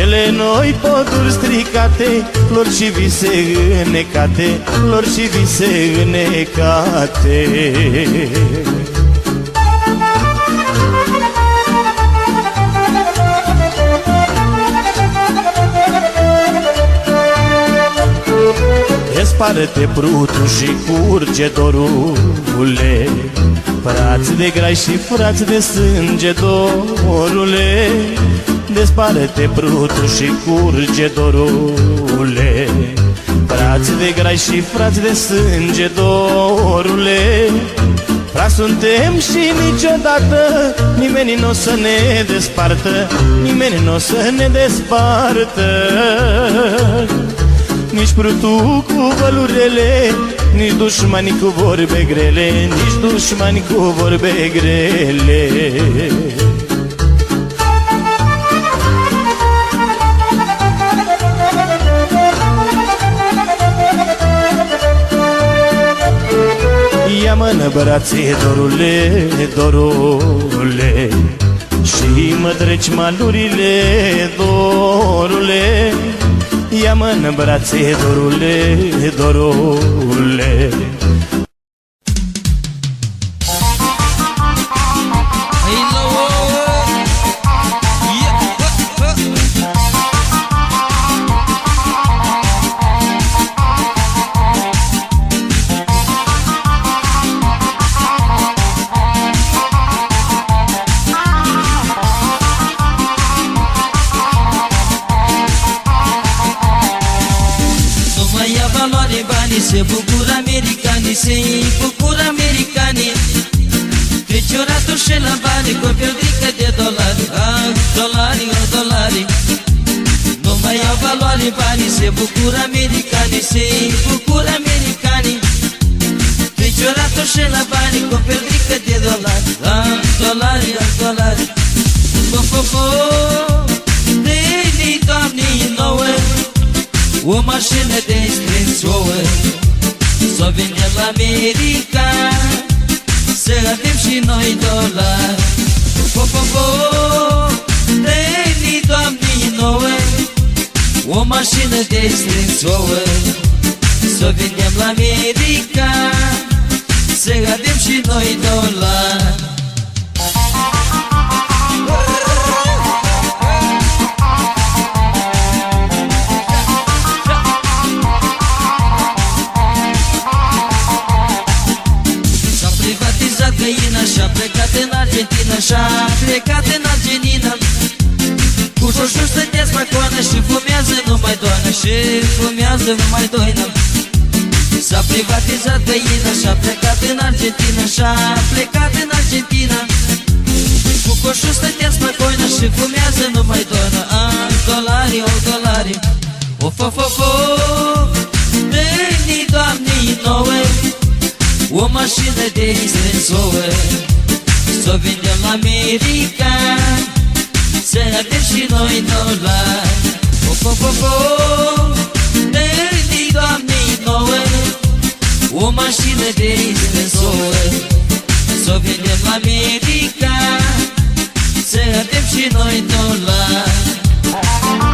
cele noi poduri stricate Flori și vise înnecate Flori și vise înnecate Desparte prutul și curge dorule Frați de grai și frați de sânge, dorule Desparte-te prutul și curge dorule. Frați de grai și frați de sânge, dorule. Fra suntem și niciodată Nimeni nu o să ne despartă Nimeni nu o să ne despartă. Nici prutul cu vălurele Nici dușmani cu vorbe grele Nici dușmani cu vorbe grele Ia-mă brațe, dorule, dorule. Și mă treci malurile, dorule. Ia-mă în brațe, dorule, dorule Ho, ho, ho De-i doamnii nouă o mașină de strâns ouă S-o vinde la America Să avem și noi dolari. Po, po, po Dă-i doamnii nouă O mașină de strâns ouă S-o vindem la America fumează numai doină. S-a privatizat găina Și-a plecat în Argentina Și-a plecat în Argentina Cu coșul stătea spacoană Și fumează numai doamnă A, dolari, o dolari. Of, of, of, of. Mâinii doamnei nouă. O mașină de istrânsouă să o vindem la America Să avem și noi dolari O, po, po, po Dă-i doamnei nouă. O mașină de izbenzoră Să o vindem la America. Să avem și noi dolari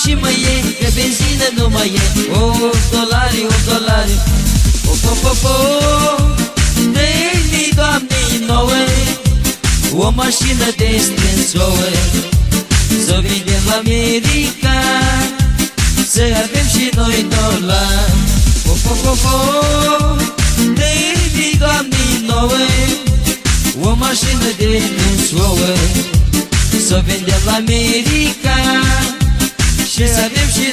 și mai e Că benzină nu mai e. Oh, dolari, oh, dolari. Oh, oh, oh, oh Dă-i, Doamne, nouă. O mașină de strânsouă Să vindem la America Să avem și noi dolari. O, o, o, o Dă-i, Doamne, nouă. O mașină de strânsouă Să vindem la America Și să avem și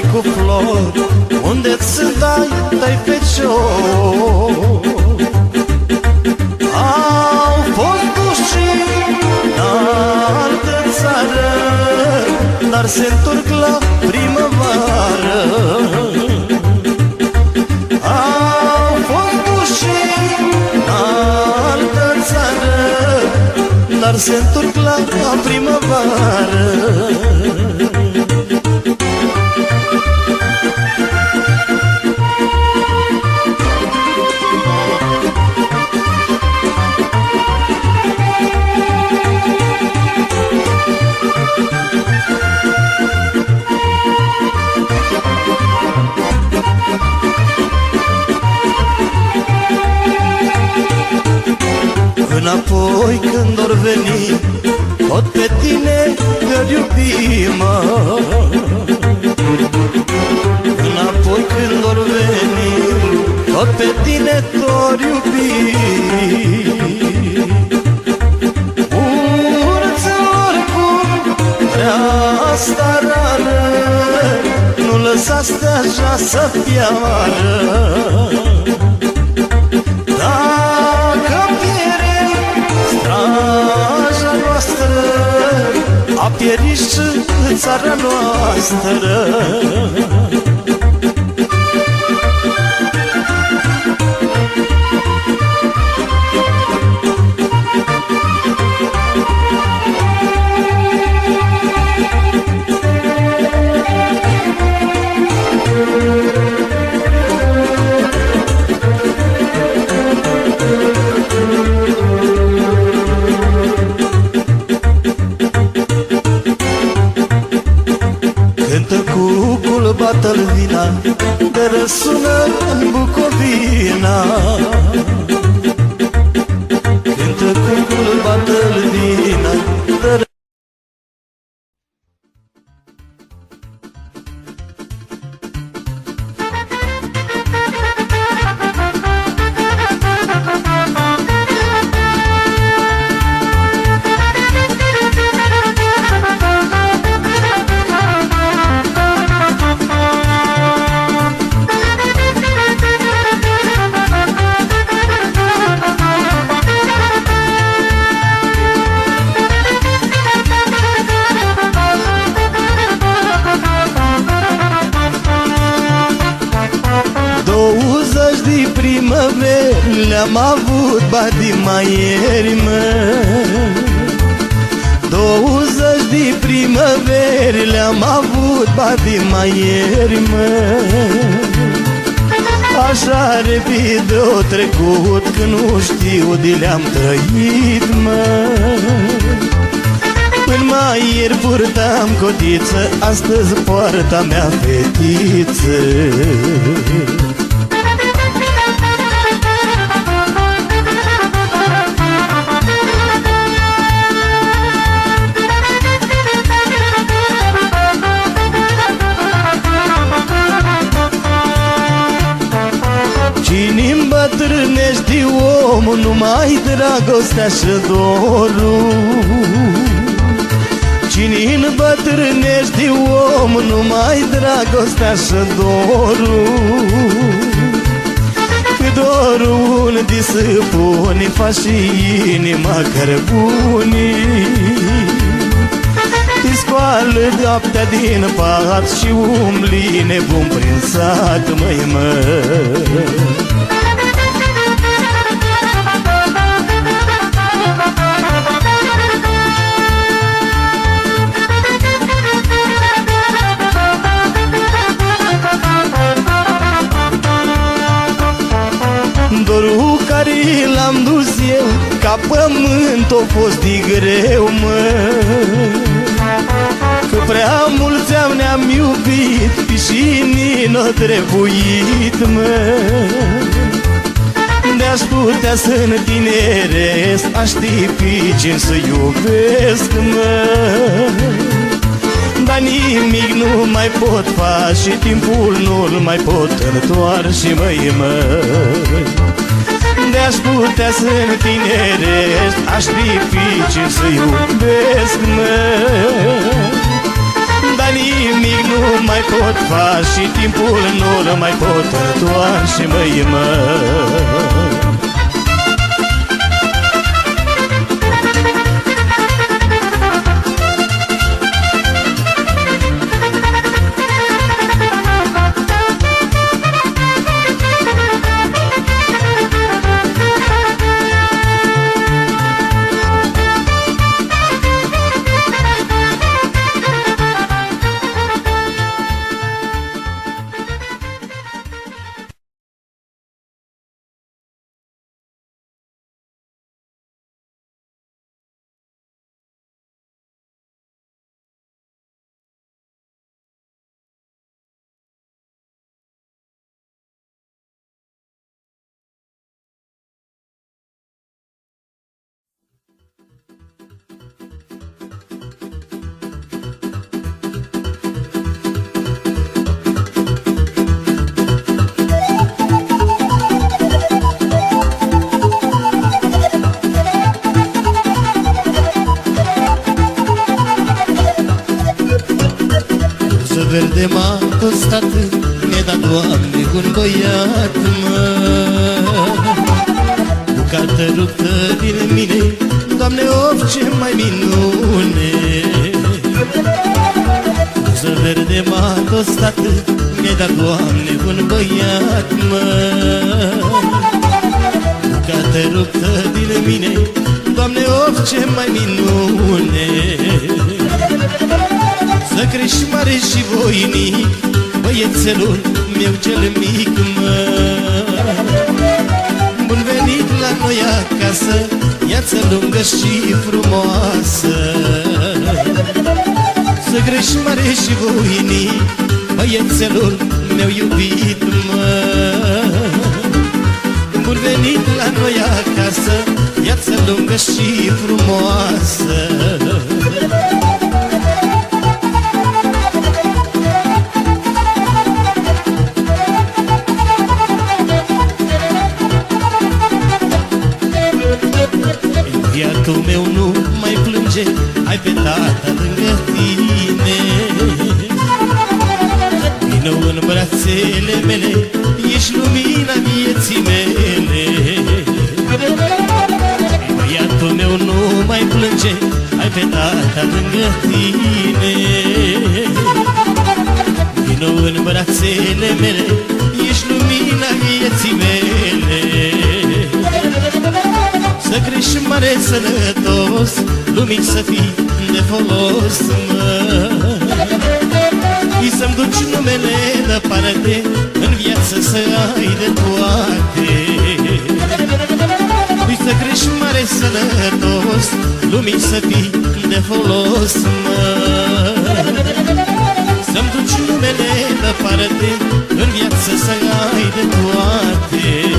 Bucovină plai cu flori Unde sunt ai tăi feciori Au fost duși în altă țară Dar se întorc la primăvară. Au fost duși în altă țară Dar se întorc la primăvară Înapoi când or veni Tot pe tine te iubi, mă. Înapoi când or veni Tot pe tine te iubi Urților cum vrea asta rară Nu lăsați de așa să piară A pierit și țara noastră Acolo bată-l vina De răsună în Bucovina. măi, măi De-aș putea să tinerești Aș fi dificil să iubesc, măi Dar nimic nu mai pot face Și timpul nu-l mai pot întoarce, măi, măi mare sănătos Lumii să fii de folos, mă. Și să-mi duci numele departe În viață să ai de toate. Și să crești mare sănătos Lumii să fii de folos, mă. Să-mi duci numele departe În viață să ai de toate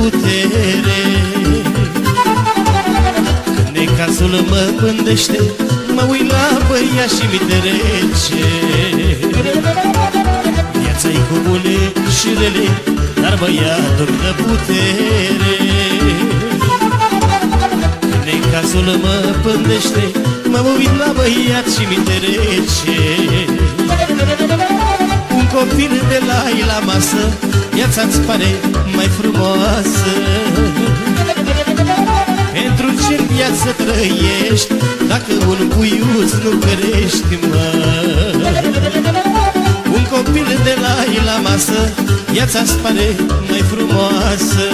putere. Când e cazul mă pândește Mă uit la băiat și mi te rece Viața-i cu bune și rele Dar băiatul mi de putere. Când e cazul mă pândește Mă uit la băiat și mi te rece un copil de la ei la masă Viața-ți pare mai frumoasă. Pentru ce în viață trăiești Dacă un puiuț nu crești, mă? Un copil de la ei la masă Viața-ți pare mai frumoasă.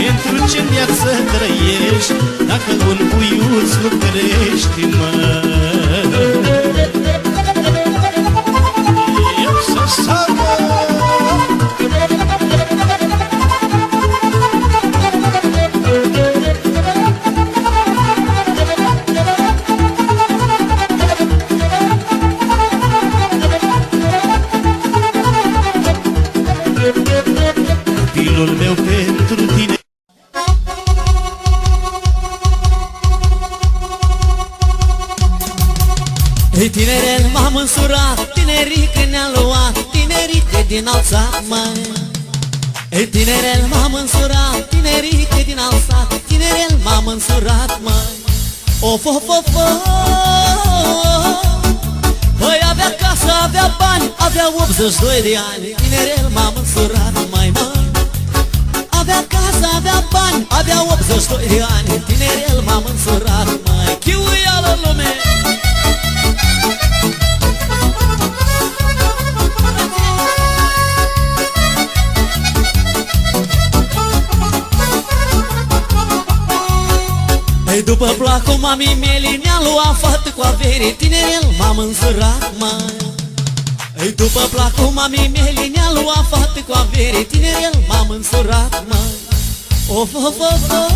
Pentru ce în viață trăiești Dacă un puiuț nu crești, mă 22 de ani Tinerel m-am însurat mai mult. Avea casă, avea bani Avea 82 de ani Tinerel m-am însurat mai Chiuia la lume. Ei, după placul mamii mele Mi-a luat fată cu avere Tinerel m-am însurat mai după placul mamii mele Ne-a luat fată cu avere. Tinerel m-am însurat, mai Of, of, of, of.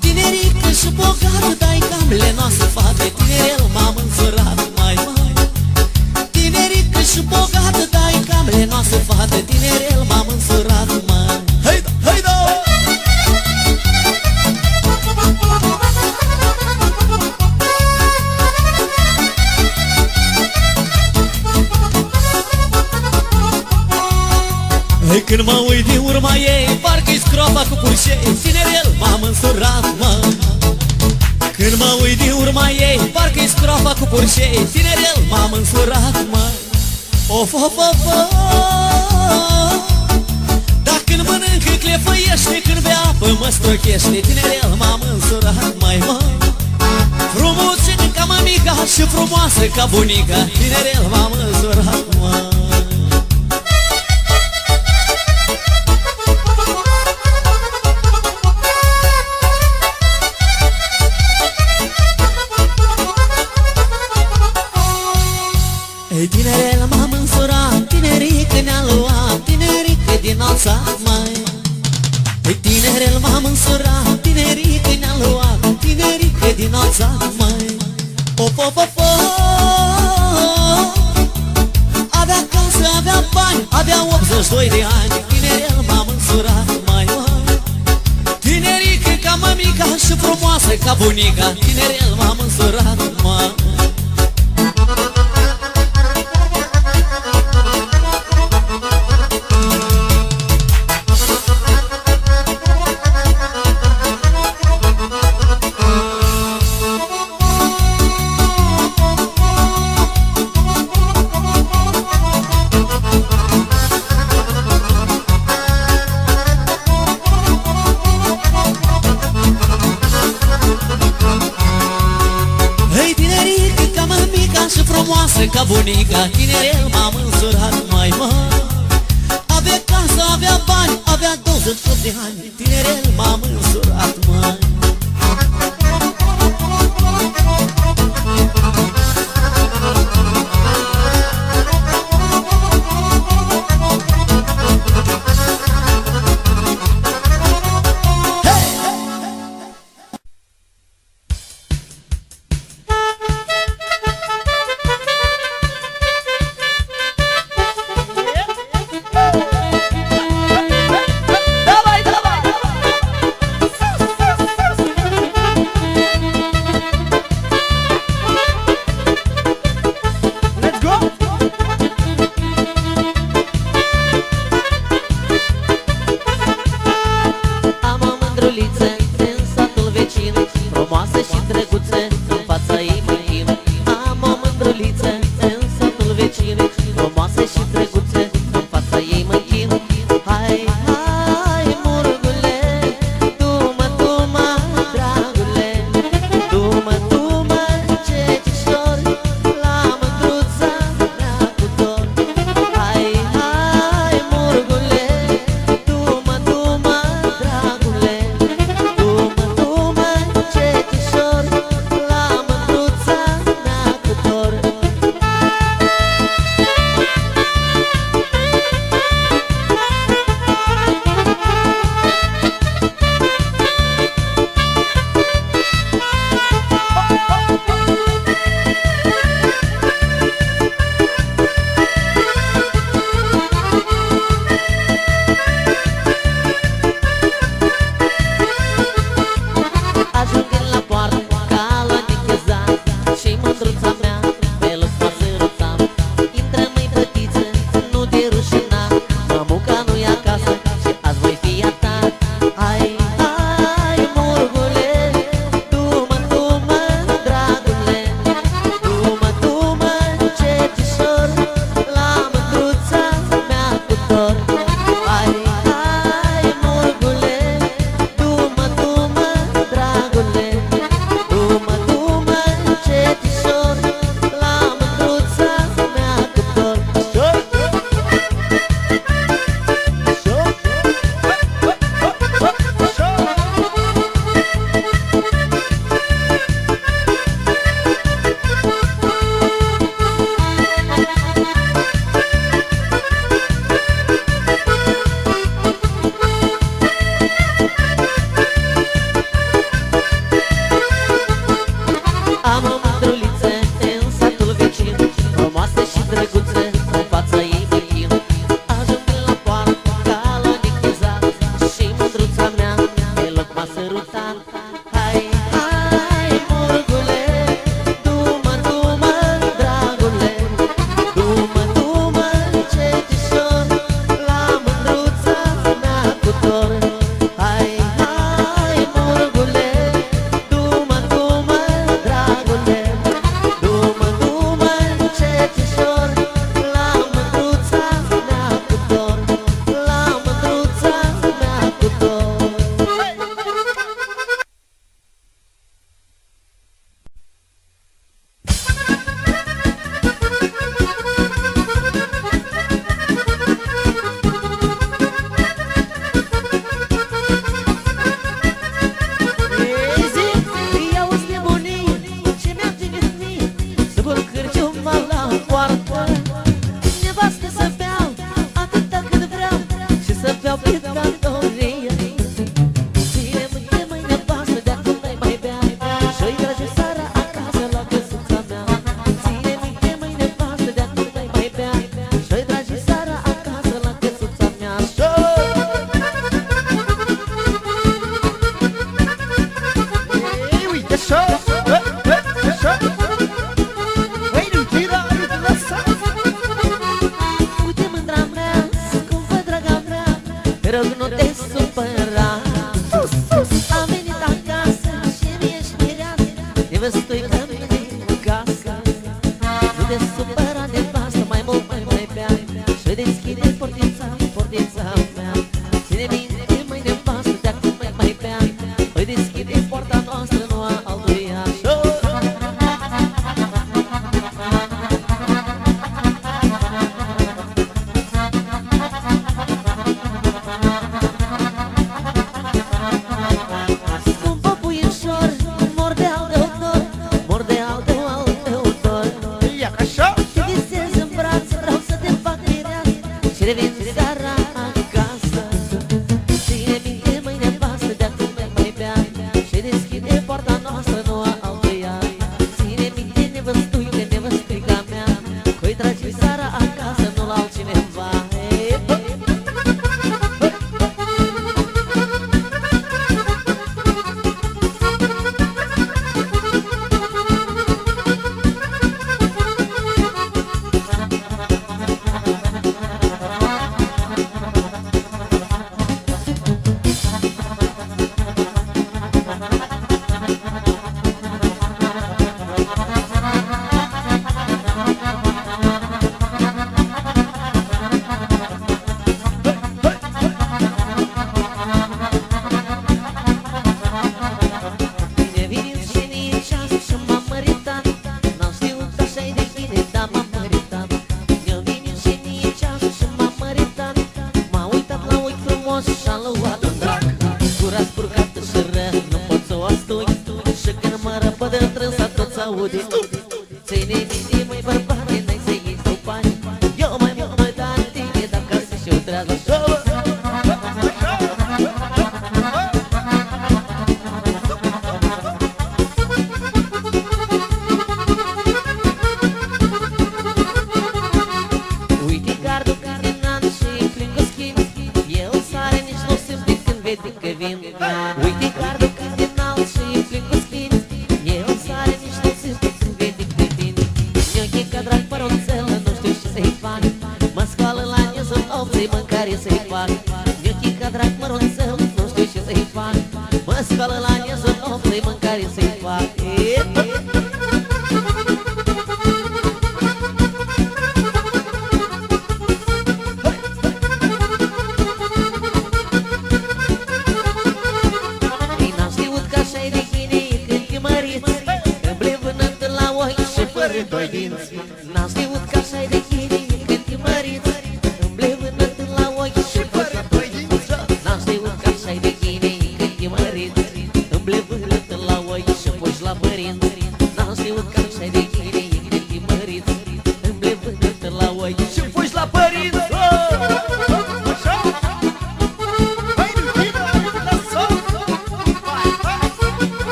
Tinerică și bogată Dai camele noastre fate Tinerel m-am însurat, scroapa cu purșei Tinerel m-am însurat, mă. Când mă uit din urma ei Parcă-i scroapa cu purșei Tinerel m-am însurat, mă. Of, of, of, of. Dacă când mănâncă clefăiește Când bea apă mă strochește. Tinerel m-am însurat, mai mai Frumos ca mămica și frumoasă ca bunica. Tinerel m-am însurat, mai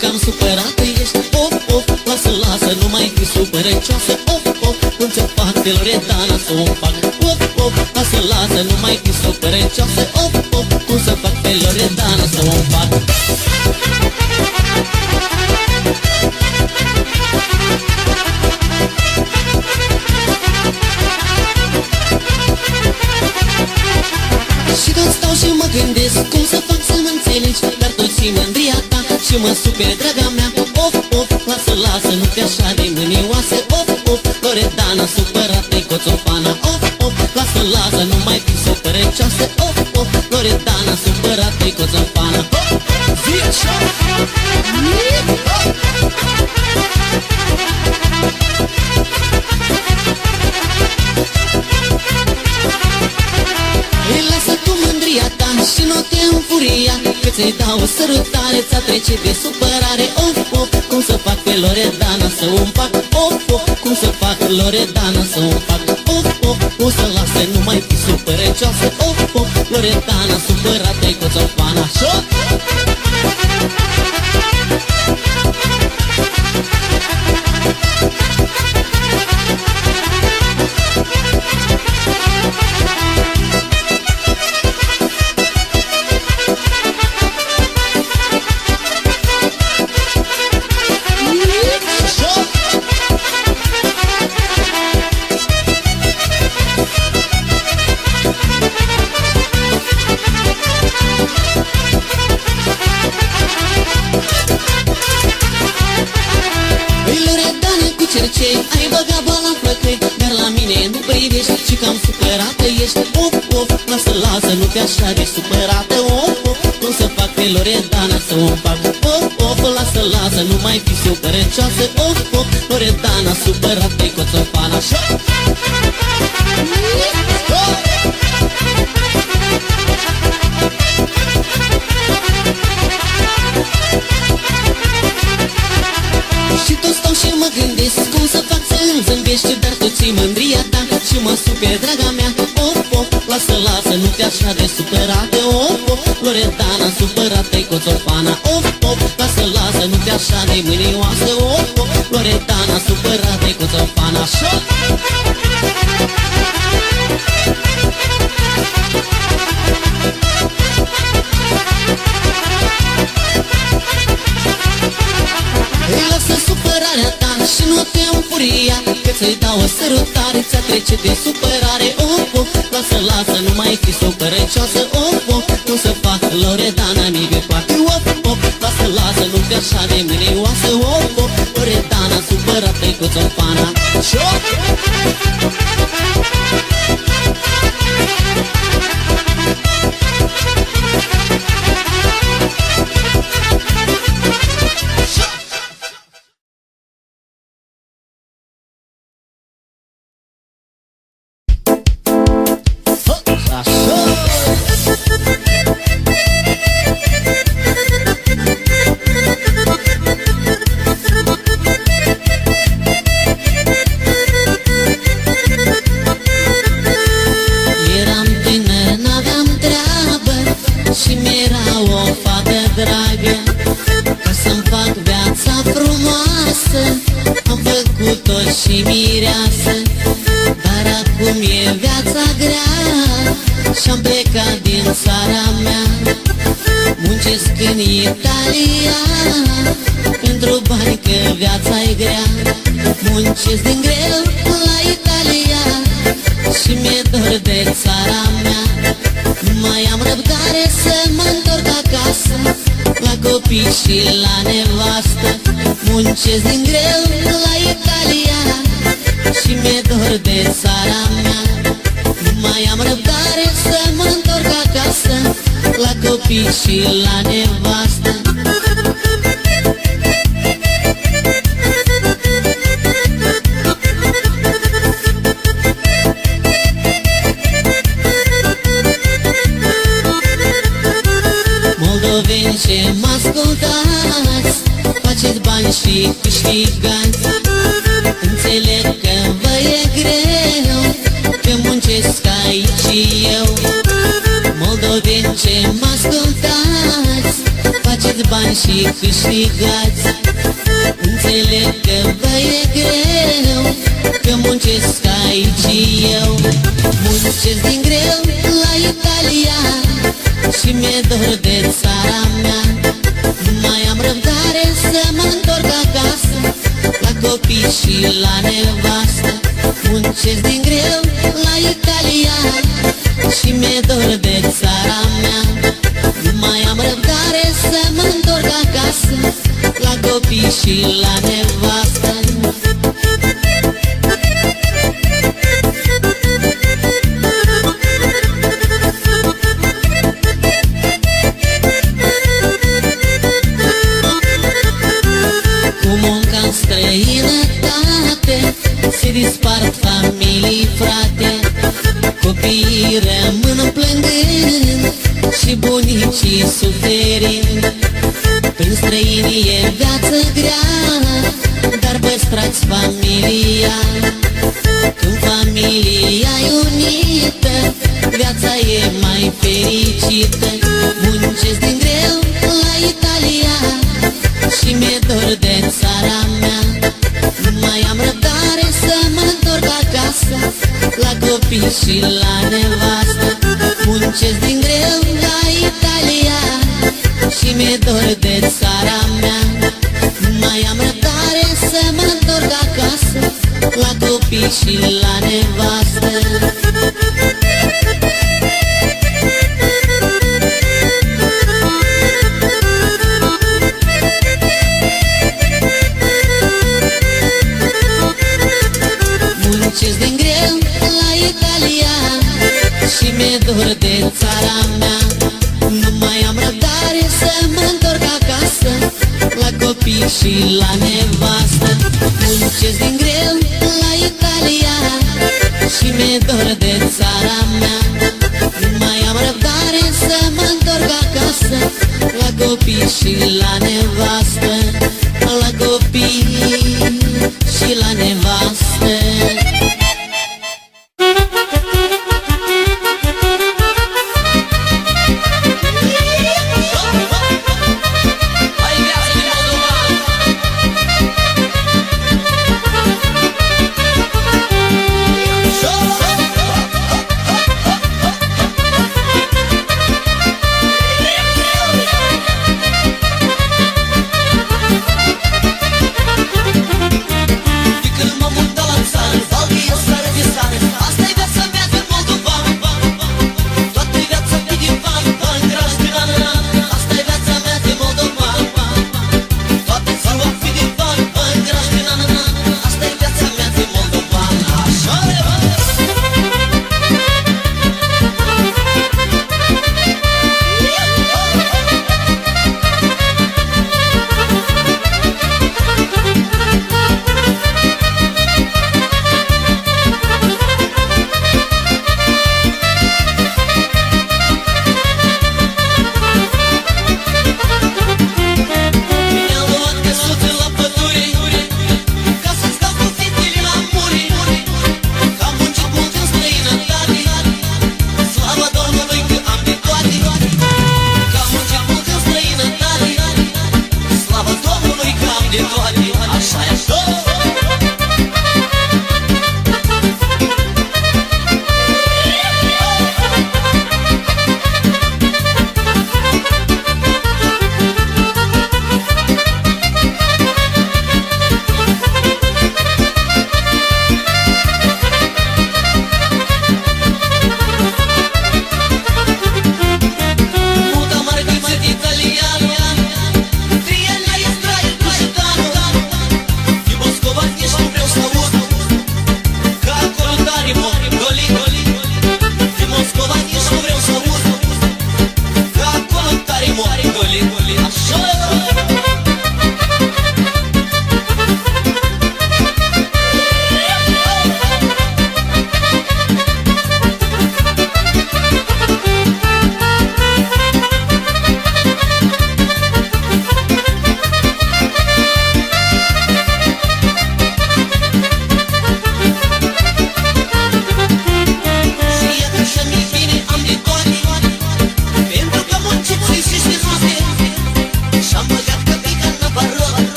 cam supărată ești Of, of, lasă, lasă, nu mai fi supărăcioasă. Of, of, cum ți-o fac de Loredana să o fac Of, of, lasă, lasă, nu mai fi supărăcioasă. Of, of, cum să fac pe Loredana să o fac Și mă super, draga mea. Of, of, lasă, lasă, nu te așa de mânioasă Of, of, Loredana, supărată coțofana Of, of, lasă, lasă, nu mai fi o părăcioasă Of, of, Loredana, supărată trece de supărare Of, of, cum să fac pe Loredana să o fac Of, of, cum să fac Loredana să o fac Of, of, o să lasă, nu mai fi supărăcioasă Of, of, Loredana supărată-i cu țofana Și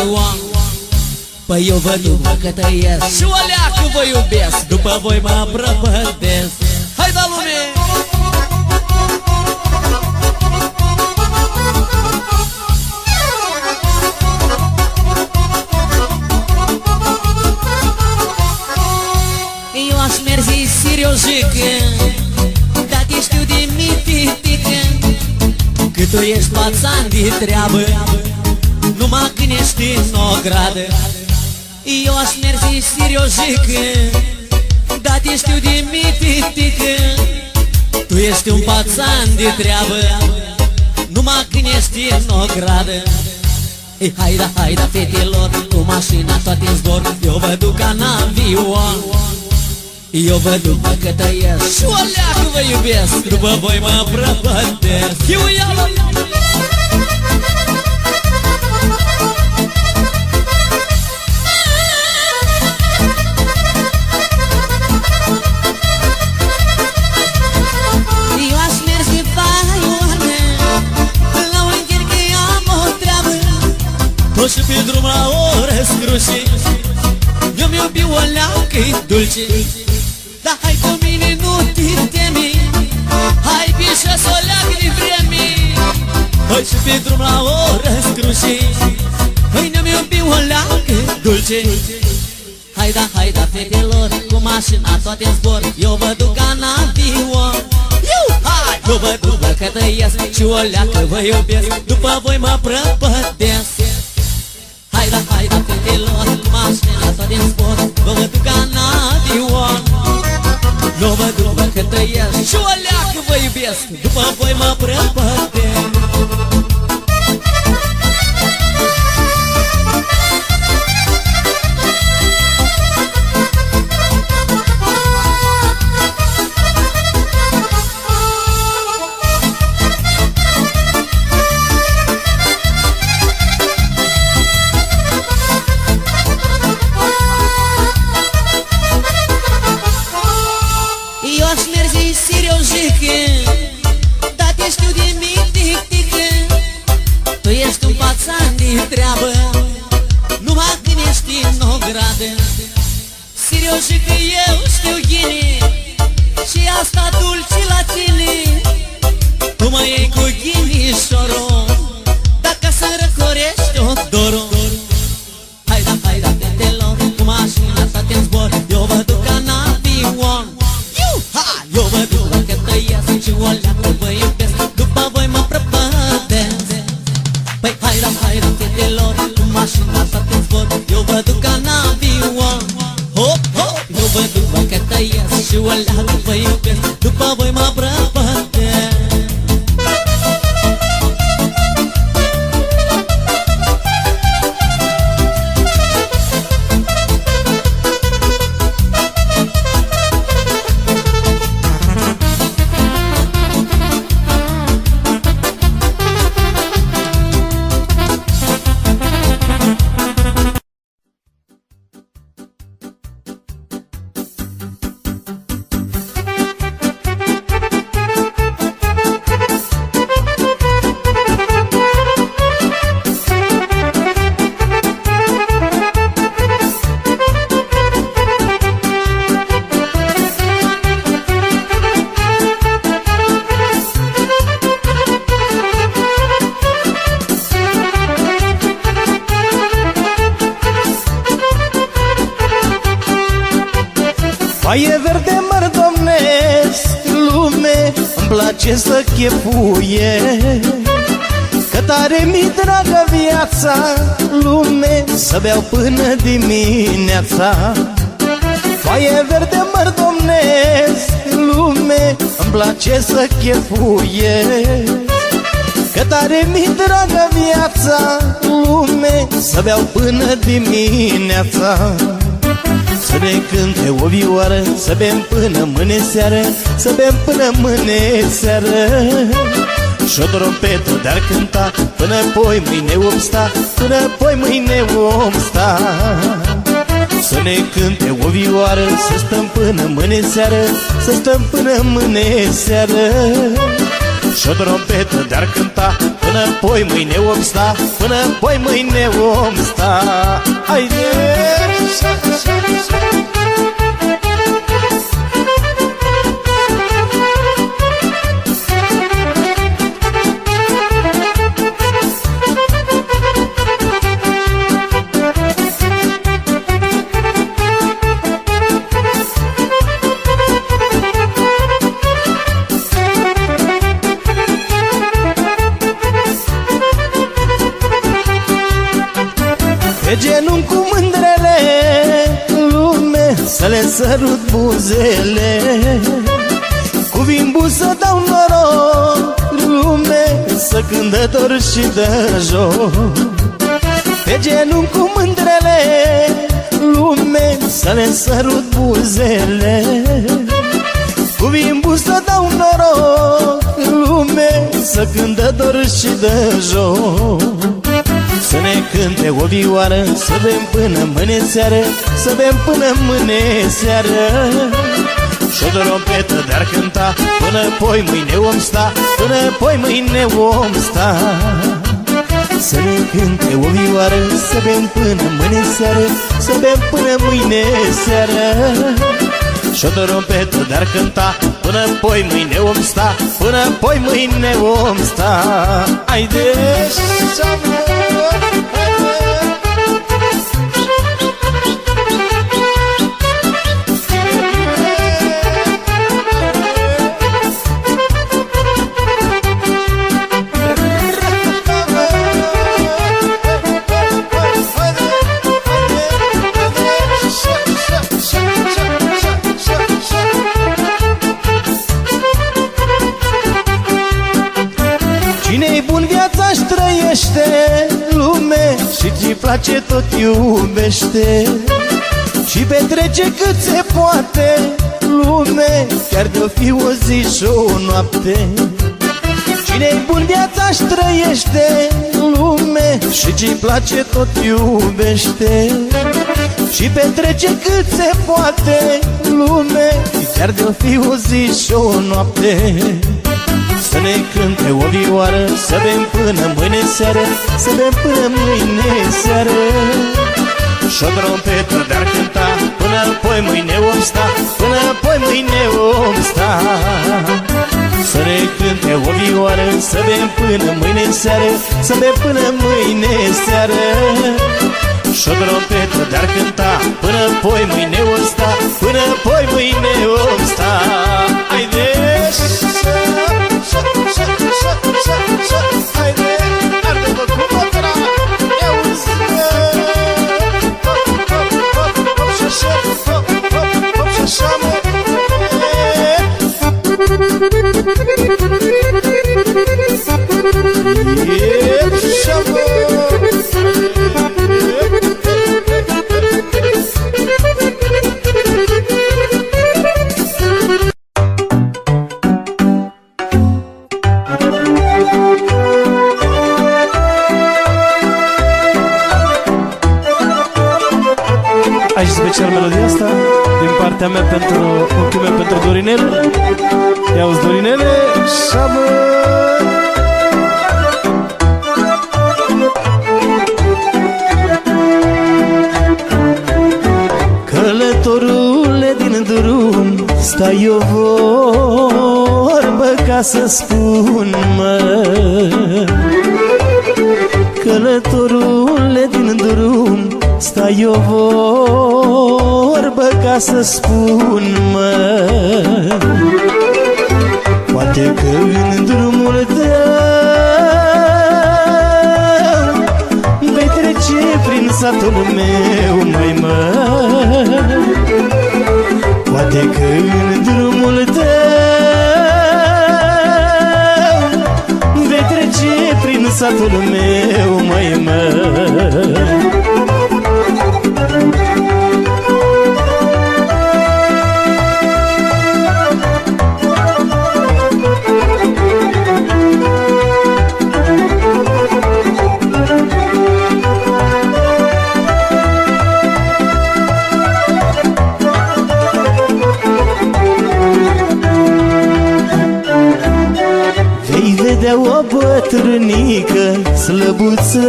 avion Păi eu vă duc, mă, că tăiesc Și o leacă vă iubesc După voi mă prăpădesc Hai da lume! Eu aș merge seriozică Dar te știu de mititică Că tu ești pațan de treabă gradă Eu aș merge seriozică Dar te știu de mititică Tu ești un pațan de treabă Numai când ești în o gradă Ei, hai da, hai da, fetelor Cu mașina toate în zbor. Eu vă duc în avion. Eu vă duc mă că tăiesc. Și o leacă vă iubesc. După voi mă prăpătesc. Eu iau dulce. Dar hai cu mine, nu te temi Hai pișă să o leacă de vreme. Hai și pe drum la ore scrușii Păi ne-mi iubi o leacă dulce. Hai da, hai da, fetelor, cu mașina toate în zbor. Eu vă duc în avion. Iu, hai! Eu vă duc, vă că tăiesc Și o leacă vă iubesc. După voi mă prăpădesc Hai da, hai da, fetelor, cu mașina toate în zbor Vă vă duc în avion Eu vă duc, vă că tăiesc Și o leacă vă iubesc. După voi mă prăpădesc beau până dimineața. Să ne cânte o vioară Să bem până mâine seară Să bem până mâine seară. Și o trompetă dar cânta Până poi mâine om sta Până poi mâine om sta. Să ne cânte o vioară Să stăm până mâine seară Să stăm până mâine seară. Și o trompetă de-ar cânta Până poi mâine om sta Până poi mâine om sta Haide! Le sărut buzele Cu vin bun să dau noroc lume Să cântă dor și de joc. Pe genunchi cu mândrele lume Să le sărut buzele. Cu vin bun să dau noroc lume Să cântă dor și de joc să ne cânte o vioară Să bem până mâine seară Să bem până mâine seară. Și o trompetă de-ar cânta Până poi mâine om sta Până poi mâine om sta. Să ne cânte o vioară Să bem până mâine seară Să bem până mâine seară. Și o trompetă de-ar cânta Până poi mâine om sta Până poi mâine om sta. Haide să place tot iubește. Și petrece cât se poate lume Chiar de-o fi o zi și o noapte. Cine-i bun viața-și trăiește lume Și ce place tot iubește. Și petrece cât se poate lume Chiar de-o fi o zi și o noapte. să ne cânte o vioară Să bem până mâine seară Să bem până mâine seară. Și o trompetă de-ar cânta Până apoi mâine om sta Până apoi mâine om sta. Să ne cânte o vioară Să bem până mâine seară Să bem până mâine seară. Și o trompetă de-ar cânta Până apoi mâine om sta Până apoi mâine om sta. Haide! Haide, vorbă ca să spun mă Călătorule din drum Stai o vorbă ca să spun, mă. Poate că în drumul tău Vei trece prin satul meu, mai mă. Poate că în drumul prin satul meu, mai mă bătrânică Slăbuță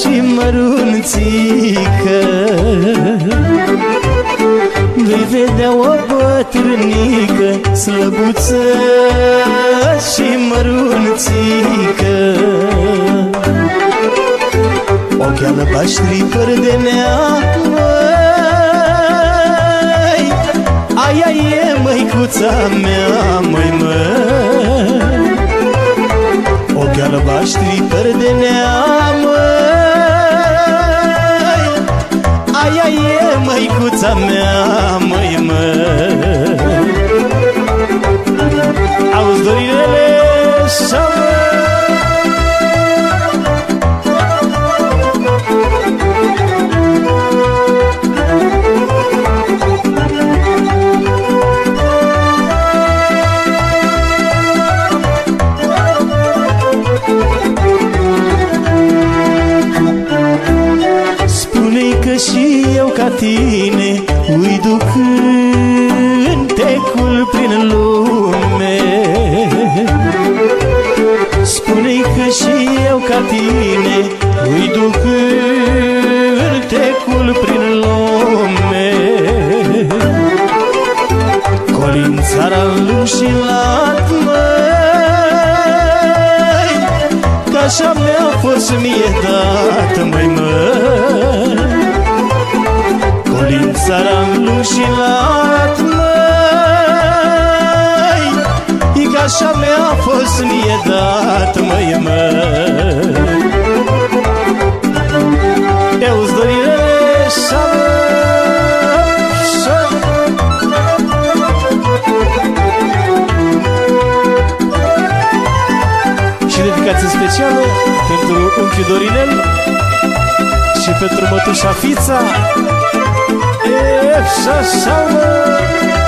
și mărunțică. Vei vedea o bătrânică Slăbuță și mărunțică. Ochi albaștri fără de neam, măi Aia e măicuța mea, măi măi Ochi albaștri fără de neam, măi. Aia e măicuța mea, măi măi. Auzi dorinele și ca tine Ui duc cântecul prin lume. Spune că și eu ca tine Ui duc cântecul prin lume. Colin țara lung și lat, măi Că așa mi-a fost mie dat, măi, măi Colin țara lung și lat, măi. E că așa mi-a fost mie dat, măi, măi. Eu-ți dorile și Și dedicație specială pentru unchiul Dorinel Și pentru mătușa Fița E, și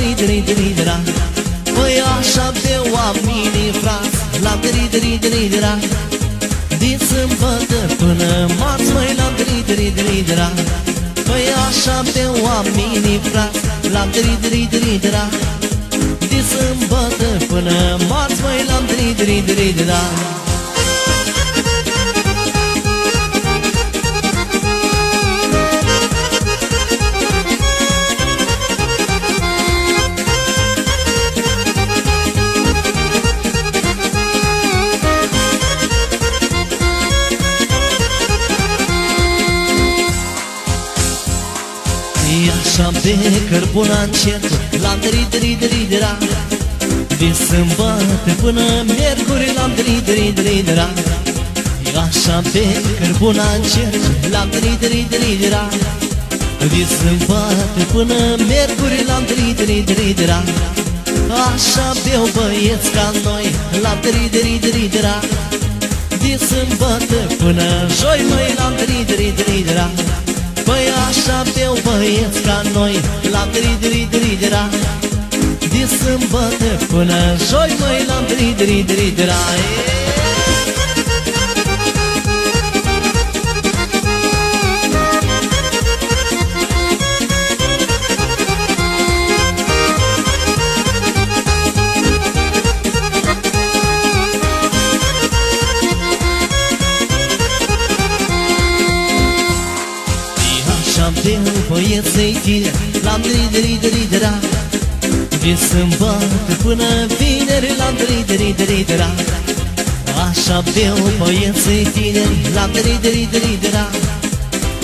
dri dri dri dra Păi așa beau oamenii frați La dri dri dri dra din sâmbătă până marți Măi l-am dri dri dri dra Păi așa pe oamenii frați L-am dri dri dri dra Din sâmbătă până marți Măi l-am dri dri dri dra așa pe cărbuna în cer L-am dri dri dri dra Din sâmbătă până miercuri L-am dri dri dri dra E așa pe cărbuna în cer L-am dri dri dri dra Din sâmbătă până miercuri L-am dri dri dri dra Așa beau băieți ca noi L-am dri dri dri dra Din sâmbătă până joi Măi l-am dri dri dri dra Păi așa beau băieți ca noi La dri dri dri dra. Din sâmbătă până joi Măi la dri sâmbătă până vineri La dri dri dri dra Așa beau băieței tineri La dri dri dri dra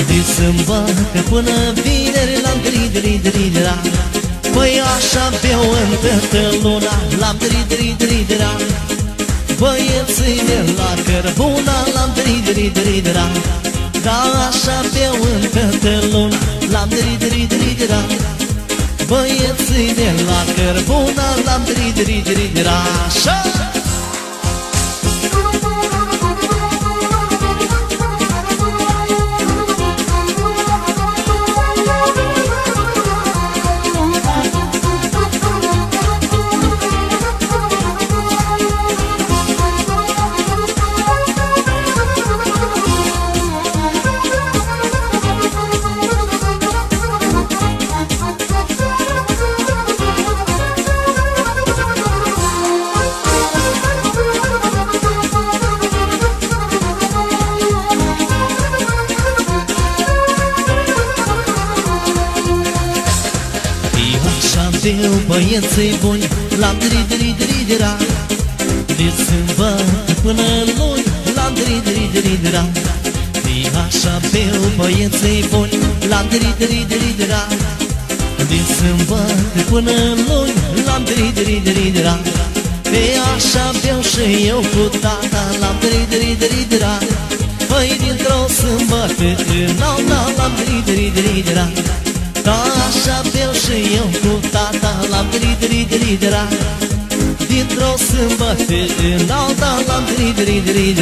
Din sâmbătă până vineri La dri dri dri dra Păi așa beau în toată luna La dri dri dri dra Băieții de la cărbuna La dri dri dri dra Da așa beau în toată luna La dri dri dri dra Băieții de la cărbuna La dri dri dri dra băieții buni La dri dri dri dira De sâmbătă până luni La dri dri dri dira E așa beau băieții buni La dri dri dri dira De sâmbătă până luni La dri dri dri dira E așa beau și eu cu tata La dri dri dri dira Păi dintr-o sâmbătă în alta La dri dri dri dira ca așa beau și eu cu tata La dri dri dri dra Dintr-o sâmbătă în alta La dri dri dri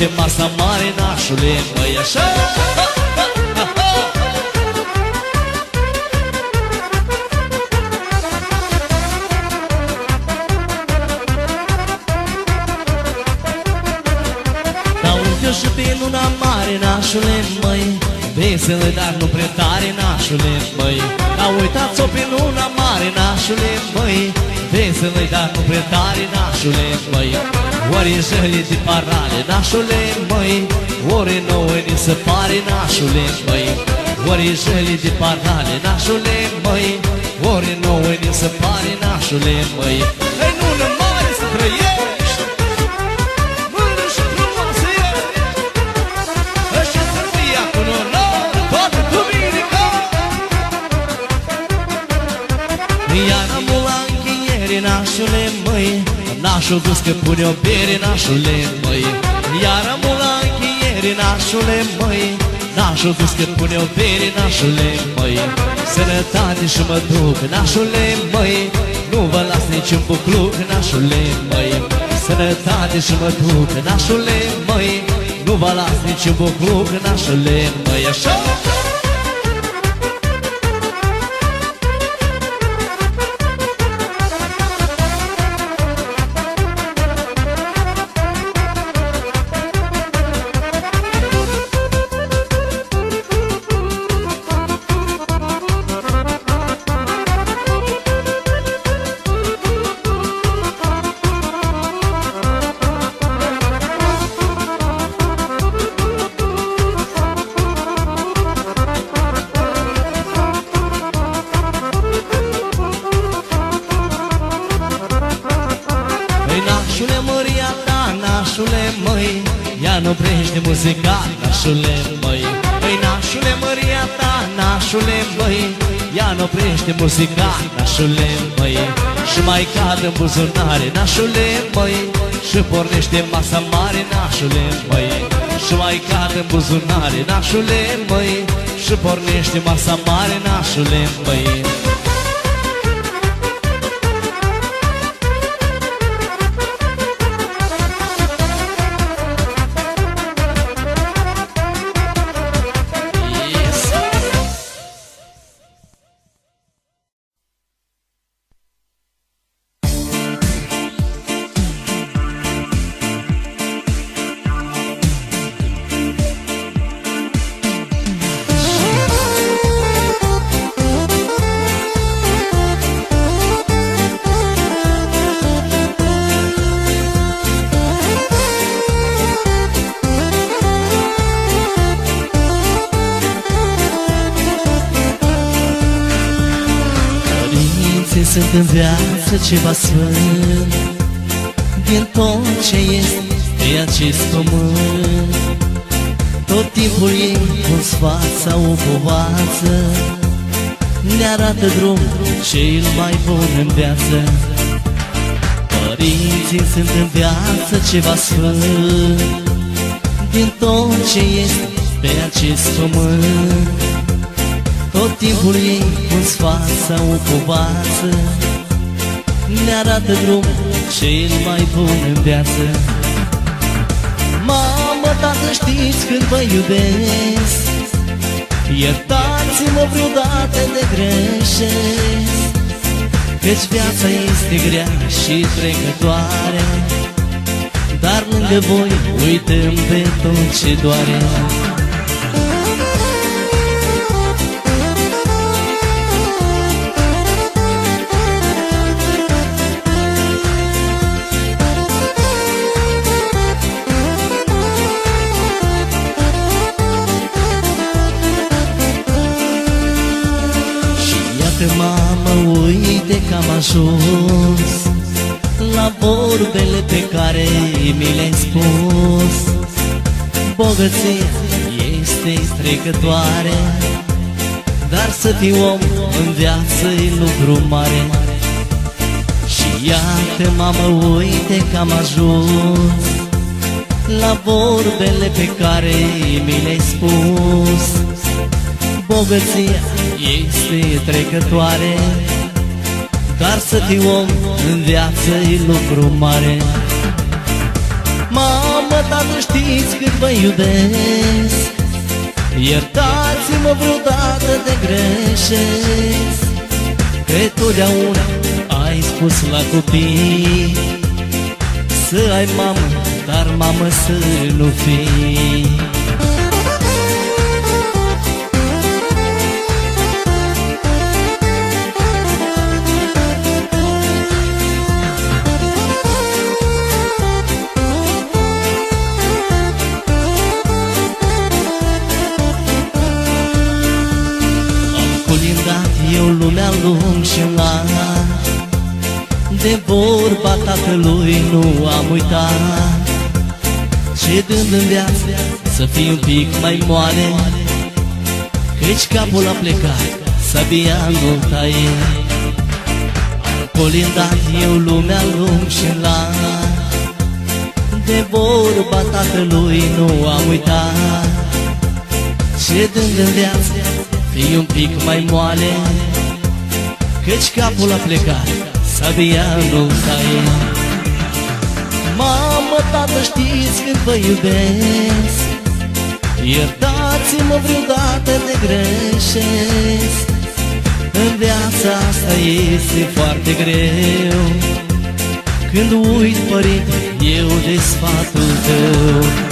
pornește masa mare, nașule, nașule, măi Ori e jălie de parale, nașule, măi Ori nouă ni se pare, nașule, măi. Ei, lună mare să trăiești Mână și frumoasă ești Așa să fie cu noroc Toată duminica. Iar amul la încheiere, nașule, măi Nașul dus că pune o bere, nașule, măi. Iar amul la încheiere, nașule, măi Nașul dus că pune o bere, nașule, măi. Sănătate și mă duc, nașule, măi. Nu vă las niciun bucluc, nașule, măi. Sănătate și mă duc, nașule, măi. Nu vă las niciun bucluc, nașule, măi Așa! Nu prești de muzica, nașule măi Și mai cad în buzunare, nașule măi Și pornește masa mare, nașule măi Și mai cad în buzunare, nașule măi Și pornește masa mare, nașule măi ceva sfânt Din tot ce este pe acest pământ. Tot timpul ei un sfat sau o povață. Ne arată drum cel mai bun în viață. Părinții sunt în viață ceva sfânt. Din tot ce este pe acest pământ. Tot timpul ei un sfat sau o povață Ne arată drum cel mai bun în viață. Mamă, tată, știți când vă iubesc? Iertați-mă vreodată de greșesc Căci viața este grea și trecătoare. Dar lângă voi uităm pe tot ce doare ajuns La vorbele pe care mi le-ai spus. Bogăția este trecătoare Dar să fii om în viață e lucru mare. Și iată, mamă, uite că am ajuns La vorbele pe care mi le-ai spus. Bogăția este trecătoare Dar să fii om în viață e lucru mare. Mamă, tată, știți cât vă iubesc. Iertați-mă vreodată de greșesc. Că totdeauna ai spus la copii Să ai mamă, dar mamă să nu fii lung și lat De vorba tatălui nu am uitat. Ce dând în viață să fii un pic mai moale. Căci capul a plecat, sabia nu taie Colindat eu lumea lung și lat De vorba tatălui nu am uitat. Ce dând în viață Fii un pic mai moale Căci capul a plecat Sabia nu taie Mamă, tată, știți cât vă iubesc? Iertați-mă vreodată de greșesc. În viața asta este foarte greu. Când uit, părinte, eu de sfatul tău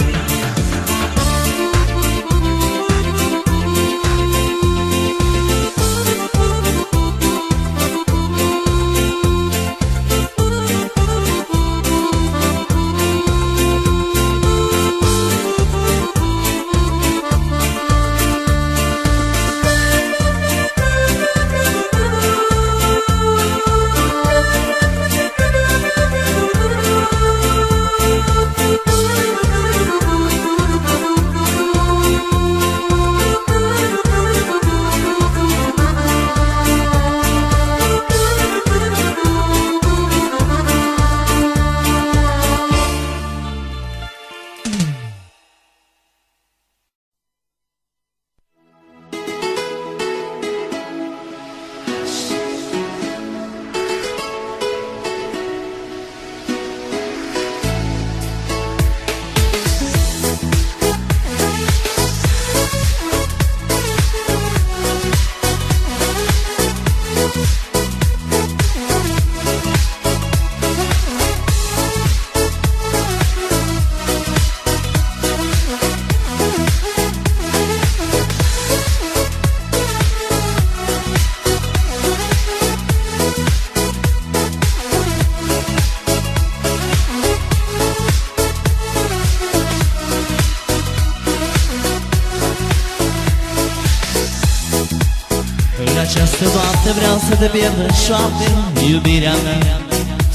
noapte vreau să te pierd în șoapte Iubirea mea.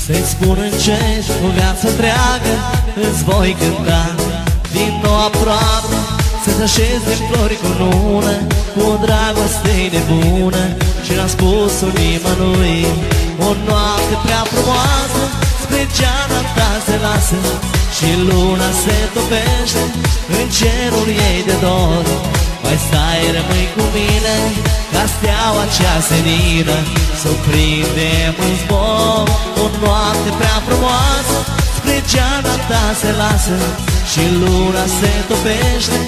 Să-i spun încet o viață întreagă Îți voi cânta. Din nou aproape Să-ți așezi din flori cu nună Cu o dragoste nebună. Și n-am spus-o nimănui O noapte prea frumoasă Spre geana ta se lasă. Și luna se topește În cerul ei de dor Mai stai, rămâi cu mine ca steaua cea senină Să o prindem în zbor O noapte prea frumoasă. Spre geana ta se lasă Și luna se topește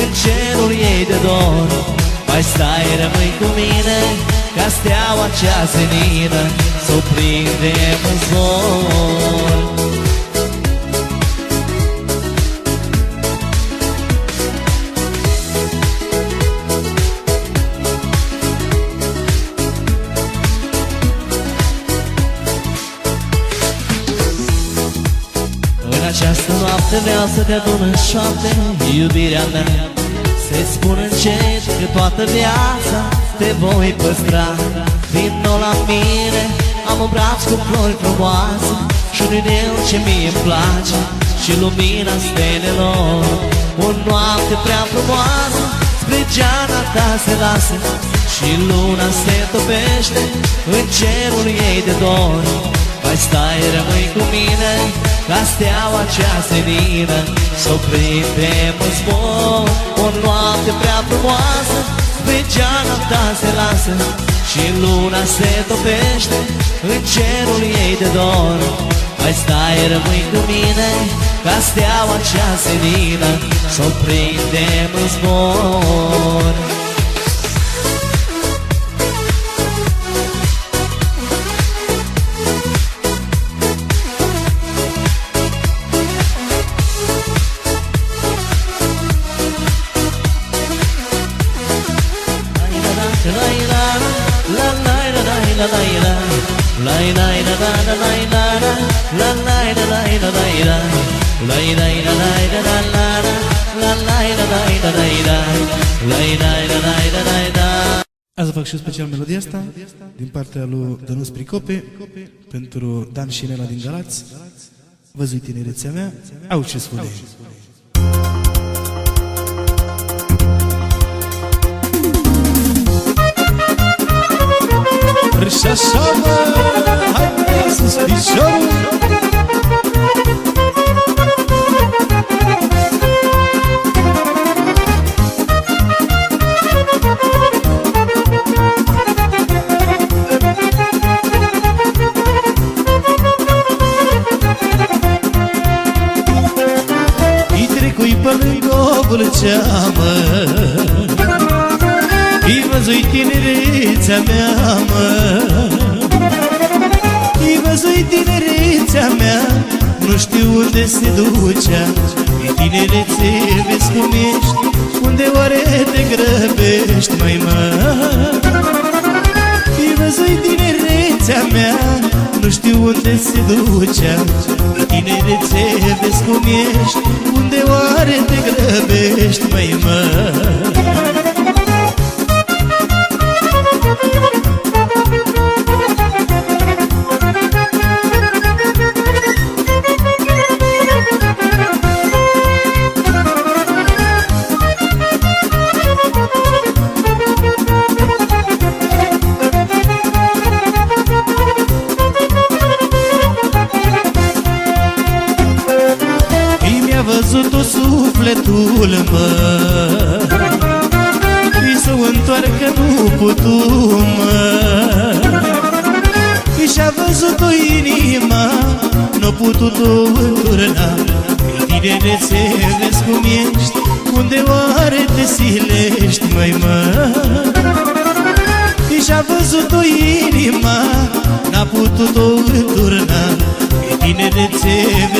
În cerul ei de dor. Mai stai, rămâi cu mine Ca steaua cea senină Să o prindem în zbor această noapte vreau să te adun în șoapte Iubirea mea. Să-i spun încet că toată viața Te voi păstra. Din nou la mine Am un braț cu flori frumoase Și un inel ce mie îmi place Și lumina stelelor. O noapte prea frumoasă Spre geana ta se lasă Și luna se topește În cerul ei de dor. Mai stai, rămâi cu mine Ca steaua cea senină S-o prindem în zbor O noapte prea frumoasă Pe geana ta se lasă Și luna se topește În cerul ei de dor. Mai stai, rămâi cu mine Ca steaua cea senină S-o prindem în zbor Azi vă fac și eu special melodia asta din partea lui Dănuț Pricope pentru Dan și Nela din Galați. Văzui tinerețea mea, au ce spune. Și așa, mă, hai mă, sus piciorul Îi trecui pe lângă o vâlceamă Îi văzui tinerețea mea, mă Îi văzui tinerețea mea Nu știu unde se ducea E tinerețe, vezi cum ești Unde oare te grăbești, mai mă? Îi văzui tinerețea mea Nu știu unde se ducea E tinerețe, vezi cum ești Unde oare te grăbești, mai mă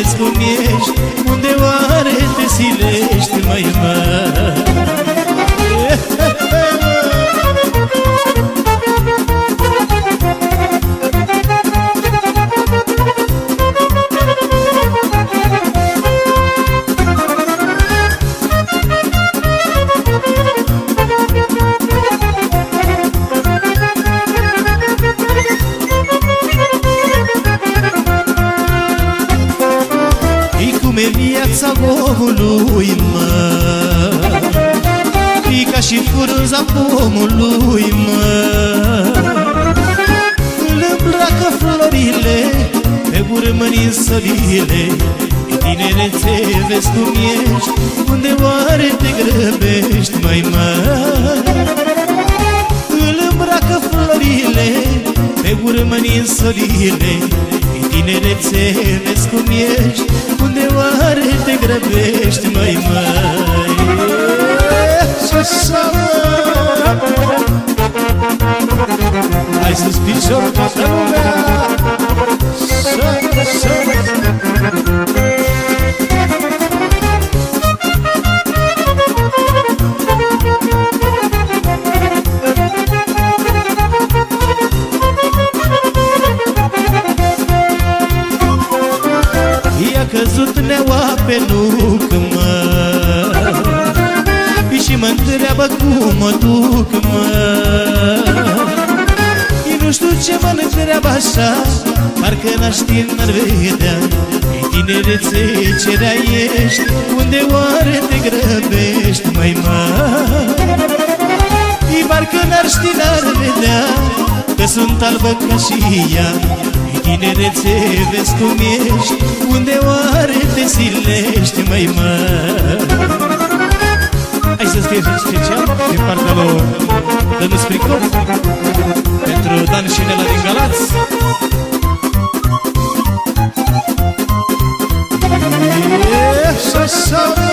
vezi cum te grăbești, măi, măi. Și așa, mă Hai sus piciorul toată lumea ești Unde oare te grăbești, mai mă E parcă n-ar ști, n-ar vedea Că sunt albă ca și ea. E tinerețe, vezi cum ești Unde oare te silești, mai mă Hai să scrie special din partea lui Dănuț Pricop Pentru Dan și Nela din Galați să sară.